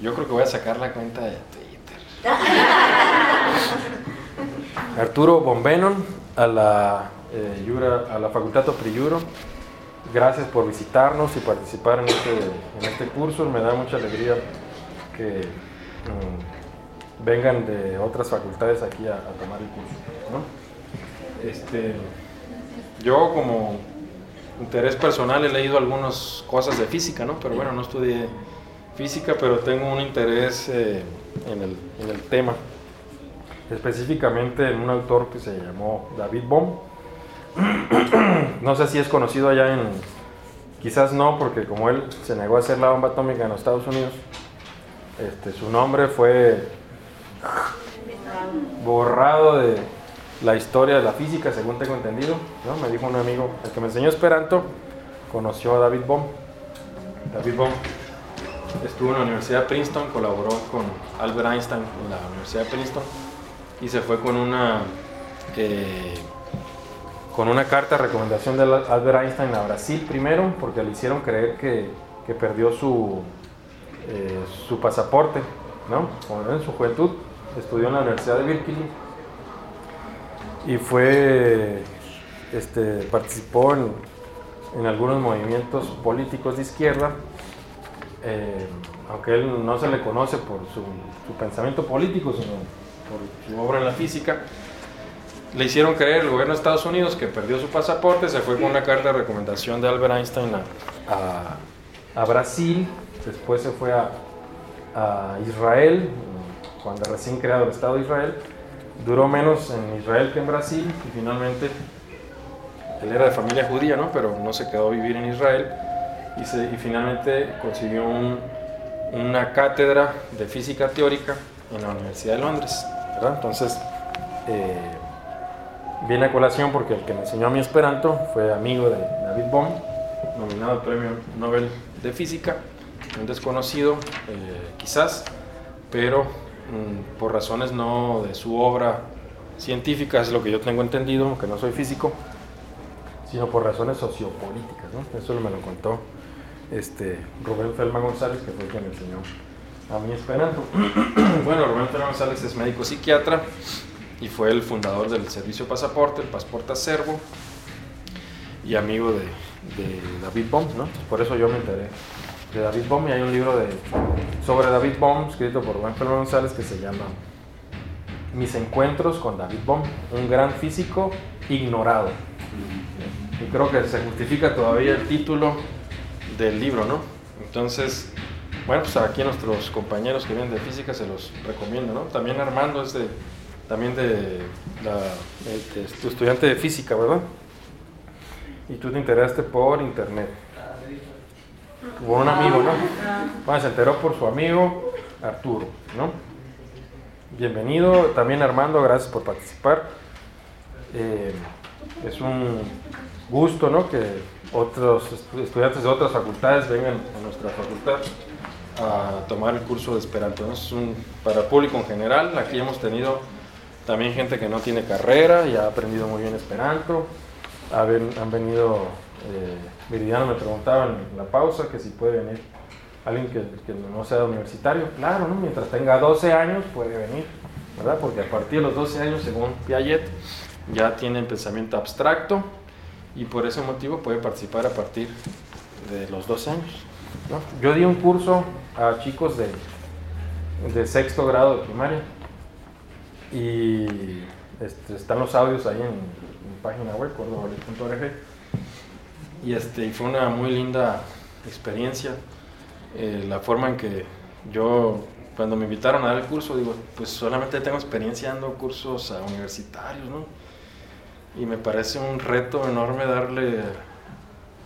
S1: Yo creo que voy a sacar la cuenta de Twitter. Arturo Bombenon a la, eh, Yura, a la Facultad Priuro gracias por visitarnos y participar en este, en este curso. Me da mucha alegría que mm, vengan de otras facultades aquí a, tomar el curso. Este, yo como interés personal he leído algunas cosas de física, ¿no? pero bueno, no estudié física, pero tengo un interés eh, en, el, en el tema, específicamente en un autor que se llamó David Bohm no sé si es conocido allá en, quizás no, porque como él se negó a hacer la bomba atómica en los Estados Unidos, este, su nombre fue borrado de la historia de la física, según tengo entendido. ¿no? Me dijo un amigo, el que me enseñó Esperanto, conoció a David Bohm. David Bohm estuvo en la Universidad de Princeton, colaboró con Albert Einstein en la Universidad de Princeton y se fue con una eh, con una carta de recomendación de Albert Einstein a Brasil primero, porque le hicieron creer que, que perdió su, eh, su pasaporte, ¿no? En su juventud estudió en la Universidad de Berkeley y fue, este, participó en, en algunos movimientos políticos de izquierda, eh, aunque él no se le conoce por su, su pensamiento político, sino por su obra en la física le hicieron creer el gobierno de Estados Unidos que perdió su pasaporte, se fue con una carta de recomendación de Albert Einstein a, a, Brasil, después se fue a, a, Israel, cuando recién creado el Estado de Israel, duró menos en Israel que en Brasil y finalmente él era de familia judía, ¿no? pero no se quedó a vivir en Israel y, se, y finalmente consiguió un, una cátedra de física teórica en la Universidad de Londres. ¿verdad? Entonces, eh, viene a colación porque el que me enseñó a mi Esperanto fue amigo de David Bohm, nominado al Premio Nobel de Física, un desconocido eh, quizás, pero por razones no de su obra científica, es lo que yo tengo entendido, aunque no soy físico, sino por razones sociopolíticas. ¿no? Eso me lo contó este, Rubén Felma González, que fue quien enseñó a mi Esperanto. bueno, Rubén Felma González es médico psiquiatra y fue el fundador del servicio Pasaporte, el Pasaporte Acervo y amigo de, David Bohm, ¿no? por eso yo me enteré de David Bohm y hay un libro de, sobre David Bohm escrito por Juan Pedro González que se llama Mis encuentros con David Bohm, un gran físico ignorado. Y creo que se justifica todavía el título del libro, ¿no? Entonces, bueno, pues aquí nuestros compañeros que vienen de física se los recomiendo, ¿no? También Armando es de, también de, tu estudiante de física, ¿verdad? Y tú te enteraste por internet. Por un amigo, ¿no? Bueno, se enteró por su amigo Arturo, ¿no? Bienvenido también Armando, gracias por participar. Eh, es un gusto, ¿no? Que otros estu- estudiantes de otras facultades vengan a nuestra facultad a tomar el curso de Esperanto. ¿no? Es un, para el público en general, aquí hemos tenido también gente que no tiene carrera y ha aprendido muy bien Esperanto. Han venido, eh, Viridiano me preguntaba en la pausa que si puede venir alguien que, no sea universitario. Claro, ¿no? mientras tenga 12 años puede venir, ¿verdad? Porque a partir de los 12 años, según Piaget, ya tienen pensamiento abstracto y por ese motivo puede participar a partir de los 12 años. Yo di un curso a chicos de, de sexto grado de primaria y este, están los audios ahí en, mi página web, cordoballet.org y este, y fue una muy linda experiencia eh, la forma en que yo cuando me invitaron a dar el curso digo pues solamente tengo experiencia dando cursos a universitarios ¿no? y me parece un reto enorme darle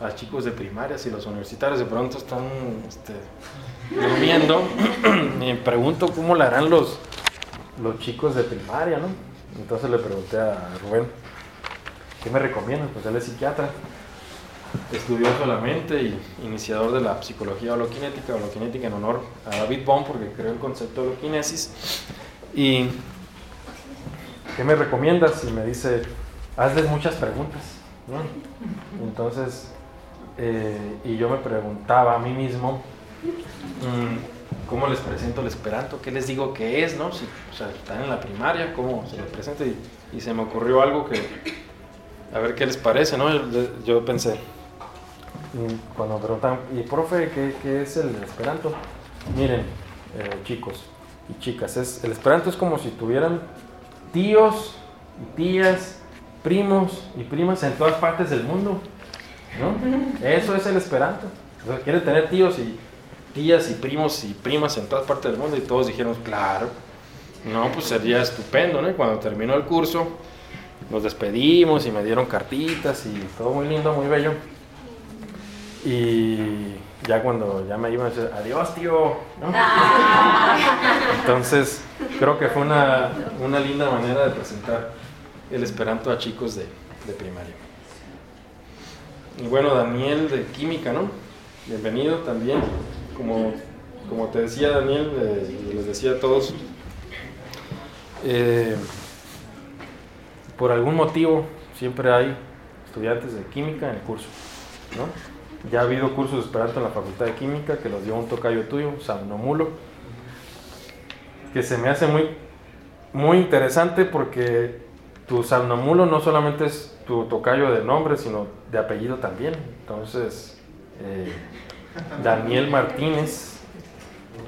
S1: a chicos de primaria si los universitarios de pronto están este, durmiendo me pregunto cómo le harán los los chicos de primaria ¿no? entonces le pregunté a Rubén ¿qué me recomiendan? pues él es psiquiatra estudió solamente y iniciador de la psicología holoquinética, holoquinética en honor a David Bohm porque creó el concepto de holoquinesis. ¿Y qué me recomiendas? Y me dice, hazles muchas preguntas. ¿no? Entonces, eh, y yo me preguntaba a mí mismo, mm, ¿cómo les presento el esperanto? ¿Qué les digo que es? ¿no? Si, o sea, están en la primaria, ¿cómo se los presento? Y, y se me ocurrió algo que, a ver qué les parece, ¿no? Yo pensé, y cuando me preguntan, ¿y profe, qué, qué es el esperanto? Miren, eh, chicos y chicas, es, el esperanto es como si tuvieran tíos y tías, primos y primas en todas partes del mundo, ¿no? Eso es el esperanto. O sea, quiere tener tíos y tías y primos y primas en todas partes del mundo y todos dijeron, claro, no, pues sería estupendo, ¿no? Y cuando terminó el curso, nos despedimos y me dieron cartitas y todo muy lindo, muy bello. Y ya cuando ya me iban a decir, adiós tío, ¿no? Entonces, creo que fue una, una linda manera de presentar el esperanto a chicos de, de primaria. Y bueno, Daniel de química, ¿no? Bienvenido también. Como, como te decía Daniel, eh, les decía a todos, eh, por algún motivo siempre hay estudiantes de química en el curso, ¿no? Ya ha habido cursos de Esperanto en la Facultad de Química que los dio un tocayo tuyo, Samnomulo, que se me hace muy, muy interesante porque tu Samnomulo no solamente es tu tocayo de nombre, sino de apellido también. Entonces, eh, Daniel Martínez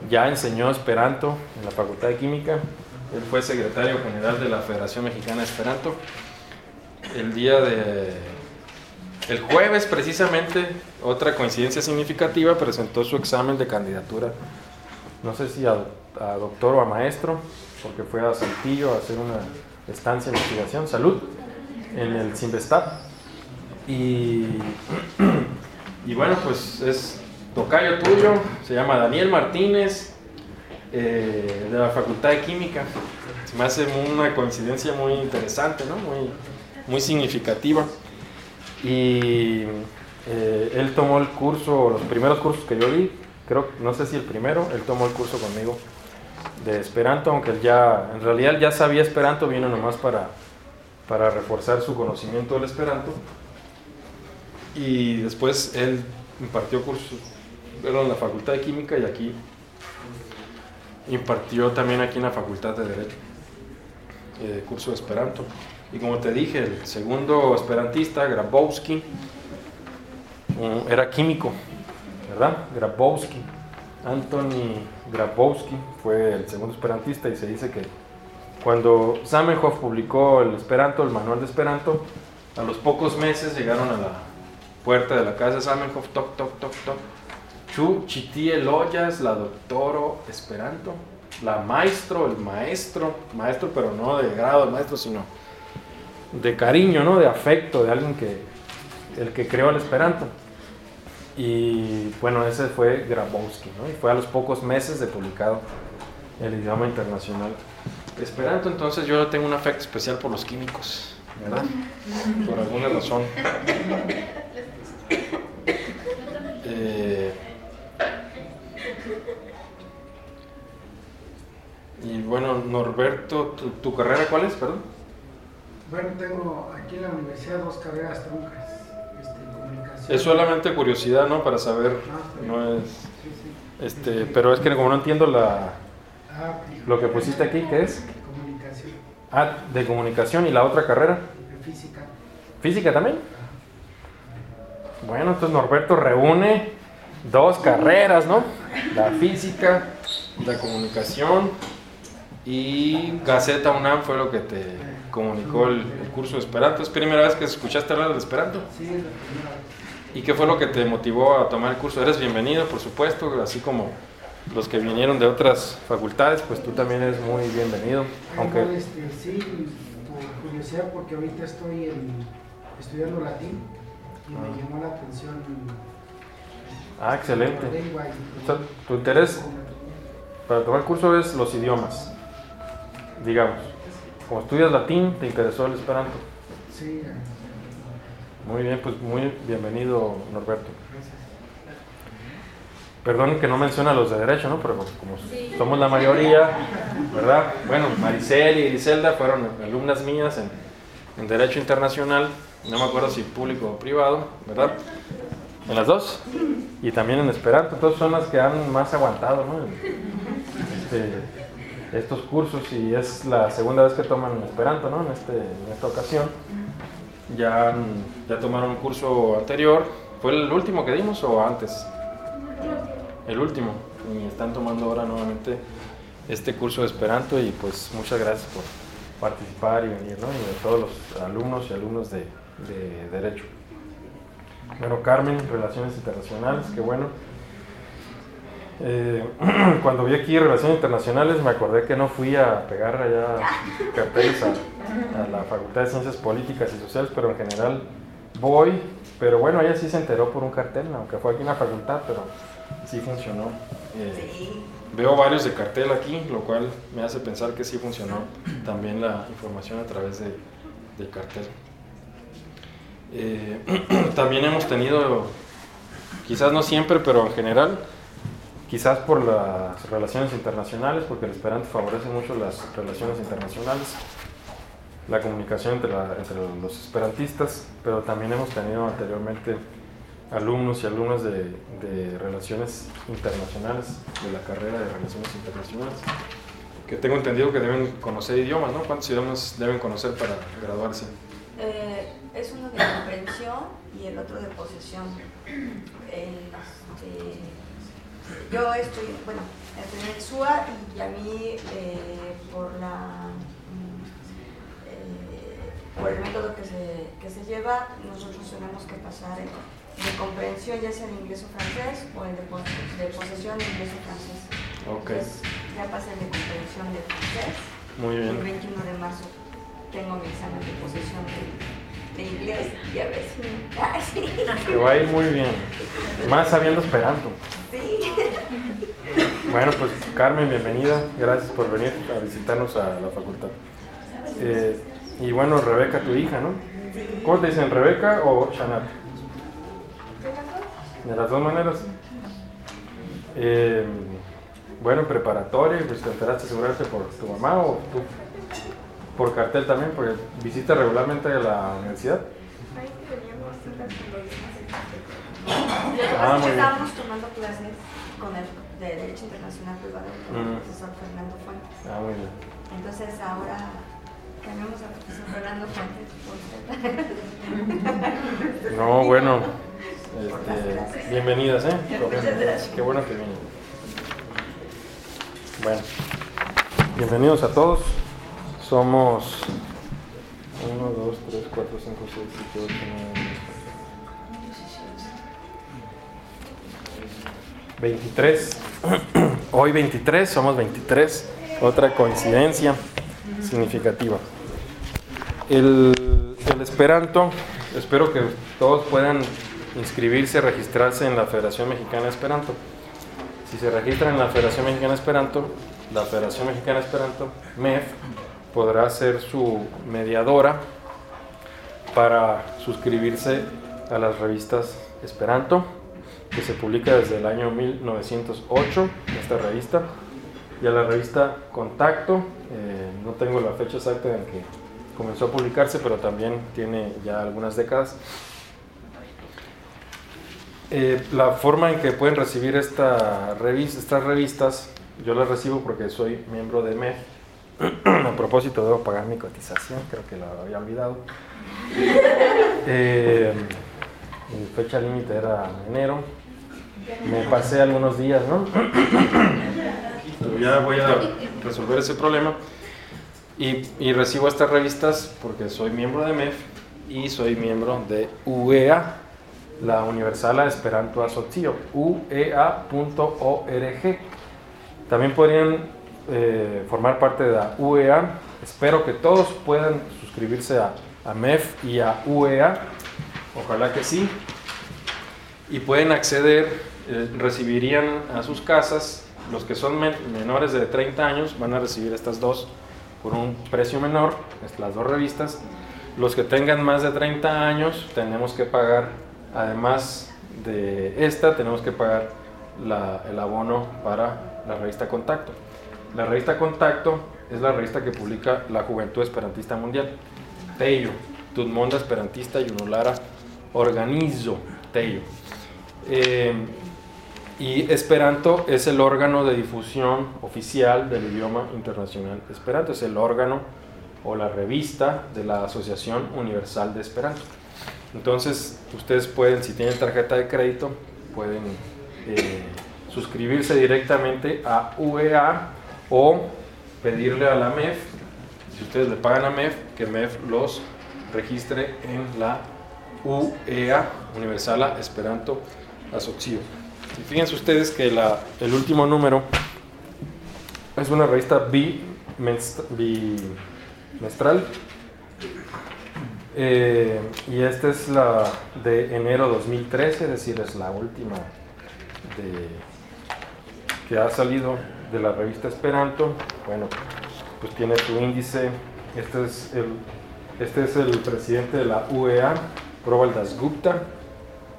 S1: ya enseñó Esperanto en la Facultad de Química. Él fue secretario general de la Federación Mexicana de Esperanto. El día de el jueves, precisamente, otra coincidencia significativa, presentó su examen de candidatura, no sé si a, doctor o a maestro, porque fue a Saltillo a hacer una estancia de investigación, salud, en el Simvestat. Y, y bueno, pues es tocayo tuyo, se llama Daniel Martínez, eh, de la Facultad de Química. Me hace una coincidencia muy interesante, ¿no? muy, muy significativa. Y eh, él tomó el curso, los primeros cursos que yo di, creo, no sé si el primero, él tomó el curso conmigo de Esperanto, aunque él ya, en realidad ya sabía Esperanto, vino nomás para, para reforzar su conocimiento del Esperanto. Y después él impartió cursos, en la Facultad de Química y aquí impartió también aquí en la Facultad de Derecho, eh, curso de Esperanto. Y como te dije, el segundo esperantista, Grabowski, era químico. ¿verdad? Grabowski. Anthony Grabowski fue el segundo esperantista y se dice que cuando Zamenhof publicó el Esperanto, el manual de Esperanto, a los pocos meses llegaron a la puerta de la casa de Zamenhof, toc, toc, toc, toc. Chu Chitie Loyas, la doctoro Esperanto, la maestro, el maestro, maestro pero no de grado de maestro, sino de cariño, ¿no? De afecto, de alguien que, el que creó el Esperanto. Y bueno, ese fue Grabowski, ¿no? Y fue a los pocos meses de publicado el idioma internacional. Esperanto, entonces yo tengo un afecto especial por los químicos, ¿verdad? Por alguna razón. Eh, y bueno, Norberto, ¿tu, tu carrera cuál es, perdón?
S6: Bueno, tengo aquí en la universidad dos carreras truncas. Este, comunicación.
S1: Es solamente curiosidad, ¿no? Para saber,
S6: Ah,
S1: no es...
S6: Sí, sí.
S1: Este, pero es que como no entiendo la,
S6: Ah,
S1: lo que pusiste aquí, ¿qué es?
S6: Comunicación,
S1: Ah, de comunicación y la otra carrera.
S6: de física.
S1: ¿Física también? Bueno, entonces Norberto reúne dos carreras, ¿no? La física, la comunicación y Gaceta UNAM fue lo que te comunicó el, el curso de Esperanto. ¿Es primera vez que escuchaste hablar de Esperanto?
S6: Sí, es la primera vez.
S1: ¿Y qué fue lo que te motivó a tomar el curso? Eres bienvenido, por supuesto, así como los que vinieron de otras facultades, pues tú también eres muy bienvenido.
S6: Aunque... Este, sí, por curiosidad, porque ahorita estoy en- estudiando latín y
S1: Ah.
S6: me llamó la atención.
S1: Ah, excelente. O sea, tu interés para tomar el curso es los idiomas, digamos. Como estudias latín, te interesó el esperanto.
S6: Sí,
S1: Muy bien, pues muy bienvenido, Norberto.
S6: gracias.
S1: Perdón que no menciona a los de derecho, ¿no? Pero como somos la mayoría, ¿verdad? Bueno, Maricel y Griselda fueron alumnas mías en, en Derecho Internacional, no me acuerdo si público o privado, ¿verdad? En las dos. Y también en Esperanto, entonces son las que han más aguantado, ¿no? Este, estos cursos y es la segunda vez que toman Esperanto, ¿no? En, este, en esta ocasión. Ya, han- ya tomaron un curso anterior. ¿Fue el último que dimos o antes? El último. Y están tomando ahora nuevamente este curso de Esperanto y pues muchas gracias por participar y venir, ¿no? Y de todos los alumnos y alumnos de, de Derecho. Bueno, Carmen, Relaciones Internacionales, qué bueno. Eh, cuando vi aquí Relaciones Internacionales me acordé que no fui a pegar allá carteles a, a la Facultad de Ciencias Políticas y Sociales, pero en general voy. Pero bueno, ella sí se enteró por un cartel, aunque fue aquí en la facultad, pero sí funcionó. Eh,
S10: Sí.
S1: Veo varios de cartel aquí, lo cual me hace pensar que sí funcionó también la información a través de, del cartel. Eh, también hemos tenido, quizás no siempre, pero en general, quizás por las relaciones internacionales, porque el Esperanto favorece mucho las relaciones internacionales, la comunicación entre, la- entre los esperantistas, pero también hemos tenido anteriormente alumnos y alumnas de, de relaciones internacionales, de la carrera de relaciones internacionales, que tengo entendido que deben conocer idiomas, ¿no? ¿Cuántos idiomas deben conocer para graduarse?
S10: Eh, es uno de comprensión y el otro de posesión. Este, yo estoy, bueno, estoy en SUA y a mí eh, por la mm, eh, por el método que se, que se lleva, nosotros tenemos que pasar el de comprensión ya sea en inglés o francés o el de, de posesión en inglés o francés.
S1: Ok,
S10: Entonces, ya pasé el de comprensión de francés.
S1: muy
S10: El
S1: bien.
S10: 21 de marzo tengo mi examen de posesión de, de inglés y a ver si.
S1: Te va a ir muy bien. Más sabiendo esperanto.
S10: Sí.
S1: Bueno, pues Carmen, bienvenida. Gracias por venir a visitarnos a la facultad. Eh, y bueno, Rebeca, tu hija, ¿no? ¿Cómo te dicen, Rebeca o Shanat? De las dos maneras. Eh, bueno, en preparatoria, pues te enteraste seguramente por tu mamá o tú por cartel también, porque visitas regularmente la universidad. Ah, muy bien.
S10: estábamos tomando clases con el de Derecho Internacional Privado con el
S1: Mm.
S10: profesor Fernando Fuentes.
S1: Ah, muy bien.
S10: Entonces ahora cambiamos al profesor Fernando Fuentes por.
S1: No, bueno, este. Bienvenidas, ¿eh? Qué bueno que vienen. Bueno, bienvenidos a todos. Somos 1, 2, 3, 4, 5, 6, 7, 8, 9, 23. Hoy 23, somos 23. Otra coincidencia significativa. El, el Esperanto, espero que todos puedan inscribirse, registrarse en la Federación Mexicana de Esperanto. Si se registran en la Federación Mexicana de Esperanto, la Federación Mexicana de Esperanto, MEF, podrá ser su mediadora para suscribirse a las revistas Esperanto, que se publica desde el año 1908, esta revista, y a la revista Contacto, eh, no tengo la fecha exacta en que comenzó a publicarse, pero también tiene ya algunas décadas. Eh, la forma en que pueden recibir estas revistas, yo las recibo porque soy miembro de MEF. a propósito, debo pagar mi cotización, creo que la había olvidado. Eh, mi fecha límite era enero. Me pasé algunos días, ¿no? Pero ya voy a resolver ese problema. Y, y recibo estas revistas porque soy miembro de MEF y soy miembro de UEA, la Universala Esperanto Asocio, uea.org. También podrían eh, formar parte de la UEA. Espero que todos puedan suscribirse a, a MEF y a UEA. Ojalá que sí. Y pueden acceder, eh, recibirían a sus casas, los que son men menores de 30 años van a recibir estas dos por un precio menor, las dos revistas. Los que tengan más de 30 años tenemos que pagar Además de esta, tenemos que pagar el abono para la revista Contacto. La revista Contacto es la revista que publica la Juventud Esperantista Mundial. Tello, Tutmonda Esperantista y Unulara Organizo, Tello. Eh, y Esperanto es el órgano de difusión oficial del idioma internacional Esperanto, es el órgano o la revista de la Asociación Universal de Esperanto. Entonces, ustedes pueden, si tienen tarjeta de crédito, pueden eh, suscribirse directamente a UEA o pedirle a la MEF, si ustedes le pagan a MEF, que MEF los registre en la UEA, Universala Esperanto Asocio. Y fíjense ustedes que el último número es una revista bimestral. Eh, y esta es la de enero 2013, es decir, es la última que ha salido de la revista Esperanto. Bueno, pues tiene su índice. Este es el, este es el presidente de la UEA, Probal Dasgupta,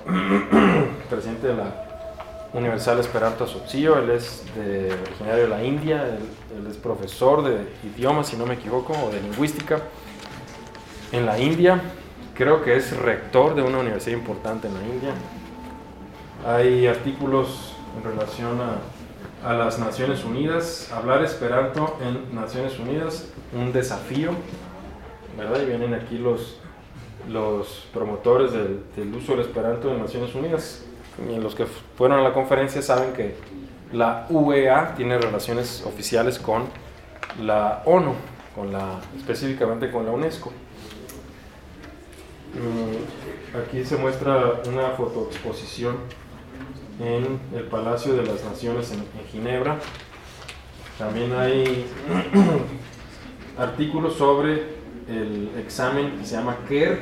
S1: presidente de la Universal Esperanto Asocio. Él es originario de la India, él, él es profesor de idiomas, si no me equivoco, o de lingüística en la India. Creo que es rector de una universidad importante en la India. Hay artículos en relación a, a las Naciones Unidas. Hablar esperanto en Naciones Unidas, un desafío. ¿Verdad? Y vienen aquí los, los promotores del, del uso del esperanto en Naciones Unidas. Y los que fueron a la conferencia saben que la UEA tiene relaciones oficiales con la ONU, con la, específicamente con la UNESCO. Aquí se muestra una fotoexposición en el Palacio de las Naciones en, Ginebra. También hay artículos sobre el examen que se llama KER,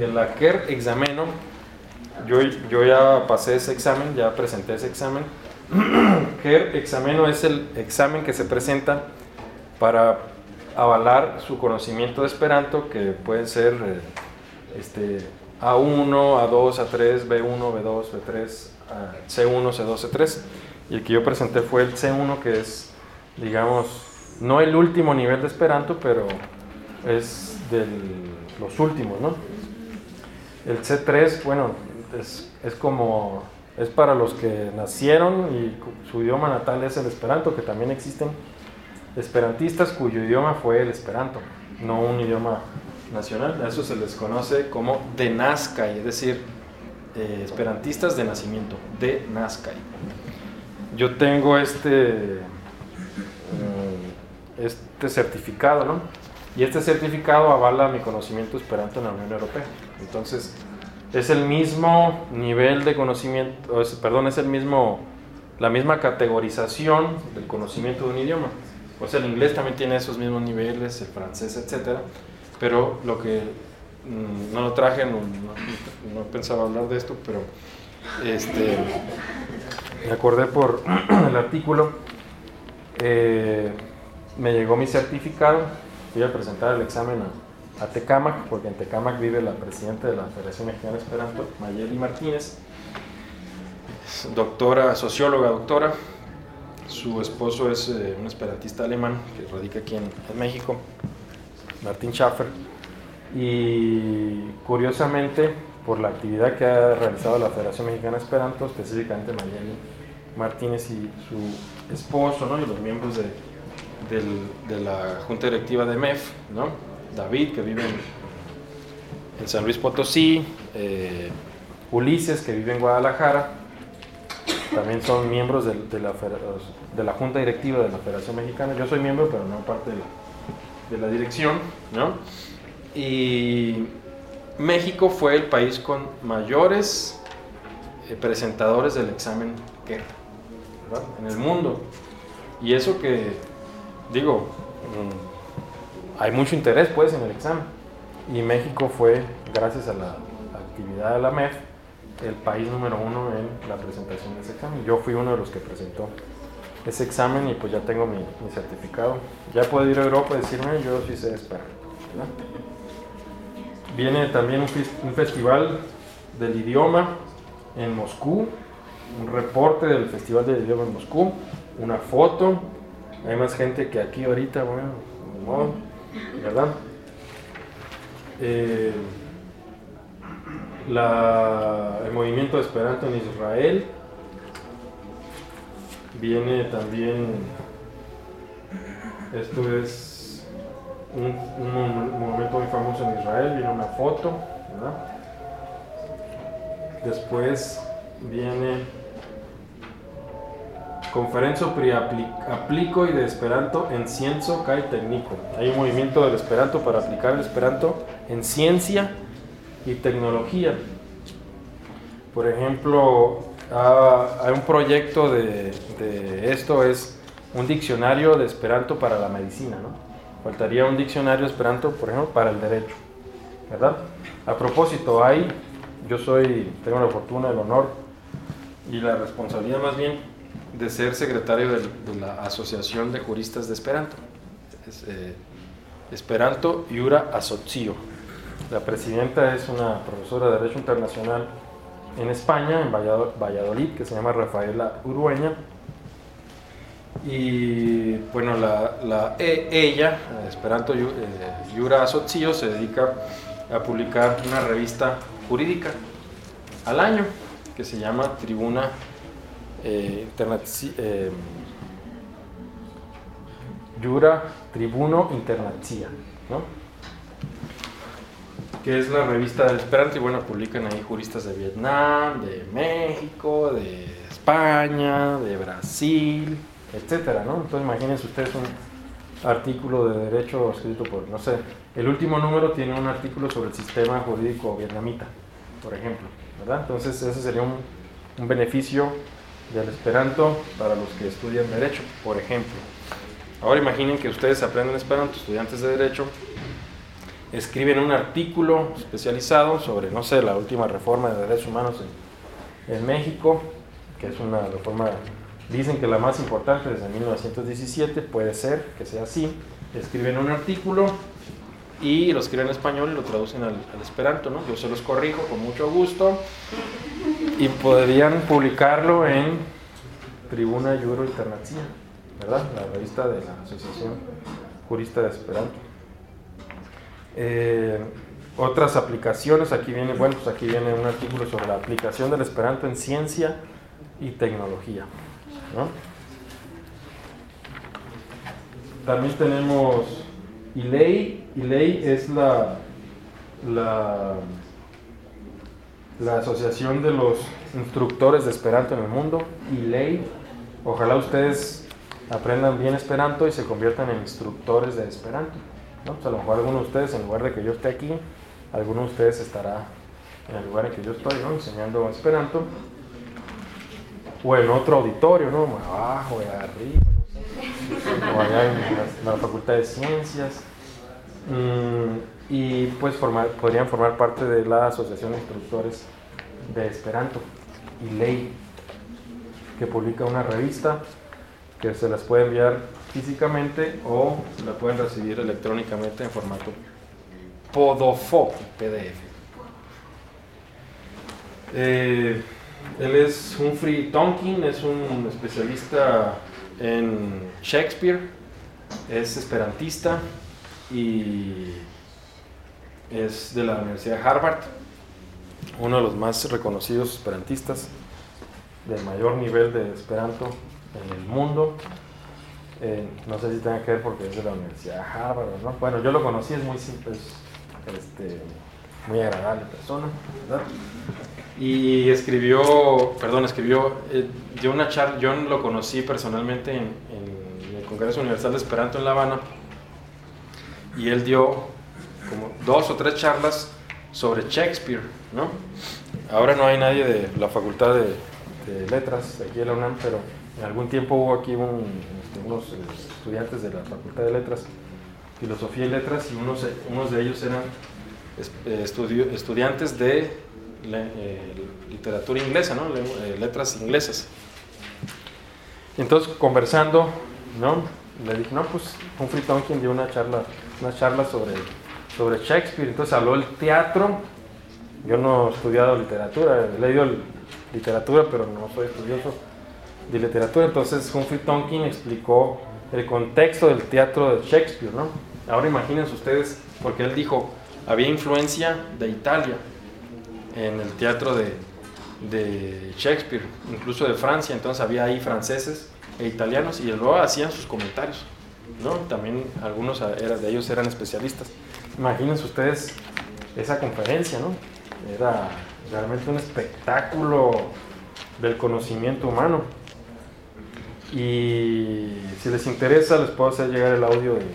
S1: el KER exameno. Yo, yo ya pasé ese examen, ya presenté ese examen. KER exameno es el examen que se presenta para avalar su conocimiento de Esperanto, que puede ser eh, este, A1, A2, A3, B1, B2, B3, C1, C2, C3. Y el que yo presenté fue el C1, que es, digamos, no el último nivel de Esperanto, pero es de los últimos, ¿no? El C3, bueno, es, es, como, es para los que nacieron y su idioma natal es el Esperanto, que también existen esperantistas cuyo idioma fue el Esperanto, no un idioma nacional. A eso se les conoce como de Nazca, es decir, eh, esperantistas de nacimiento, de Nazcai. Yo tengo este, mm, este certificado, ¿no? Y este certificado avala mi conocimiento esperanto en la Unión Europea. Entonces, es el mismo nivel de conocimiento, es- perdón, es el mismo, la misma categorización del conocimiento de un idioma. O sea, el inglés también tiene esos mismos niveles, el francés, etcétera. Pero lo que no lo traje, no, no- pensaba hablar de esto, pero este, me acordé por el artículo. eh, me llegó mi certificado, fui a presentar el examen a, Tecámac, porque en Tecámac vive la presidenta de la Federación Mexicana Esperanto, Mayeli Martínez, doctora, socióloga, doctora. Su esposo es eh, un esperantista alemán que radica aquí en, en México, Martín Schaffer. Y curiosamente, por la actividad que ha realizado la Federación Mexicana Esperanto, específicamente Mayeli Martínez y su esposo, y los miembros de, la Junta Directiva de MEF. David, que vive en, San Luis Potosí, eh, Ulises, que vive en Guadalajara, también son miembros de la Junta Directiva de la Federación Mexicana. Yo soy miembro, pero no parte de la, de la dirección, ¿no? Y México fue el país con mayores eh, presentadores del examen en el mundo. Y eso que, digo, mm, hay mucho interés pues en el examen. Y México fue, gracias a la actividad de la MEF, el país número uno en la presentación de ese examen. Yo fui uno de los que presentó ese examen y pues ya tengo mi, certificado. Ya puedo ir a Europa y decirme, yo sí sé esperar. Viene también un, fes- un festival del idioma en Moscú, un reporte del Festival del Idioma en Moscú, una foto. Hay más gente que aquí ahorita, bueno, modo, ¿verdad? Eh, la- el movimiento de Esperanto en Israel. Viene también, esto es un, un muy famoso en Israel, viene una foto. Después viene Conferenzo pri apli- aplico y de Esperanto en Cienzo kai técnico. Hay un movimiento del Esperanto para aplicar el Esperanto en ciencia y tecnología. Por ejemplo, ah, hay un proyecto de, de esto, es un diccionario de Esperanto para la medicina, ¿no? Faltaría un diccionario Esperanto, por ejemplo, para el derecho, ¿verdad? A propósito, hay, yo soy, tengo la fortuna, el honor y la responsabilidad más bien de ser secretario del- de, la Asociación de Juristas de Esperanto. Es, eh, Esperanto Iura Asocio. La presidenta es una profesora de Derecho Internacional en España, en Vallado- Valladolid, que se llama Rafaela Urueña. Y bueno, la, la- e- ella, Esperanto eh, Iura Asocio, se dedica a publicar una revista jurídica al año que se llama Tribuna eh, eh, Tribuno Internazia, ¿no? que es la revista del Esperanto y bueno, publican ahí juristas de Vietnam, de México, de España, de Brasil, etcétera, ¿no? Entonces imagínense ustedes un artículo de derecho escrito por, no sé, el último número tiene un artículo sobre el sistema jurídico vietnamita, por ejemplo, ¿verdad? Entonces ese sería un, beneficio del Esperanto para los que estudian Derecho, por ejemplo. Ahora imaginen que ustedes aprenden Esperanto, estudiantes de Derecho, escriben un artículo especializado sobre, no sé, la última reforma de derechos humanos en México, que es una reforma, dicen que la más importante desde 1917, puede ser que sea así. Escriben un artículo y lo escriben en español y lo traducen al, Esperanto, ¿no? Yo se los corrijo con mucho gusto y podrían publicarlo en Tribuna Euro Internazia, ¿verdad? La revista de la Asociación Jurista de Esperanto. Eh, otras aplicaciones, aquí viene, bueno, pues aquí viene un artículo sobre la aplicación del Esperanto en ciencia y tecnología. También tenemos ILEI. ILEI es la, la la Asociación de los Instructores de Esperanto en el Mundo, ILEI. Ojalá ustedes aprendan bien Esperanto y se conviertan en instructores de Esperanto. ¿no? Pues a lo mejor alguno de ustedes, en lugar de que yo esté aquí, alguno de ustedes estará en el lugar en que yo estoy, enseñando Esperanto. O en otro auditorio, ¿no? Abajo, arriba. O allá en la, la Facultad de Ciencias. Mm, y pues formar, podrían formar parte de la Asociación de Instructores de Esperanto y Ley, que publica una revista que se las puede enviar físicamente o la pueden recibir electrónicamente en formato Podofo, PDF. Eh, él es Humphrey Tonkin, es un especialista en Shakespeare, es esperantista y es de la Universidad de Harvard, uno de los más reconocidos esperantistas del mayor nivel de esperanto en el mundo. Eh, no sé si tenga que ver porque es de la Universidad de Harvard, ¿no? Bueno, yo lo conocí, es muy simple, es este, muy agradable persona, ¿verdad? Y escribió, perdón, escribió, eh, dio una charla, yo lo conocí personalmente en, el Congreso Universal de Esperanto en La Habana, y él dio como dos o tres charlas sobre Shakespeare, ¿no? Ahora no hay nadie de la Facultad de, Letras aquí de la UNAM, pero en algún tiempo hubo aquí este, unos eh, estudiantes de la Facultad de Letras, Filosofía y Letras, y unos, unos de ellos eran eh, estudio- estudiantes de le- eh, literatura inglesa, ¿no? Le- eh, letras inglesas. Entonces, conversando, ¿no? Le dije, no, pues Humphrey Tonkin dio una charla, una charla sobre, sobre Shakespeare. Entonces habló del teatro. Yo no he estudiado literatura, he leído literatura, pero no soy estudioso de literatura. Entonces Humphrey Tonkin explicó el contexto del teatro de Shakespeare, ¿no? Ahora imagínense ustedes, porque él dijo, había influencia de Italia en el teatro de, Shakespeare, incluso de Francia, entonces había ahí franceses e italianos y luego hacían sus comentarios, ¿no? También algunos era- de ellos eran especialistas. Imagínense ustedes esa conferencia, ¿no? Era realmente un espectáculo del conocimiento humano. Y si les interesa, les puedo hacer llegar el audio de,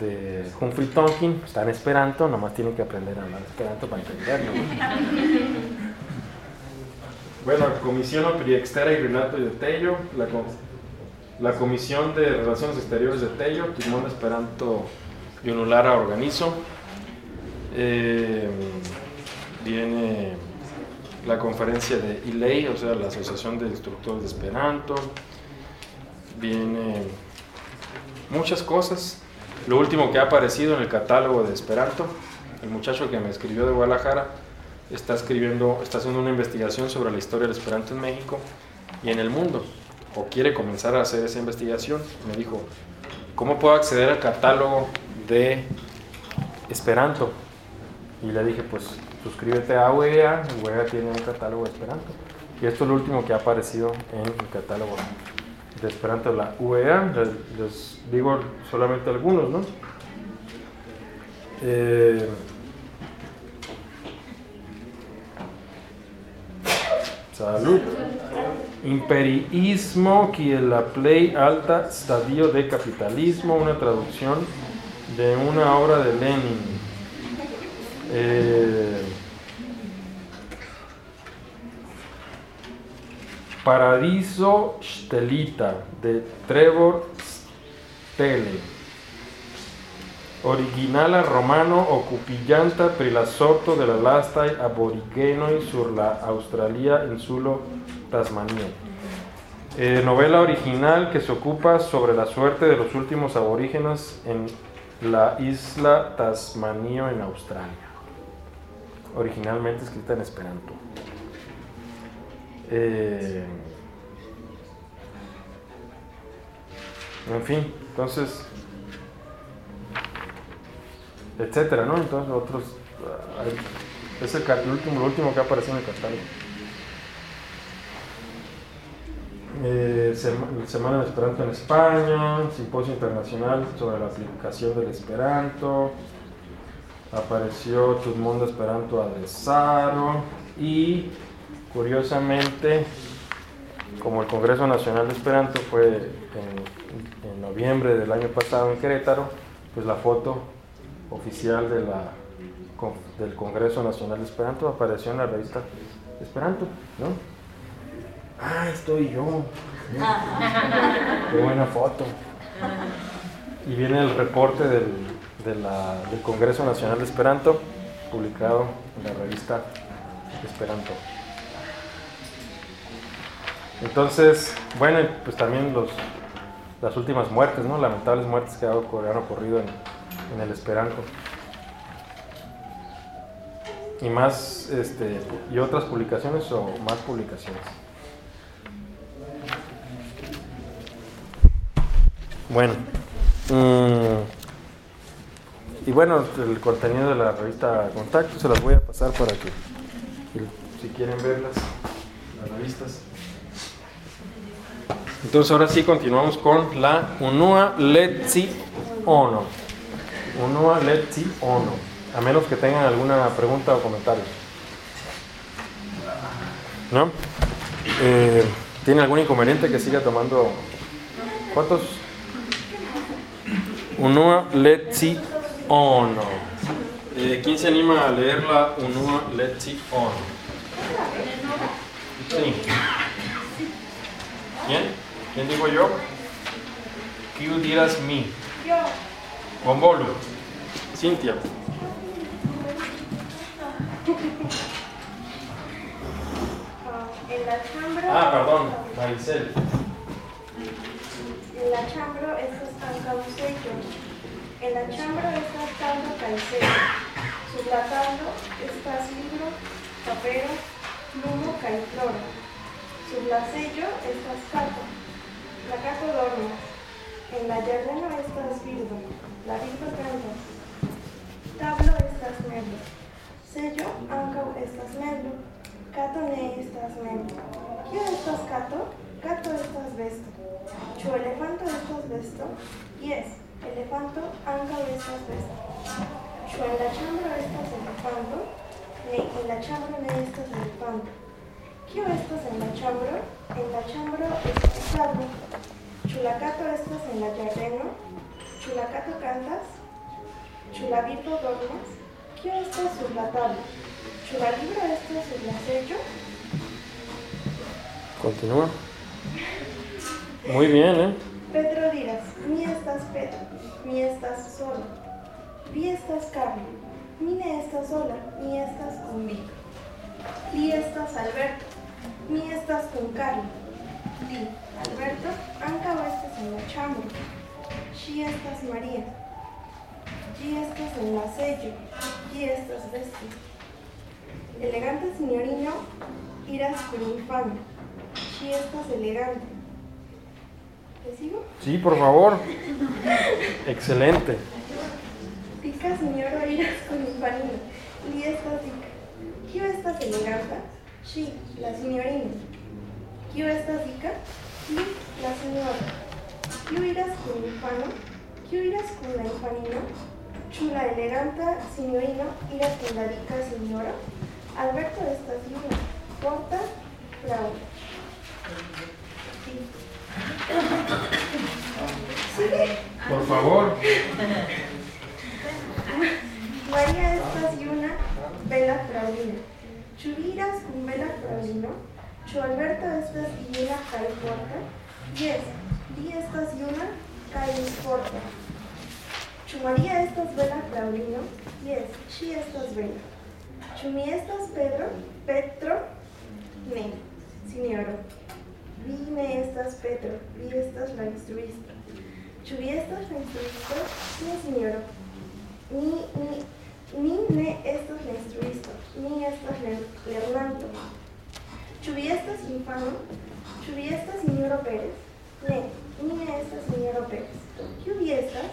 S1: de Humphrey Tonkin. Está en Esperanto, nomás tienen que aprender a hablar Esperanto para entenderlo. ¿no? Bueno, Comisión Priextera y Renato de Tello, la, co- la Comisión de Relaciones Exteriores de Tello, Timón Esperanto Yunulara Organizo. Eh, viene la conferencia de ILEI, o sea, la Asociación de Instructores de Esperanto. Viene muchas cosas. Lo último que ha aparecido en el catálogo de Esperanto, el muchacho que me escribió de Guadalajara, está escribiendo, está haciendo una investigación sobre la historia del Esperanto en México y en el mundo, o quiere comenzar a hacer esa investigación. Me dijo, ¿cómo puedo acceder al catálogo de Esperanto? Y le dije, pues suscríbete a UEA, UEA tiene un catálogo de Esperanto. Y esto es lo último que ha aparecido en el catálogo de Esperanto la UEA. Les, digo solamente algunos, ¿no? Eh, Salud. Imperiismo kiel la play alta estadio de capitalismo, una traducción de una obra de Lenin. Eh, Paradiso Stelita de Trevor Stele. Originala romano occupillanta pri la de la lastaj aborigenoj sur la Australia insulo Tasmania. Eh, novela original que se ocupa sobre la suerte de los últimos aborígenes en la isla Tasmanio en Australia. Originalmente escrita en Esperanto. Eh, en fin, entonces etcétera, ¿no? Entonces otros ah, es el, último, lo último que apareció en el catálogo. Eh, Sema- Semana de Esperanto en España, Simposio Internacional sobre la aplicación del Esperanto, apareció Tutmondo Esperanto Adesaro y curiosamente, como el Congreso Nacional de Esperanto fue en, noviembre del año pasado en Querétaro, pues la foto oficial del Congreso Nacional de Esperanto apareció en la revista Esperanto, ¿no? Ah, estoy yo. Qué buena foto. Y viene el reporte del, del Congreso Nacional de Esperanto, publicado en la revista Esperanto. Entonces, bueno, pues también los, las últimas muertes, ¿no? Lamentables muertes que han ocurrido, en, en el Esperanto. Y más, este, y otras publicaciones o más publicaciones. Bueno, mm, y bueno, el contenido de la revista Contacto se las voy a pasar para que, si quieren verlas, las revistas. Entonces ahora sí continuamos con la Unua Letzi Ono. Unua Letzi Ono. A menos que tengan alguna pregunta o comentario. ¿No? Eh, ¿Tiene algún inconveniente que siga tomando? ¿Cuántos? Unua Letzi Ono. Eh, ¿Quién se anima a leer la Unua Letzi Ono? Sí. ¿Quién? ¿Quién digo yo? ¿Quién dirás mí?
S9: Yo.
S1: Bombolo. Cintia.
S9: Ah, en la chambro.
S1: Ah, perdón, Maricel.
S9: En la chambro estás causello. En la chambro estás tanto calcero. Sublatando estás libro, papero, plumo, caiflora. Sublacello estás caco. La caco dormas. En la yardena estás virgo. La virgo cantas. Tablo estás negro. Sello, ancau estás negro. Cato ne estás negro. ¿Quién estás cato? Cato estás vesto. Chu elefanto estás vesto. Yes, elefanto ancau estás vesto. Chu en la chambro estás elefanto. Ne en la chambro ne estás elefanto. ¿Quién estás en la chambro? En la chambro estás tablo. Chulacato estás en la yardeno. Chulacato cantas. Chulavirgo dormas. ¿Quién estás sur la tabla? Chulalibro estás sur la sello.
S1: Continúa. Muy bien, ¿eh?
S9: Pedro dirás, mi estás Pedro, mi estás solo. Vi estás Carmen, mi ne estás sola, mi estás con Vic. Li estás Alberto, mi estás con Carlos. Li, Alberto, anca estás en la chambra. Si estás María. Gi estás en la sello, gi estás vestido. Elegante signorino, irás con infame. Si estás elegante. ¿Te sigo?
S1: Sí, por favor. Excelente.
S9: Dica signoro iras con infanino, li estas dica. Kio estas eleganta? Sí, la signorina. Kio estas dica? Li, la señora. Kio iras con infano? Kio iras con la infanino? Ĉu la eleganta signorino iras con la dica signoro? Alberto estas juna, porta, fraŭlo.
S1: Por favor.
S9: María estas juna, bela fraŭlino. Ĉu vi iras kun bela fraŭlino? Ĉu Alberto estas juna kaj forta? Jes, li estas juna kaj forta. Ĉu Maria estas bela fraŭlino? Jes, ŝi estas bela. Ĉu mi estas Pedro? Petro? Ne, sinjoro. Vi ne estas Petro, vi estas la instruisto. Ĉu vi estas la instruisto? Ne, sinjoro. Mi, mi, mi ne estas la instruisto, mi estas ler- lernanto. Ĉu vi estas infano? Ĉu vi estas Pérez? Ne, mi ne estas Pérez. Kiu vi estas?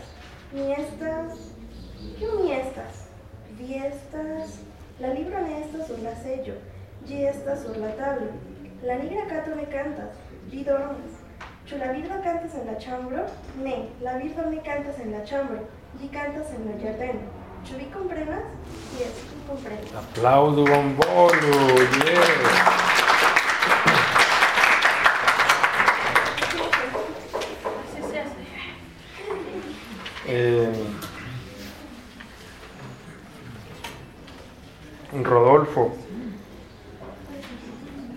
S9: Mi estas... Kiu mi estas? Vi estas... La libro ne estas sur la sello, ĝi estas sur la tablo. La nigra kato ne kantas, ĝi dormas. Ĉu la birdo kantas en la ĉambro? Ne, la birdo ne kantas en la ĉambro, ĝi kantas en la ĝardeno. Ĉu vi komprenas? Yes, comprendo.
S1: Aplaudo bombolo. Yeah.
S5: Así se hace.
S1: Eh, Rodolfo.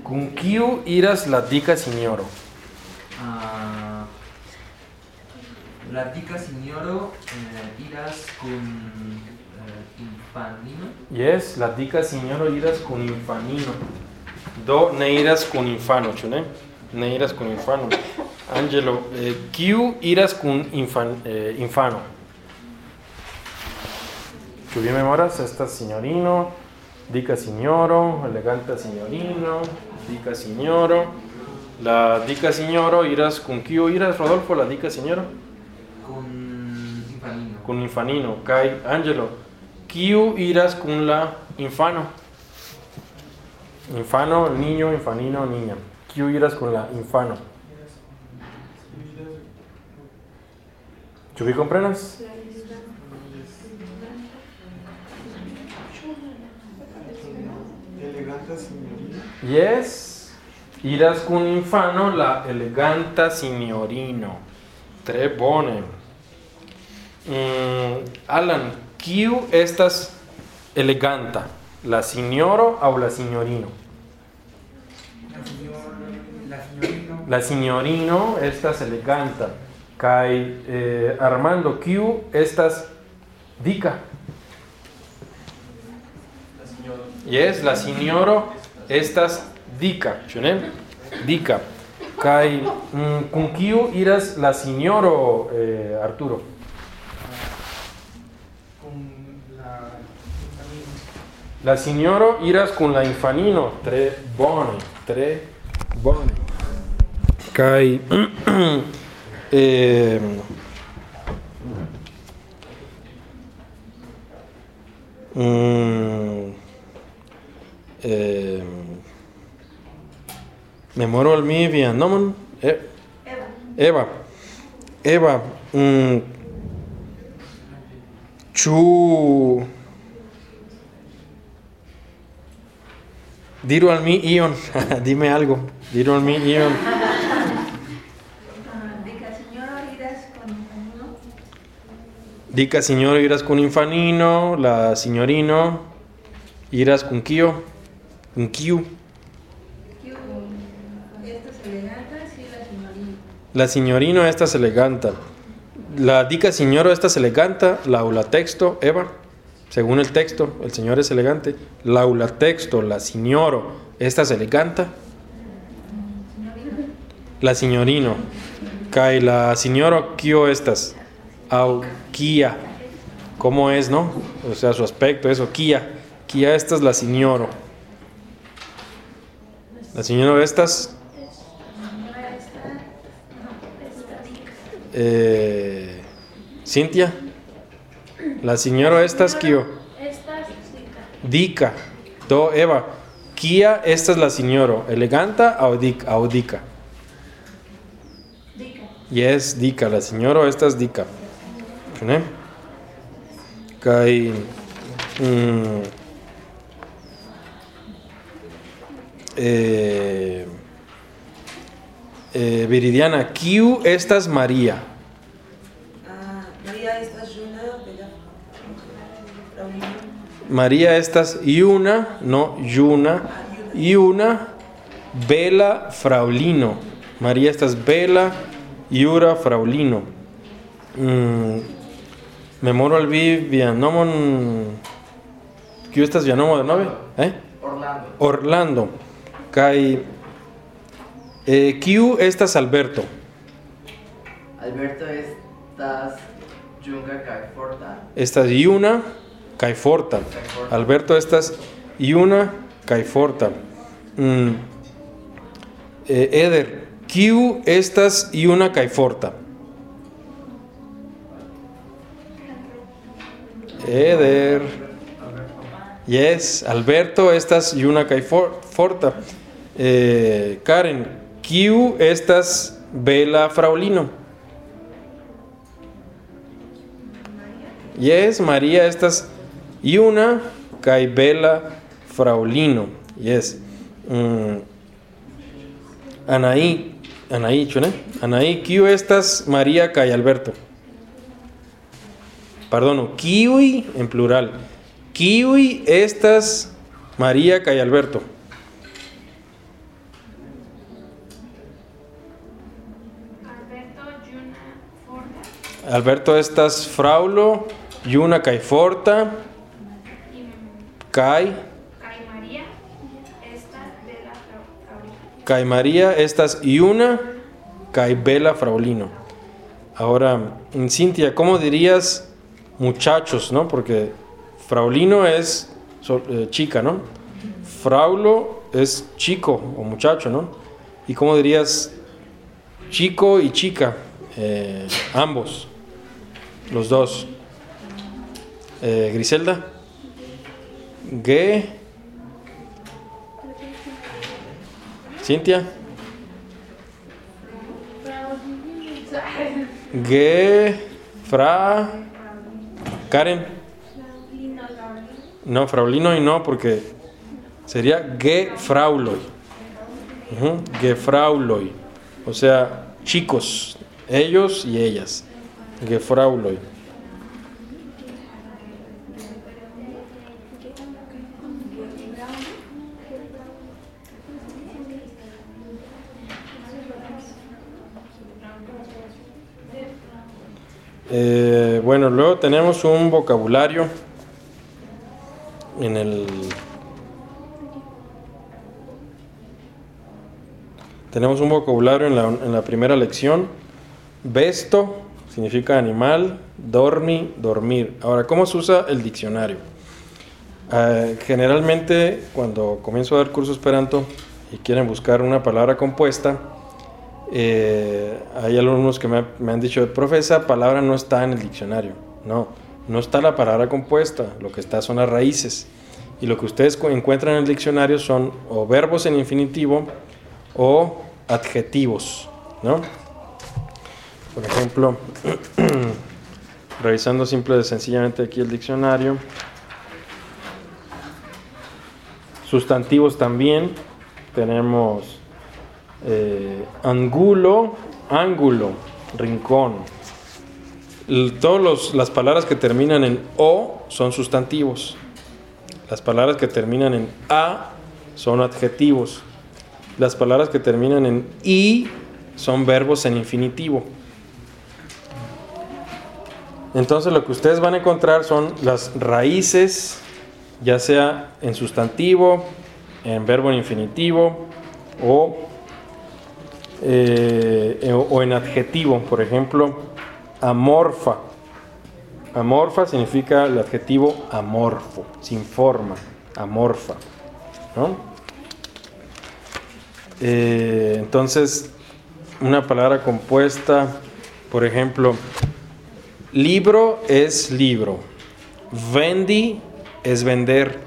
S1: Con kiu iras la dica signoro?
S3: Ah, la dica signoro eh, iras con infanino.
S1: Yes, la dica signoro iras con infanino. Do ne iras con infano, chune? Ne iras con infano. Angelo, eh, kiu iras con infan, eh, infano? Ĉu vi memoras? Estas signorino, dica signoro, eleganta signorino, dica signoro. La dica signoro iras con kiu iras, Rodolfo, la dica signoro?
S3: Con infanino.
S1: Con infanino. Kai, Angelo, kiu iras con la infano? Infano, niño, infanino, niña. Kiu iras con la infano?
S8: Eleganta signorina.
S1: Yes. Iras con infano la eleganta signorino. Tre bone. Mm, Alan, kiu estas eleganta? La signoro aŭ la signorino?
S6: La la señorino.
S1: La signorino estas eleganta. Kai eh, Armando, kiu estas dica? Yes, la signoro estas dica, ĉu ne? Dica. Kai mm, kun kiu iras la signoro eh, Arturo?
S6: Con la infanino.
S1: La signoro iras kun la infanino. Tre bone, tre bone. Kai eh, mm, eh, memoro al mi via nomon eh,
S9: Eva.
S1: Eva. Mm, Diru al mi ion, dime algo. Diru al mi ion.
S10: Dica signoro iras con infanino.
S1: La signorino iras con kio, con kiu.
S10: La signorina.
S1: La signorino estas eleganta. La dica signoro estas eleganta, laula texto, Eva. Según el texto, el señor es elegante. Laula texto, la signoro estas eleganta. La signorino. Kai la signoro kio estas. Au kia. ¿Cómo es, no? O sea, su aspecto, eso, kia. Kia estas la signoro. La signoro estas Eh, Cintia, la señora estas kio,
S5: Estas, dica.
S1: do Eva, kia estas la señora, eleganta o dica, o dica.
S5: Dica.
S1: Yes, dica, la señora estas dica. ¿Ne? Kai mm, eh, eh, Viridiana, kiu estas María?
S10: Ah, María,
S1: María estas Yuna, no Yuna, Yuna, Bela Fraulino. María estas Bela Yura Fraulino. Mm, memoro al vi vianomon. Kiu estas vianomo de nove? Eh?
S7: Orlando.
S1: Orlando. Kai eh, kiu estas Alberto?
S7: Alberto estas Junga kaj Forta.
S1: Estas Yuna kai Forta. Alberto estas Yuna kai Forta. Mm. Eh, Eder, kiu estas Yuna kai Forta? Eder. Yes, Alberto estas Yuna kai For- Forta. Eh, Karen, kiu estas Bela Fraulino? Yes, María estas Yuna kai bela fraulino. Yes. Mm. Anaí, Anaí, chune. Anaí, kiu estas María kai Alberto. Perdón, kiwi en plural. Kiwi estas María kai Alberto.
S5: Alberto Yuna Forta
S1: Alberto estas fraulo, Yuna kai forta,
S5: y
S1: kai
S5: Kai María, esta de la Fra- Fabrina.
S1: Kai María, estas y una, Kai Bela Fraulino. Ahora, en Cintia, ¿cómo dirías muchachos, no? Porque Fraulino es eh, chica, ¿no? Fraulo es chico o muchacho, ¿no? ¿Y cómo dirías chico y chica? Eh, ambos, los dos. Eh, Griselda. Ge. Cintia. Ge. Fra. Karen. No, Fraulino y no, porque sería Gefrauloi. Ujú, Gefrauloi. O sea, chicos, ellos y ellas. Gefrauloi. Eh, bueno, luego tenemos un vocabulario en el... Tenemos un vocabulario en la, primera lección. Besto significa animal, dormi, dormir. Ahora, ¿cómo se usa el diccionario? Eh, generalmente, cuando comienzo a dar curso esperanto y quieren buscar una palabra compuesta, eh, hay alumnos que me, me han dicho, profesa, palabra no está en el diccionario. No, no está la palabra compuesta, lo que está son las raíces. Y lo que ustedes encuentran en el diccionario son o verbos en infinitivo o adjetivos, ¿no? Por ejemplo, revisando simple y sencillamente aquí el diccionario, sustantivos también, tenemos eh, angulo, ángulo, rincón. Todas las palabras que terminan en o son sustantivos. Las palabras que terminan en a son adjetivos. Las palabras que terminan en i son verbos en infinitivo. Entonces lo que ustedes van a encontrar son las raíces, ya sea en sustantivo, en verbo en infinitivo o, eh, o- en adjetivo. Por ejemplo, amorfa. Amorfa significa el adjetivo amorfo, sin forma, amorfa. ¿no? Eh, entonces, una palabra compuesta, por ejemplo, libro es libro, vendi es vender,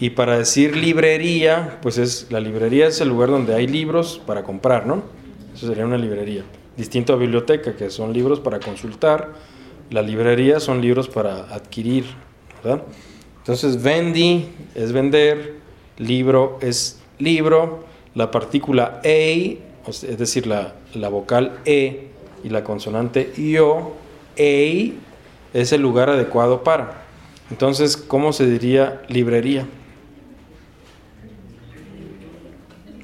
S1: y para decir librería, pues es la librería es el lugar donde hay libros para comprar, ¿no? Eso sería una librería. Distinto a biblioteca, que son libros para consultar, la librería son libros para adquirir, ¿verdad? Entonces, vendi es vender, libro es libro, la partícula e, sea, es decir, la, la vocal e y la consonante io, ei, es el lugar adecuado para. Entonces, ¿cómo se diría librería?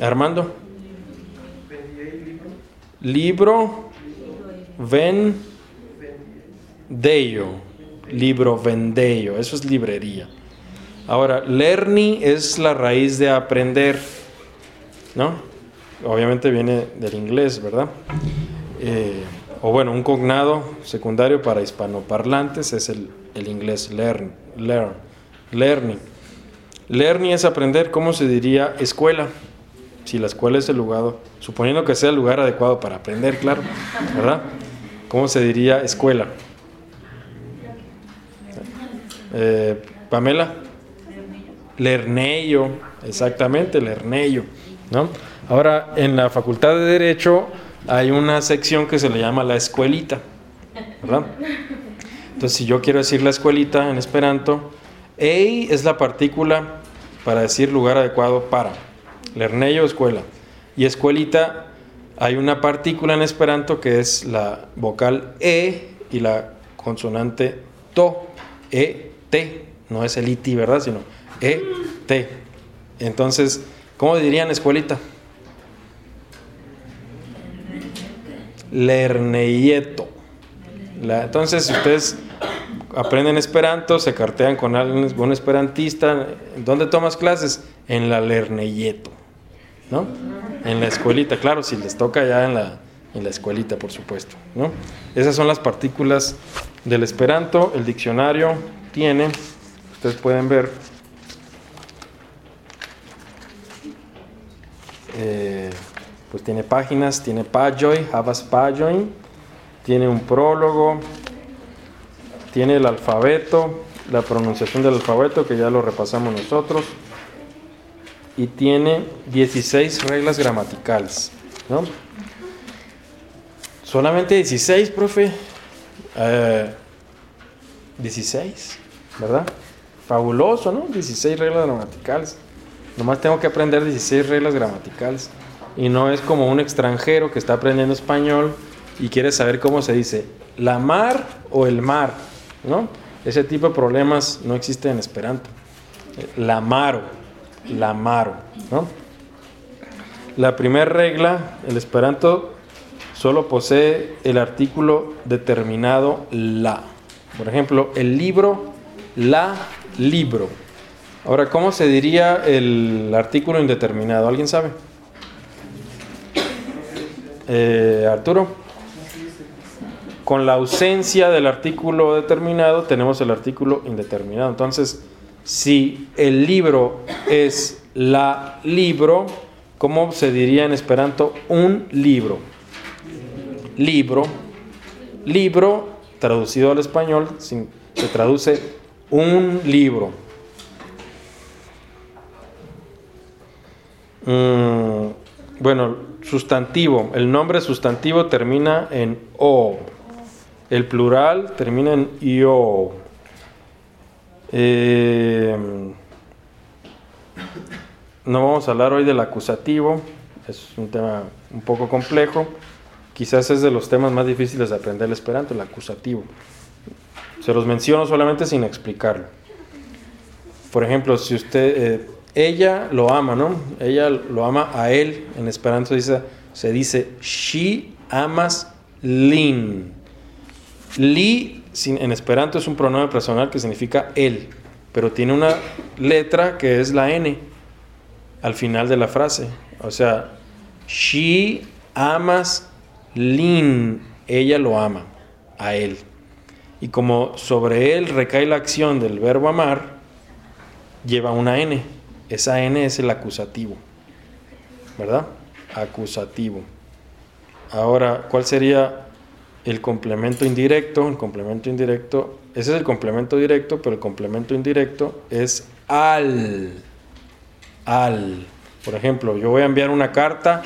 S1: Armando. Libro ven deio. Libro vendeio. Eso es librería. Ahora, lerni es la raíz de aprender. ¿No? Obviamente viene del inglés, ¿verdad? Eh, o bueno, un cognado secundario para hispanoparlantes es el, el inglés learn, learn, learning. Learning es aprender, ¿cómo se diría escuela? Si la escuela es el lugar, suponiendo que sea el lugar adecuado para aprender, claro, ¿verdad? ¿Cómo se diría escuela? Eh, Pamela. Lerneyo, exactamente, Lerneyo, ¿no? Ahora, en la Facultad de Derecho hay una sección que se le llama la escuelita, ¿verdad? Entonces, si yo quiero decir la escuelita en esperanto, Ei es la partícula para decir lugar adecuado para. Lernejo, escuela. Y escuelita, hay una partícula en esperanto que es la vocal E y la consonante to. E, T. No es el iti, ¿verdad? Sino E, T. Entonces, ¿cómo dirían escuelita? Lerneyeto. La- entonces, ustedes aprenden esperanto, se cartean con alguien, un esperantista, ¿dónde tomas clases? En la Lerneyeto, ¿no? En la escuelita, claro, si les toca ya en la, en la escuelita, por supuesto, ¿no? Esas son las partículas del esperanto. El diccionario tiene, ustedes pueden ver, eh, pues tiene páginas, tiene Pajoy, Havas Pajoy, tiene un prólogo, tiene el alfabeto, la pronunciación del alfabeto, que ya lo repasamos nosotros, y tiene 16 reglas gramaticales, ¿no? Solamente 16, profe. Eh, 16, ¿verdad? Fabuloso, ¿no? 16 reglas gramaticales. Nomás tengo que aprender 16 reglas gramaticales. Y no es como un extranjero que está aprendiendo español y quiere saber cómo se dice la mar o el mar, ¿no? Ese tipo de problemas no existen en Esperanto. La maro, la maro, ¿no? La primera regla, el Esperanto solo posee el artículo determinado la. Por ejemplo, el libro, la libro. Ahora, ¿cómo se diría el artículo indeterminado? ¿Alguien sabe? Eh, Arturo. Con la ausencia del artículo determinado tenemos el artículo indeterminado. Entonces, si el libro es la libro, ¿cómo se diría en esperanto un libro? Libro. Libro, traducido al español, se traduce un libro. Mm, bueno, sustantivo. El nombre sustantivo termina en o. El plural termina en io. Eh, no vamos a hablar hoy del acusativo. Es un tema un poco complejo. Quizás es de los temas más difíciles de aprender el esperanto, el acusativo. Se los menciono solamente sin explicarlo. Por ejemplo, si usted, eh, ella lo ama, ¿no? Ella lo ama a él. En esperanto dice, se dice, she amas lin. Li en esperanto es un pronombre personal que significa él, pero tiene una letra que es la n al final de la frase. O sea, she amas lin. Ella lo ama a él. Y como sobre él recae la acción del verbo amar, lleva una N. Esa N es el acusativo. ¿Verdad? Acusativo. Ahora, ¿cuál sería el complemento indirecto? El complemento indirecto, ese es el complemento directo, pero el complemento indirecto es al. Al. Por ejemplo, yo voy a enviar una carta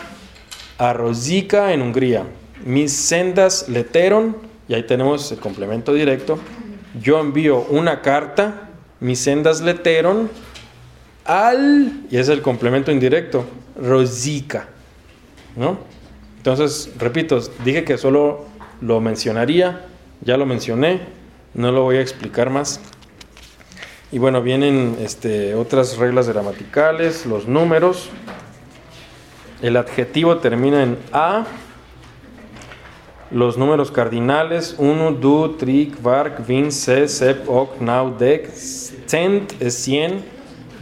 S1: a Rosica en Hungría. Mis sendas leteron, y ahí tenemos el complemento directo. Yo envío una carta, mis sendas leteron al, y es el complemento indirecto, Rosica. ¿No? Entonces, repito, dije que solo lo mencionaría, ya lo mencioné, no lo voy a explicar más. Y bueno, vienen este, otras reglas gramaticales, los números. El adjetivo termina en A. Los números cardinales 1, du, tri, kvark, vin, se, sep, ok, nau, dec, cent es 100,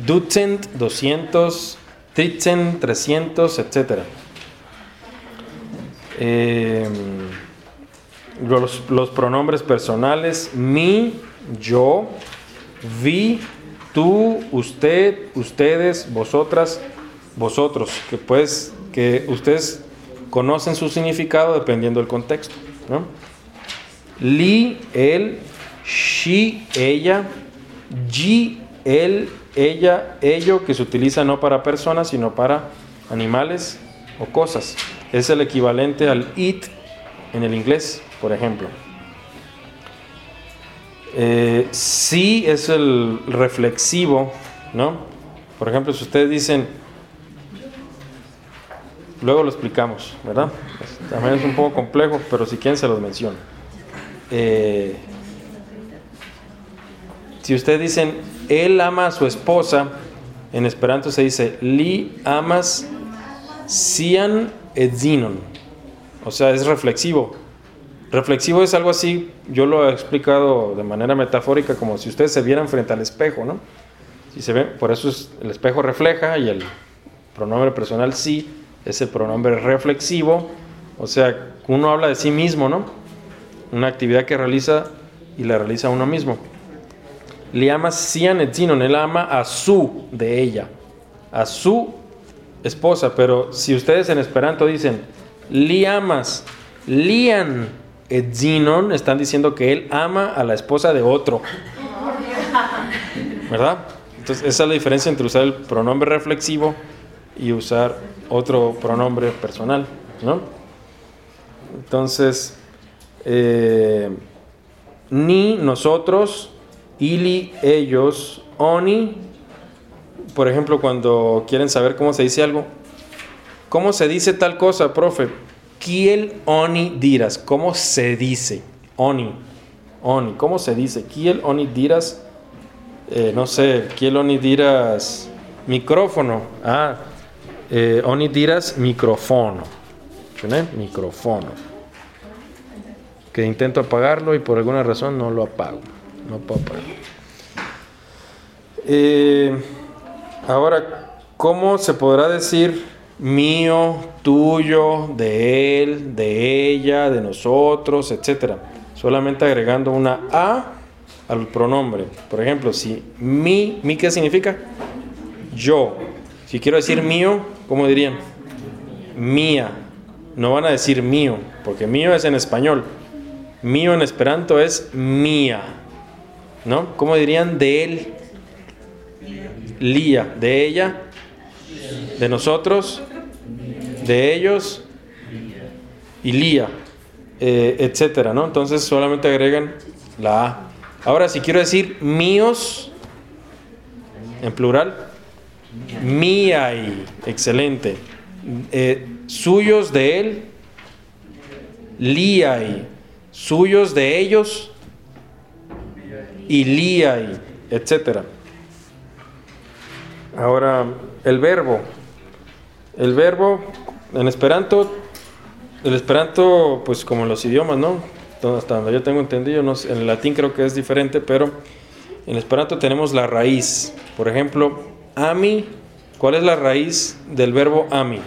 S1: dutzend 200, tritzend 300, etc. Eh, los, pronombres personales mi, yo, vi, tú, usted, ustedes, vosotras, vosotros, que pues que ustedes conocen su significado dependiendo del contexto. Li, él, she, ella, ji, él, ella, ello, que se utiliza no para personas, sino para animales o cosas. Es el equivalente al it en el inglés, por ejemplo. Eh, sí es el reflexivo, ¿no? Por ejemplo, si ustedes dicen, luego lo explicamos, ¿verdad? También es un poco complejo, pero si quieren se los menciono. Eh, si ustedes dicen, él ama a su esposa, en esperanto se dice, li amas sian edzinon. O sea, es reflexivo. Reflexivo es algo así, yo lo he explicado de manera metafórica, como si ustedes se vieran frente al espejo, ¿no? Si se ven, por eso es, el espejo refleja y el pronombre personal sí es el pronombre reflexivo. O sea, uno habla de sí mismo, ¿no? Una actividad que realiza y la realiza uno mismo. Le ama sian etzinon, él ama a su de ella, a su esposa. Pero si ustedes en Esperanto dicen li amas, lian están diciendo que él ama a la esposa de otro. ¿Verdad? Entonces, esa es la diferencia entre usar el pronombre reflexivo y usar otro pronombre personal, ¿no? Entonces, eh, ni nosotros, ili, ellos, oni, por ejemplo, cuando quieren saber cómo se dice algo, ¿cómo se dice tal cosa, profe? Kiel oni diras, ¿cómo se dice? Oni, oni, ¿cómo se dice? Kiel oni diras, eh, no sé, kiel oni diras micrófono, ah, eh, oni diras micrófono, micrófono. Que intento apagarlo y por alguna razón no lo apago, no puedo apagarlo. Eh, ahora, ¿cómo se podrá decir mío, tuyo, de él, de ella, de nosotros, etcétera? Solamente agregando una a al pronombre. Por ejemplo, si mi, mi qué significa? Yo. Si quiero decir mío, ¿cómo dirían? Mía. No van a decir mío, porque mío es en español. Mío en esperanto es mía. ¿No? ¿Cómo dirían de él? Lía. De ella. De nosotros. De ellos. Y lía. eh, etcétera, ¿no? Entonces solamente agregan la A. Ahora, si quiero decir míos, en plural, míai, excelente. Eh, suyos de él, liai, suyos de ellos, y liai, etcétera. Ahora, el verbo. El verbo en Esperanto, el Esperanto, pues como los idiomas, ¿no? Hasta donde yo tengo entendido, no sé, en el latín creo que es diferente, pero en Esperanto tenemos la raíz. Por ejemplo, ami, ¿cuál es la raíz del verbo ami?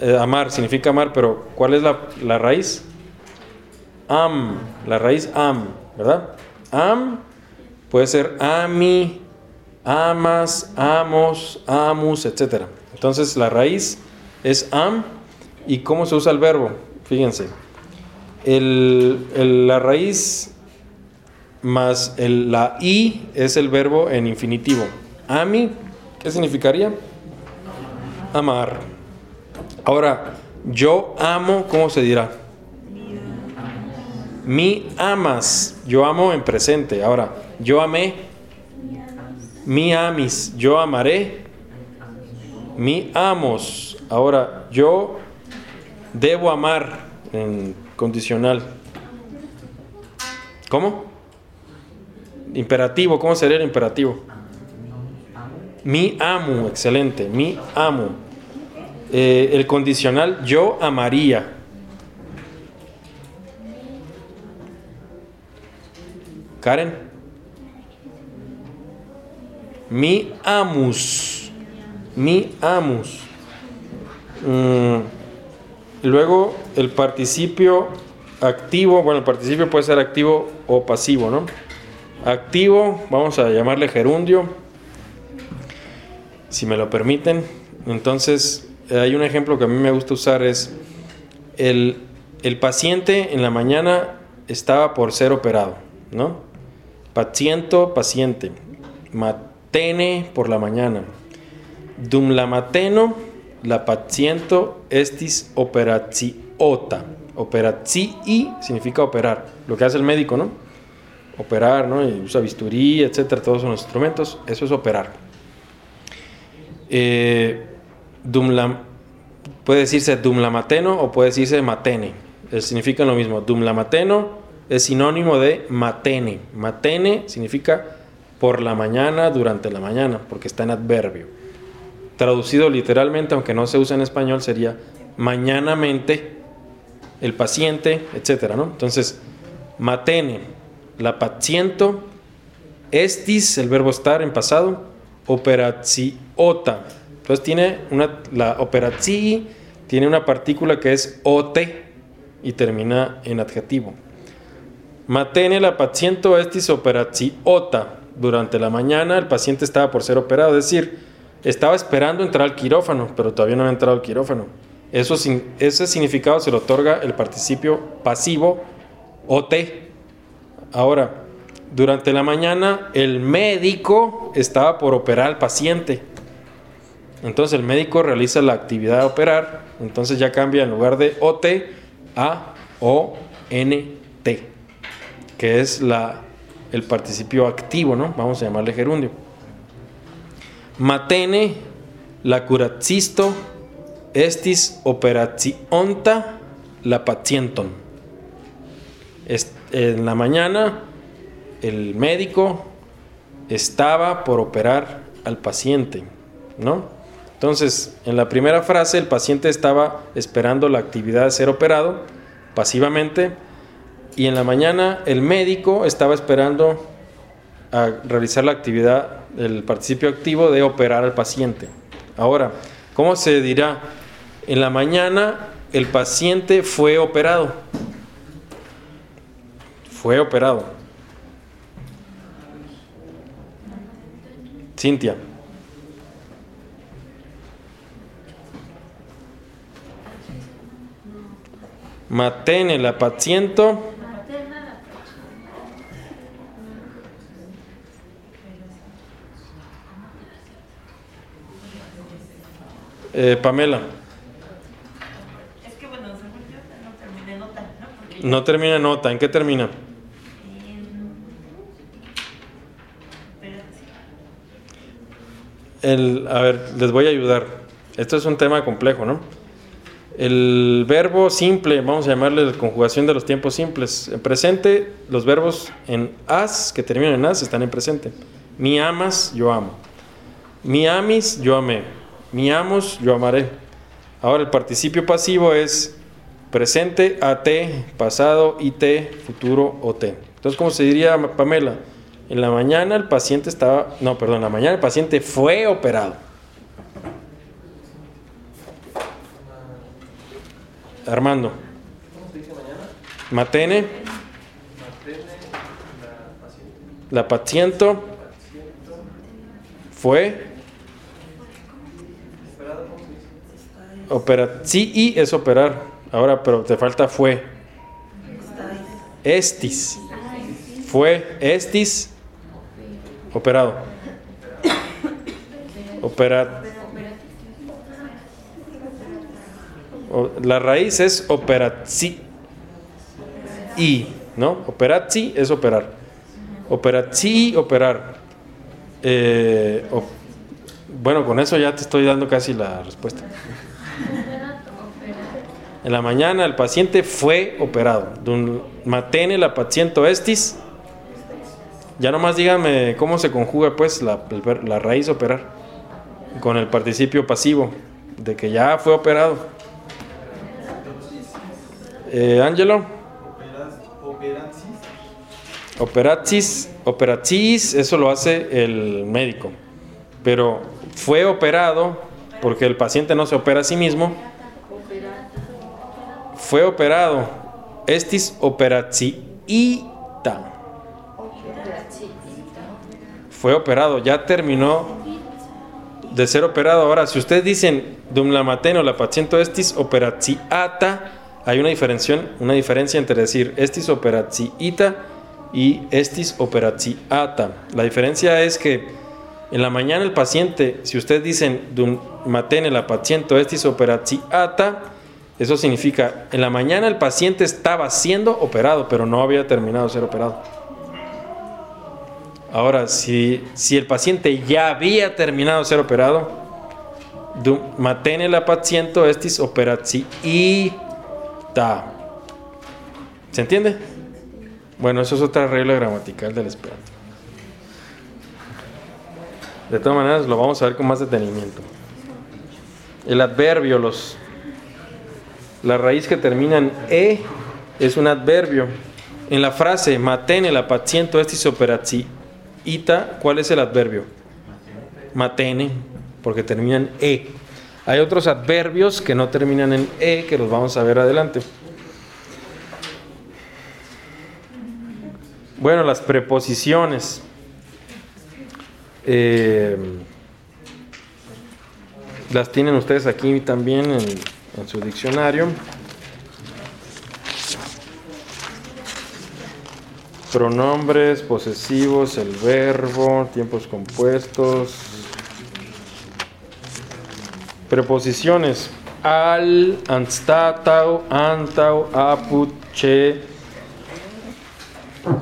S1: Eh, amar significa amar, pero ¿cuál es la, la raíz? Am, la raíz am, ¿verdad? Am puede ser ami, amas, amos, amus, etc. Entonces la raíz es am y cómo se usa el verbo. Fíjense, el, la raíz más el- la i es el verbo en infinitivo. Ami, ¿qué significaría? Amar. Ahora, yo amo, ¿cómo se dirá? Mi amas, yo amo en presente. Ahora, yo amé, mi amis, yo amaré, mi amos. Ahora, yo debo amar en condicional. ¿Cómo? Imperativo, ¿cómo sería el imperativo? Mi amo, excelente, mi amo. Eh, el condicional, yo amaría. Karen. Mi amus. Mi amus. Mm, luego el participio activo, bueno, el participio puede ser activo o pasivo, ¿no? Activo, vamos a llamarle gerundio, si me lo permiten. Entonces, hay un ejemplo que a mí me gusta usar, es el, el paciente en la mañana estaba por ser operado, ¿no? Paciento, paciente. Matene por la mañana. Dum la mateno, la paciento estis operaciota. Operacii significa operar, lo que hace el médico, ¿no? operar, ¿no? Y usa bisturí, etcétera, todos son instrumentos, eso es operar. Eh, dumlam, puede decirse dumlamateno o puede decirse matene, eh, significan lo mismo. Dumlamateno es sinónimo de matene. Matene significa por la mañana, durante la mañana, porque está en adverbio. Traducido literalmente, aunque no se usa en español, sería mañanamente el paciente, etcétera, ¿no? Entonces, matene, la paciento, estis, el verbo estar en pasado, operaziota. Entonces tiene una, la operazii tiene una partícula que es ote y termina en adjetivo. Matene la paciento estis operaziota. Durante la mañana el paciente estaba por ser operado, es decir, estaba esperando entrar al quirófano, pero todavía no había entrado al quirófano. Eso, ese significado se le otorga el participio pasivo OT. Ahora, durante la mañana el médico estaba por operar al paciente. Entonces el médico realiza la actividad de operar, entonces ya cambia en lugar de OT a ONT, que es la, el participio activo, ¿no? Vamos a llamarle gerundio. Matene, la curacisto, estis operacionta la pacienton. En la mañana el médico estaba por operar al paciente, ¿no? Entonces, en la primera frase el paciente estaba esperando la actividad de ser operado pasivamente y en la mañana el médico estaba esperando realizar la actividad del participio activo de operar al paciente. Ahora, ¿cómo se dirá? En la mañana el paciente fue operado. Fue operado. Cintia. Matene la paciente. Eh, Pamela.
S5: Es que bueno, según yo no terminé nota, ¿no? Porque
S1: No termina nota, ¿en qué termina? El, a ver, les voy a ayudar. Esto es un tema complejo, ¿no? El verbo simple, vamos a llamarle la conjugación de los tiempos simples. En presente, los verbos en as, que terminan en as, están en presente. Mi amas, yo amo. Mi amis, yo amé. Mi amos, yo amaré. Ahora el participio pasivo es presente, at, pasado, it, futuro, ot. Entonces, ¿cómo se diría, Pamela? En la mañana el paciente estaba, no, perdón, en la mañana el paciente fue operado. Armando.
S3: ¿Cómo se dice mañana?
S1: Matene,
S3: Matene la paciente.
S1: la paciente fue
S3: Esperado, ¿cómo se dice?
S1: operar. Sí, y es operar. Ahora, pero te falta fue. Estis. Fue estis operado. Operar. O- La raíz es operazzi. Y, ¿no? Operazzi es operar. Operazzi, operar. Eh, bueno, con eso ya te estoy dando casi la respuesta. En la mañana el paciente fue operado. Matene la paciente estis. Ya nomás díganme cómo se conjuga pues la, raíz operar con el participio pasivo de que ya fue operado. Eh,
S8: operansis.
S1: operatis, operatis, eso lo hace el médico. Pero fue operado porque el paciente no se opera a sí mismo. Fue operado. Estis operaziita. Fue operado, ya terminó de ser operado. Ahora, si ustedes dicen dum la mateno la paciente estis operaziata, hay una diferencia, una diferencia entre decir estis operaziita y estis operaziata. La diferencia es que en la mañana el paciente, si ustedes dicen dum matene la paciente estis operaziata, eso significa en la mañana el paciente estaba siendo operado, pero no había terminado de ser operado. Ahora, si, si el paciente ya había terminado de ser operado, du- matene la paciente estis operatsi ita. ¿Se entiende? Bueno, eso es otra regla gramatical del esperanto. De todas maneras, lo vamos a ver con más detenimiento. El adverbio, los, la raíz que termina en e es un adverbio. En la frase matene la paciente estis operatsi ita, ¿cuál es el adverbio? Matene, porque termina en e. Hay otros adverbios que no terminan en e, que los vamos a ver adelante. Bueno, las preposiciones. Eh, las tienen ustedes aquí también en, su diccionario. Pronombres, posesivos, el verbo, tiempos compuestos. Preposiciones. Al, anstatau, antau, apud, che,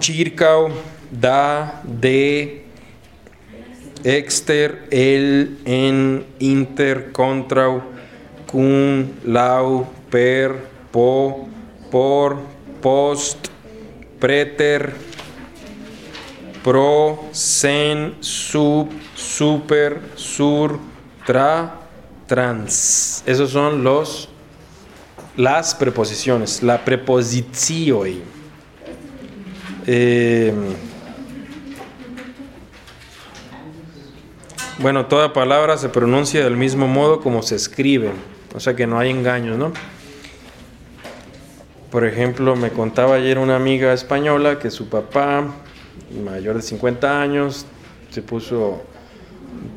S1: circau, da, de, exter, el, en, inter, contrau, cum, lau, per, po, por, post, preter, pro, sen, sub, super, sur, tra, trans. Esos son los las preposiciones, la preposizioi. Eh, bueno, toda palabra se pronuncia del mismo modo como se escribe, o sea que no hay engaños, ¿no? Por ejemplo, me contaba ayer una amiga española que su papá, mayor de 50 años, se puso,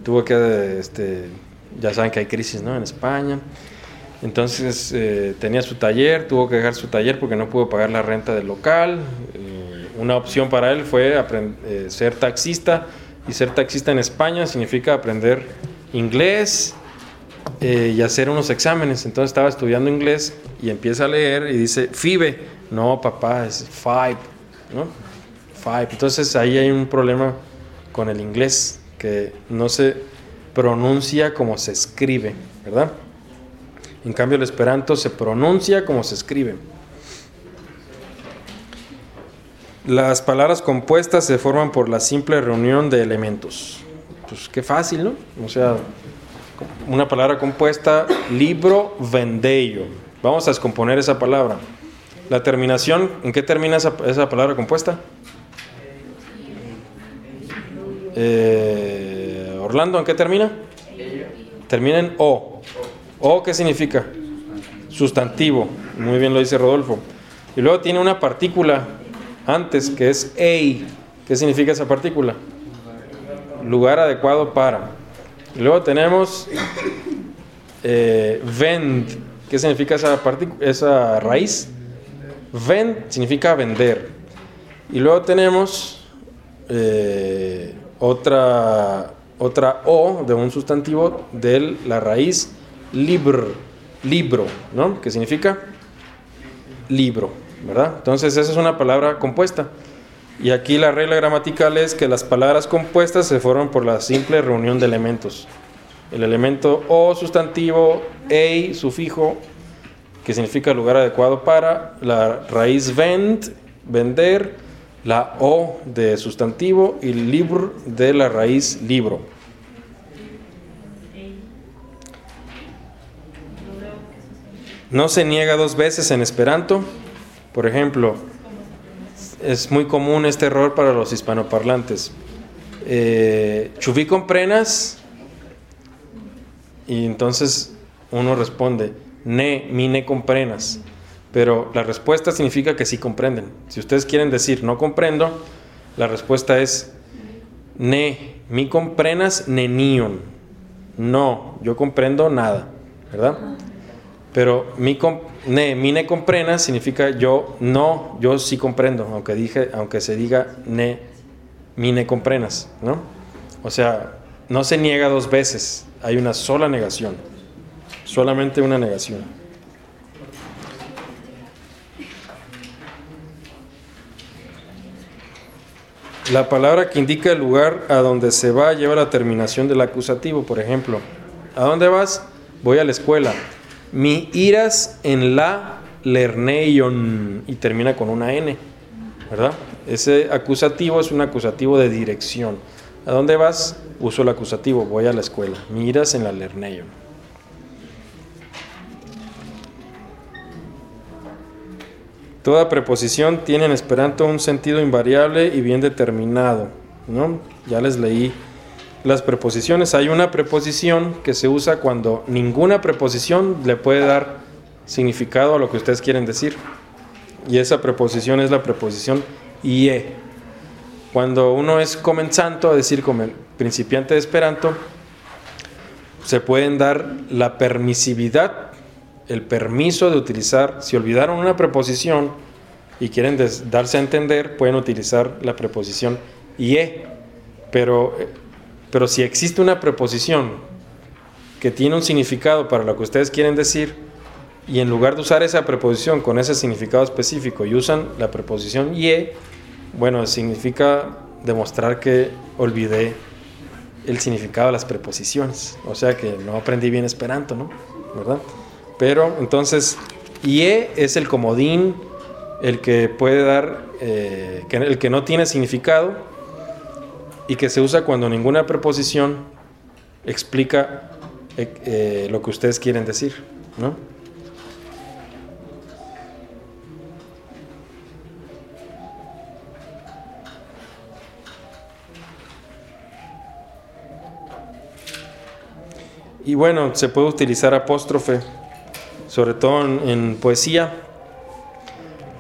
S1: tuvo que, este, ya saben que hay crisis, ¿no? En España. Entonces eh, tenía su taller, tuvo que dejar su taller porque no pudo pagar la renta del local. Eh, una opción para él fue eh, ser taxista y ser taxista en España significa aprender inglés eh, y hacer unos exámenes. Entonces estaba estudiando inglés y empieza a leer y dice FIBE. No, papá, es FIBE, ¿no? FIBE. Entonces ahí hay un problema con el inglés que no se pronuncia como se escribe, ¿verdad? En cambio el esperanto se pronuncia como se escribe. Las palabras compuestas se forman por la simple reunión de elementos. Pues qué fácil, ¿no? O sea, una palabra compuesta, libro vendeio. Vamos a descomponer esa palabra. La terminación, ¿en qué termina esa, esa palabra compuesta? Eh, Orlando, ¿en qué termina? Termina en O. ¿O qué significa? Sustantivo. Muy bien lo dice Rodolfo. Y luego tiene una partícula antes que es EI. ¿Qué significa esa partícula? Lugar adecuado para. Luego tenemos eh, vend. ¿Qué significa esa, raíz? Vend significa vender. Y luego tenemos eh, otra, otra O de un sustantivo de la raíz libr, libro, ¿no? Que significa libro, ¿verdad? Entonces esa es una palabra compuesta. Y aquí la regla gramatical es que las palabras compuestas se forman por la simple reunión de elementos. El elemento o sustantivo, ei, sufijo, que significa lugar adecuado para, la raíz vend, vender, la o de sustantivo y libr de la raíz libro. No se niega dos veces en esperanto. Por ejemplo, es muy común este error para los hispanoparlantes. Eh, Chuví comprenas y entonces uno responde, ne, mi ne comprenas. Pero la respuesta significa que sí comprenden. Si ustedes quieren decir no comprendo, la respuesta es ne, mi comprenas nenion. No, yo comprendo nada, ¿verdad? Pero mi ne, mi ne comprenas significa yo no, yo sí comprendo, aunque dije, aunque se diga ne, mi ne comprenas, ¿no? O sea, no se niega dos veces, hay una sola negación, solamente una negación. la palabra que indica el lugar a donde se va lleva la terminación del acusativo. Por ejemplo, ¿a dónde vas? Voy a la escuela. Mi iras en la lerneion y termina con una N, ¿verdad? Ese acusativo es un acusativo de dirección. ¿A dónde vas? Uso el acusativo, voy a la escuela. Mi iras en la lerneion. Toda preposición tiene en Esperanto un sentido invariable y bien determinado. ¿no? Ya les leí las preposiciones. Hay una preposición que se usa cuando ninguna preposición le puede dar significado a lo que ustedes quieren decir. Y esa preposición es la preposición ie. Cuando uno es comenzante, es decir, como principiante de Esperanto, se pueden dar la permisividad el permiso de utilizar, si olvidaron una preposición y quieren darse a entender, pueden utilizar la preposición ie. Pero, pero si existe una preposición que tiene un significado para lo que ustedes quieren decir, y en lugar de usar esa preposición con ese significado específico y usan la preposición ie, bueno, significa demostrar que olvidé el significado de las preposiciones. O sea que no aprendí bien esperanto, ¿no? ¿Verdad? Pero entonces, IE es el comodín, el que puede dar, eh, el que no tiene significado y que se usa cuando ninguna preposición explica eh, eh, lo que ustedes quieren decir, ¿no? Y bueno, se puede utilizar apóstrofe sobre todo en, poesía,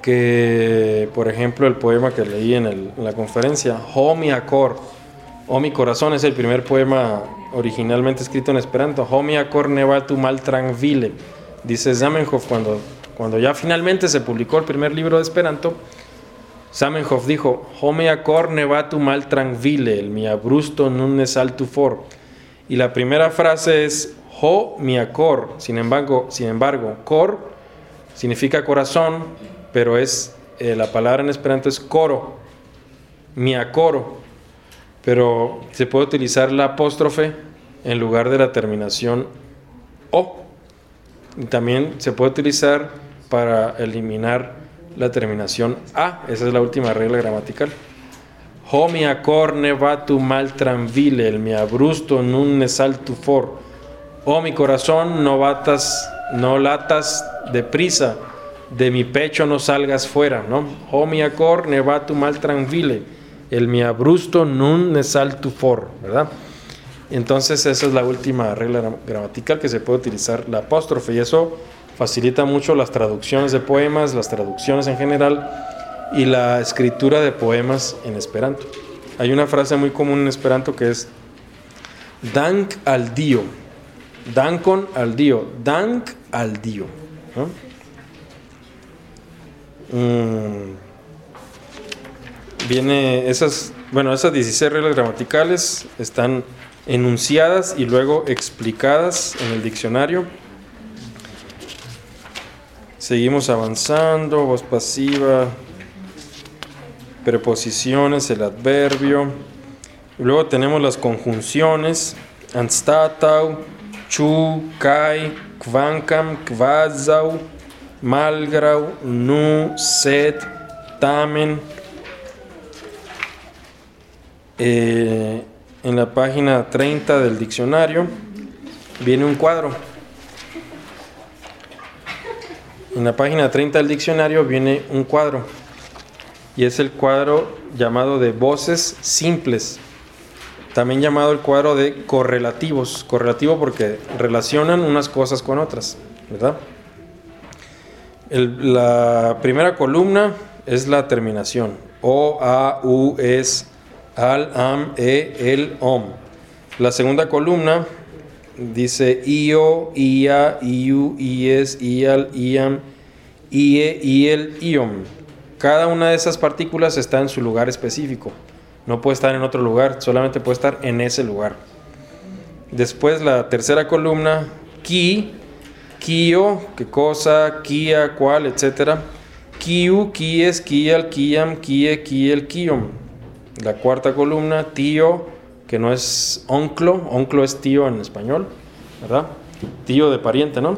S1: que por ejemplo el poema que leí en, la conferencia, Ho mi acor, O mi corazón, es el primer poema originalmente escrito en esperanto, Ho mi acor neva tu mal tranquile, dice Zamenhof cuando, cuando ya finalmente se publicó el primer libro de esperanto, Zamenhof dijo, Ho mi acor neva tu mal tranquile, el mi abrusto nun ne saltu for. Y la primera frase es Ho miacor, sin embargo, sin embargo, cor significa corazón, pero es eh, la palabra en esperanto es coro, miacoro, pero se puede utilizar la apóstrofe en lugar de la terminación o. Y también se puede utilizar para eliminar la terminación a. Esa es la última regla gramatical. Tranvile, el miabrusto nun saltu for. Oh mi corazón, no batas, no latas deprisa, de mi pecho no salgas fuera, ¿no? Mi acor, tu mal tranquile, el mi abrusto nun ne saltu for, ¿verdad? Entonces esa es la última regla gramatical que se puede utilizar la apóstrofe y eso facilita mucho las traducciones de poemas, las traducciones en general y la escritura de poemas en esperanto. Hay una frase muy común en esperanto que es dank al dio, Dankon al Dio. Dank al Dio. Mm. Viene esas, bueno, esas 16 reglas gramaticales están enunciadas y luego explicadas en el diccionario. Seguimos avanzando, voz pasiva, preposiciones, el adverbio. Luego tenemos las conjunciones, anstatau, chu, kai, kvankam, kvazau, malgrau, nu, set, tamen. Eh, en la página 30 del diccionario viene un cuadro. En la página 30 del diccionario viene un cuadro. Y es el cuadro llamado de voces simples también llamado el cuadro de correlativos. Correlativo porque relacionan unas cosas con otras, ¿verdad? la primera columna es la terminación. O, A, U, Es, Al, Am, E, El, Om. La segunda columna dice IO, IA, IU, IES, IAL, IAM, IE, IEL, IOM. Cada una de esas partículas está en su lugar específico. No puede estar en otro lugar, solamente puede estar en ese lugar. Después la tercera columna, ki, kio, qué cosa, kia, cuál, etcétera. Kiu, kies, kial, kiam, kie, kiel, kiom. La cuarta columna, tío, que no es onclo, onclo es tío en español, ¿verdad? Tío de pariente, ¿no?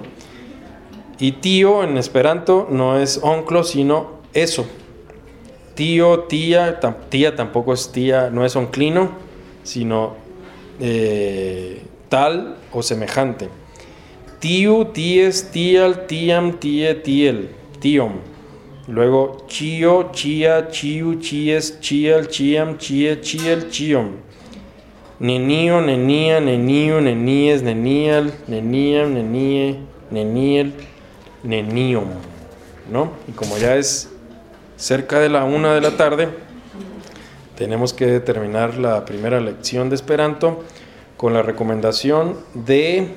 S1: Y tío en esperanto no es onclo, sino eso. Tío, tía, tía tampoco es tía, no es onclino, sino eh, tal o semejante. Tiu, ties, tial, tiam, tie, tiel, tiom. Luego chio, chia, chiu, chies, chial, chiam, chie, chiel, chiom. Nenio, nenia, neniu, nenies, nenial, neniam, nenie, neniel, nenium. ¿No? Y como ya es cerca de la una de la tarde, tenemos que terminar la primera lección de Esperanto con la recomendación de,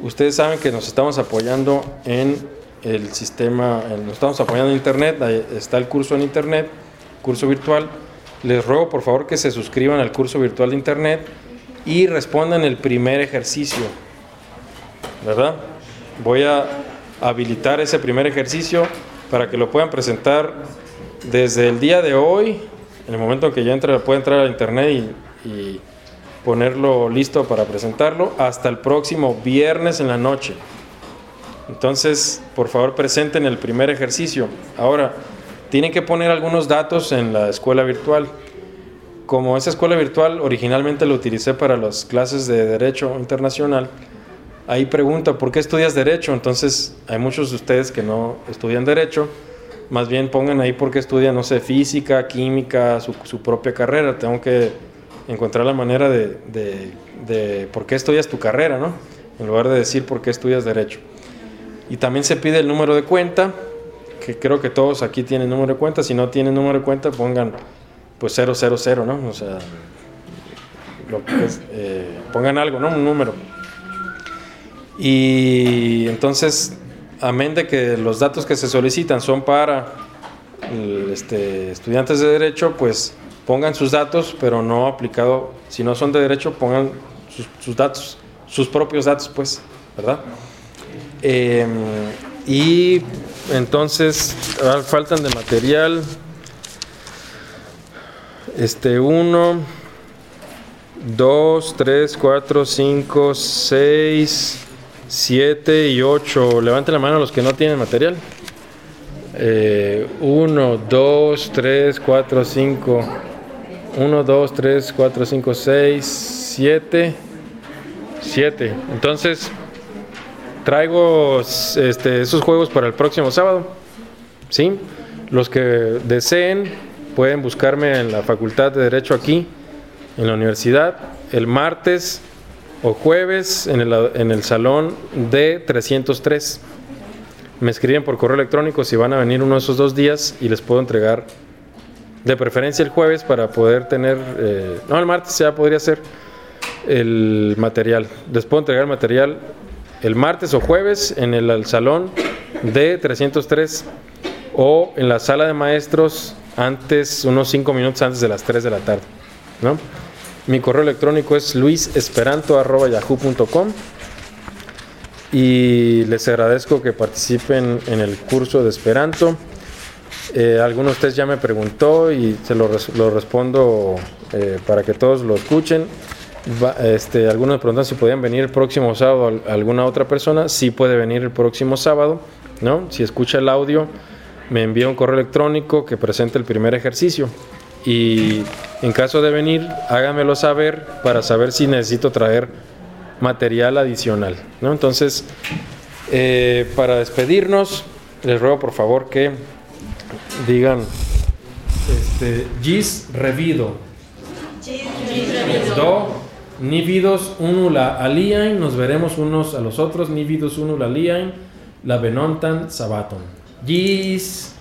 S1: ustedes saben que nos estamos apoyando en el sistema, nos estamos apoyando en Internet, está el curso en Internet, curso virtual. Les ruego por favor que se suscriban al curso virtual de Internet y respondan el primer ejercicio, ¿verdad? Voy a habilitar ese primer ejercicio para que lo puedan presentar desde el día de hoy, en el momento en que ya entre, pueda entrar a internet y ponerlo listo para presentarlo, hasta el próximo viernes en la noche. Entonces, por favor, presenten el primer ejercicio. Ahora, tienen que poner algunos datos en la escuela virtual. Como esa escuela virtual originalmente lo utilicé para las clases de Derecho Internacional, ahí pregunta, ¿por qué estudias Derecho? Entonces, hay muchos de ustedes que no estudian Derecho, más bien pongan ahí por qué estudian, no sé, física, química, su, propia carrera. Tengo que encontrar la manera de, de, de por qué estudias tu carrera, ¿no? En lugar de decir por qué estudias Derecho. Y también se pide el número de cuenta, que creo que todos aquí tienen número de cuenta. Si no tienen número de cuenta, pongan pues 000, ¿no? O sea, lo que es, eh, pongan algo, ¿no? Un número. Y entonces, amén de que los datos que se solicitan son para el, este, estudiantes de derecho, pues pongan sus datos, pero no aplicado, si no son de derecho, pongan sus, sus datos, sus propios datos, pues, ¿verdad? Eh, y entonces ah, faltan de material. Este 1, 2, 3, 4, 5, 6, 7 y 8. Levanten la mano los que no tienen material. 1, 2, 3, 4, 5. 1, 2, 3, 4, 5, 6, 7. 7. Entonces, traigo este, esos juegos para el próximo sábado. ¿Sí? Los que deseen pueden buscarme en la Facultad de Derecho aquí, en la universidad, el martes o jueves en el, en el salón de 303. Me escriben por correo electrónico si van a venir uno de esos dos días y les puedo entregar de preferencia el jueves para poder tener, eh, no, el martes ya podría ser el material. Les puedo entregar el material el martes o jueves en el, salón de 303 o en la sala de maestros antes, unos 5 minutos antes de las 3 de la tarde. ¿no? Mi correo electrónico es luisesperanto.yahoo.com y les agradezco que participen en el curso de Esperanto. Eh, alguno de ustedes ya me preguntó y se lo respondo eh, para que todos lo escuchen. Va- este, algunos preguntan si podían venir el próximo sábado al- alguna otra persona. Sí puede venir el próximo sábado, ¿no? Si escucha el audio, me envía un correo electrónico que presente el primer ejercicio. Y en caso de venir, háganmelo saber para saber si necesito traer material adicional, ¿no? Entonces, eh, para despedirnos, les ruego por favor que digan este, gis revido. Do, ni vidos unula aliain, nos veremos unos a los otros, ni vidos unula aliain, la venontan sabaton. Gis.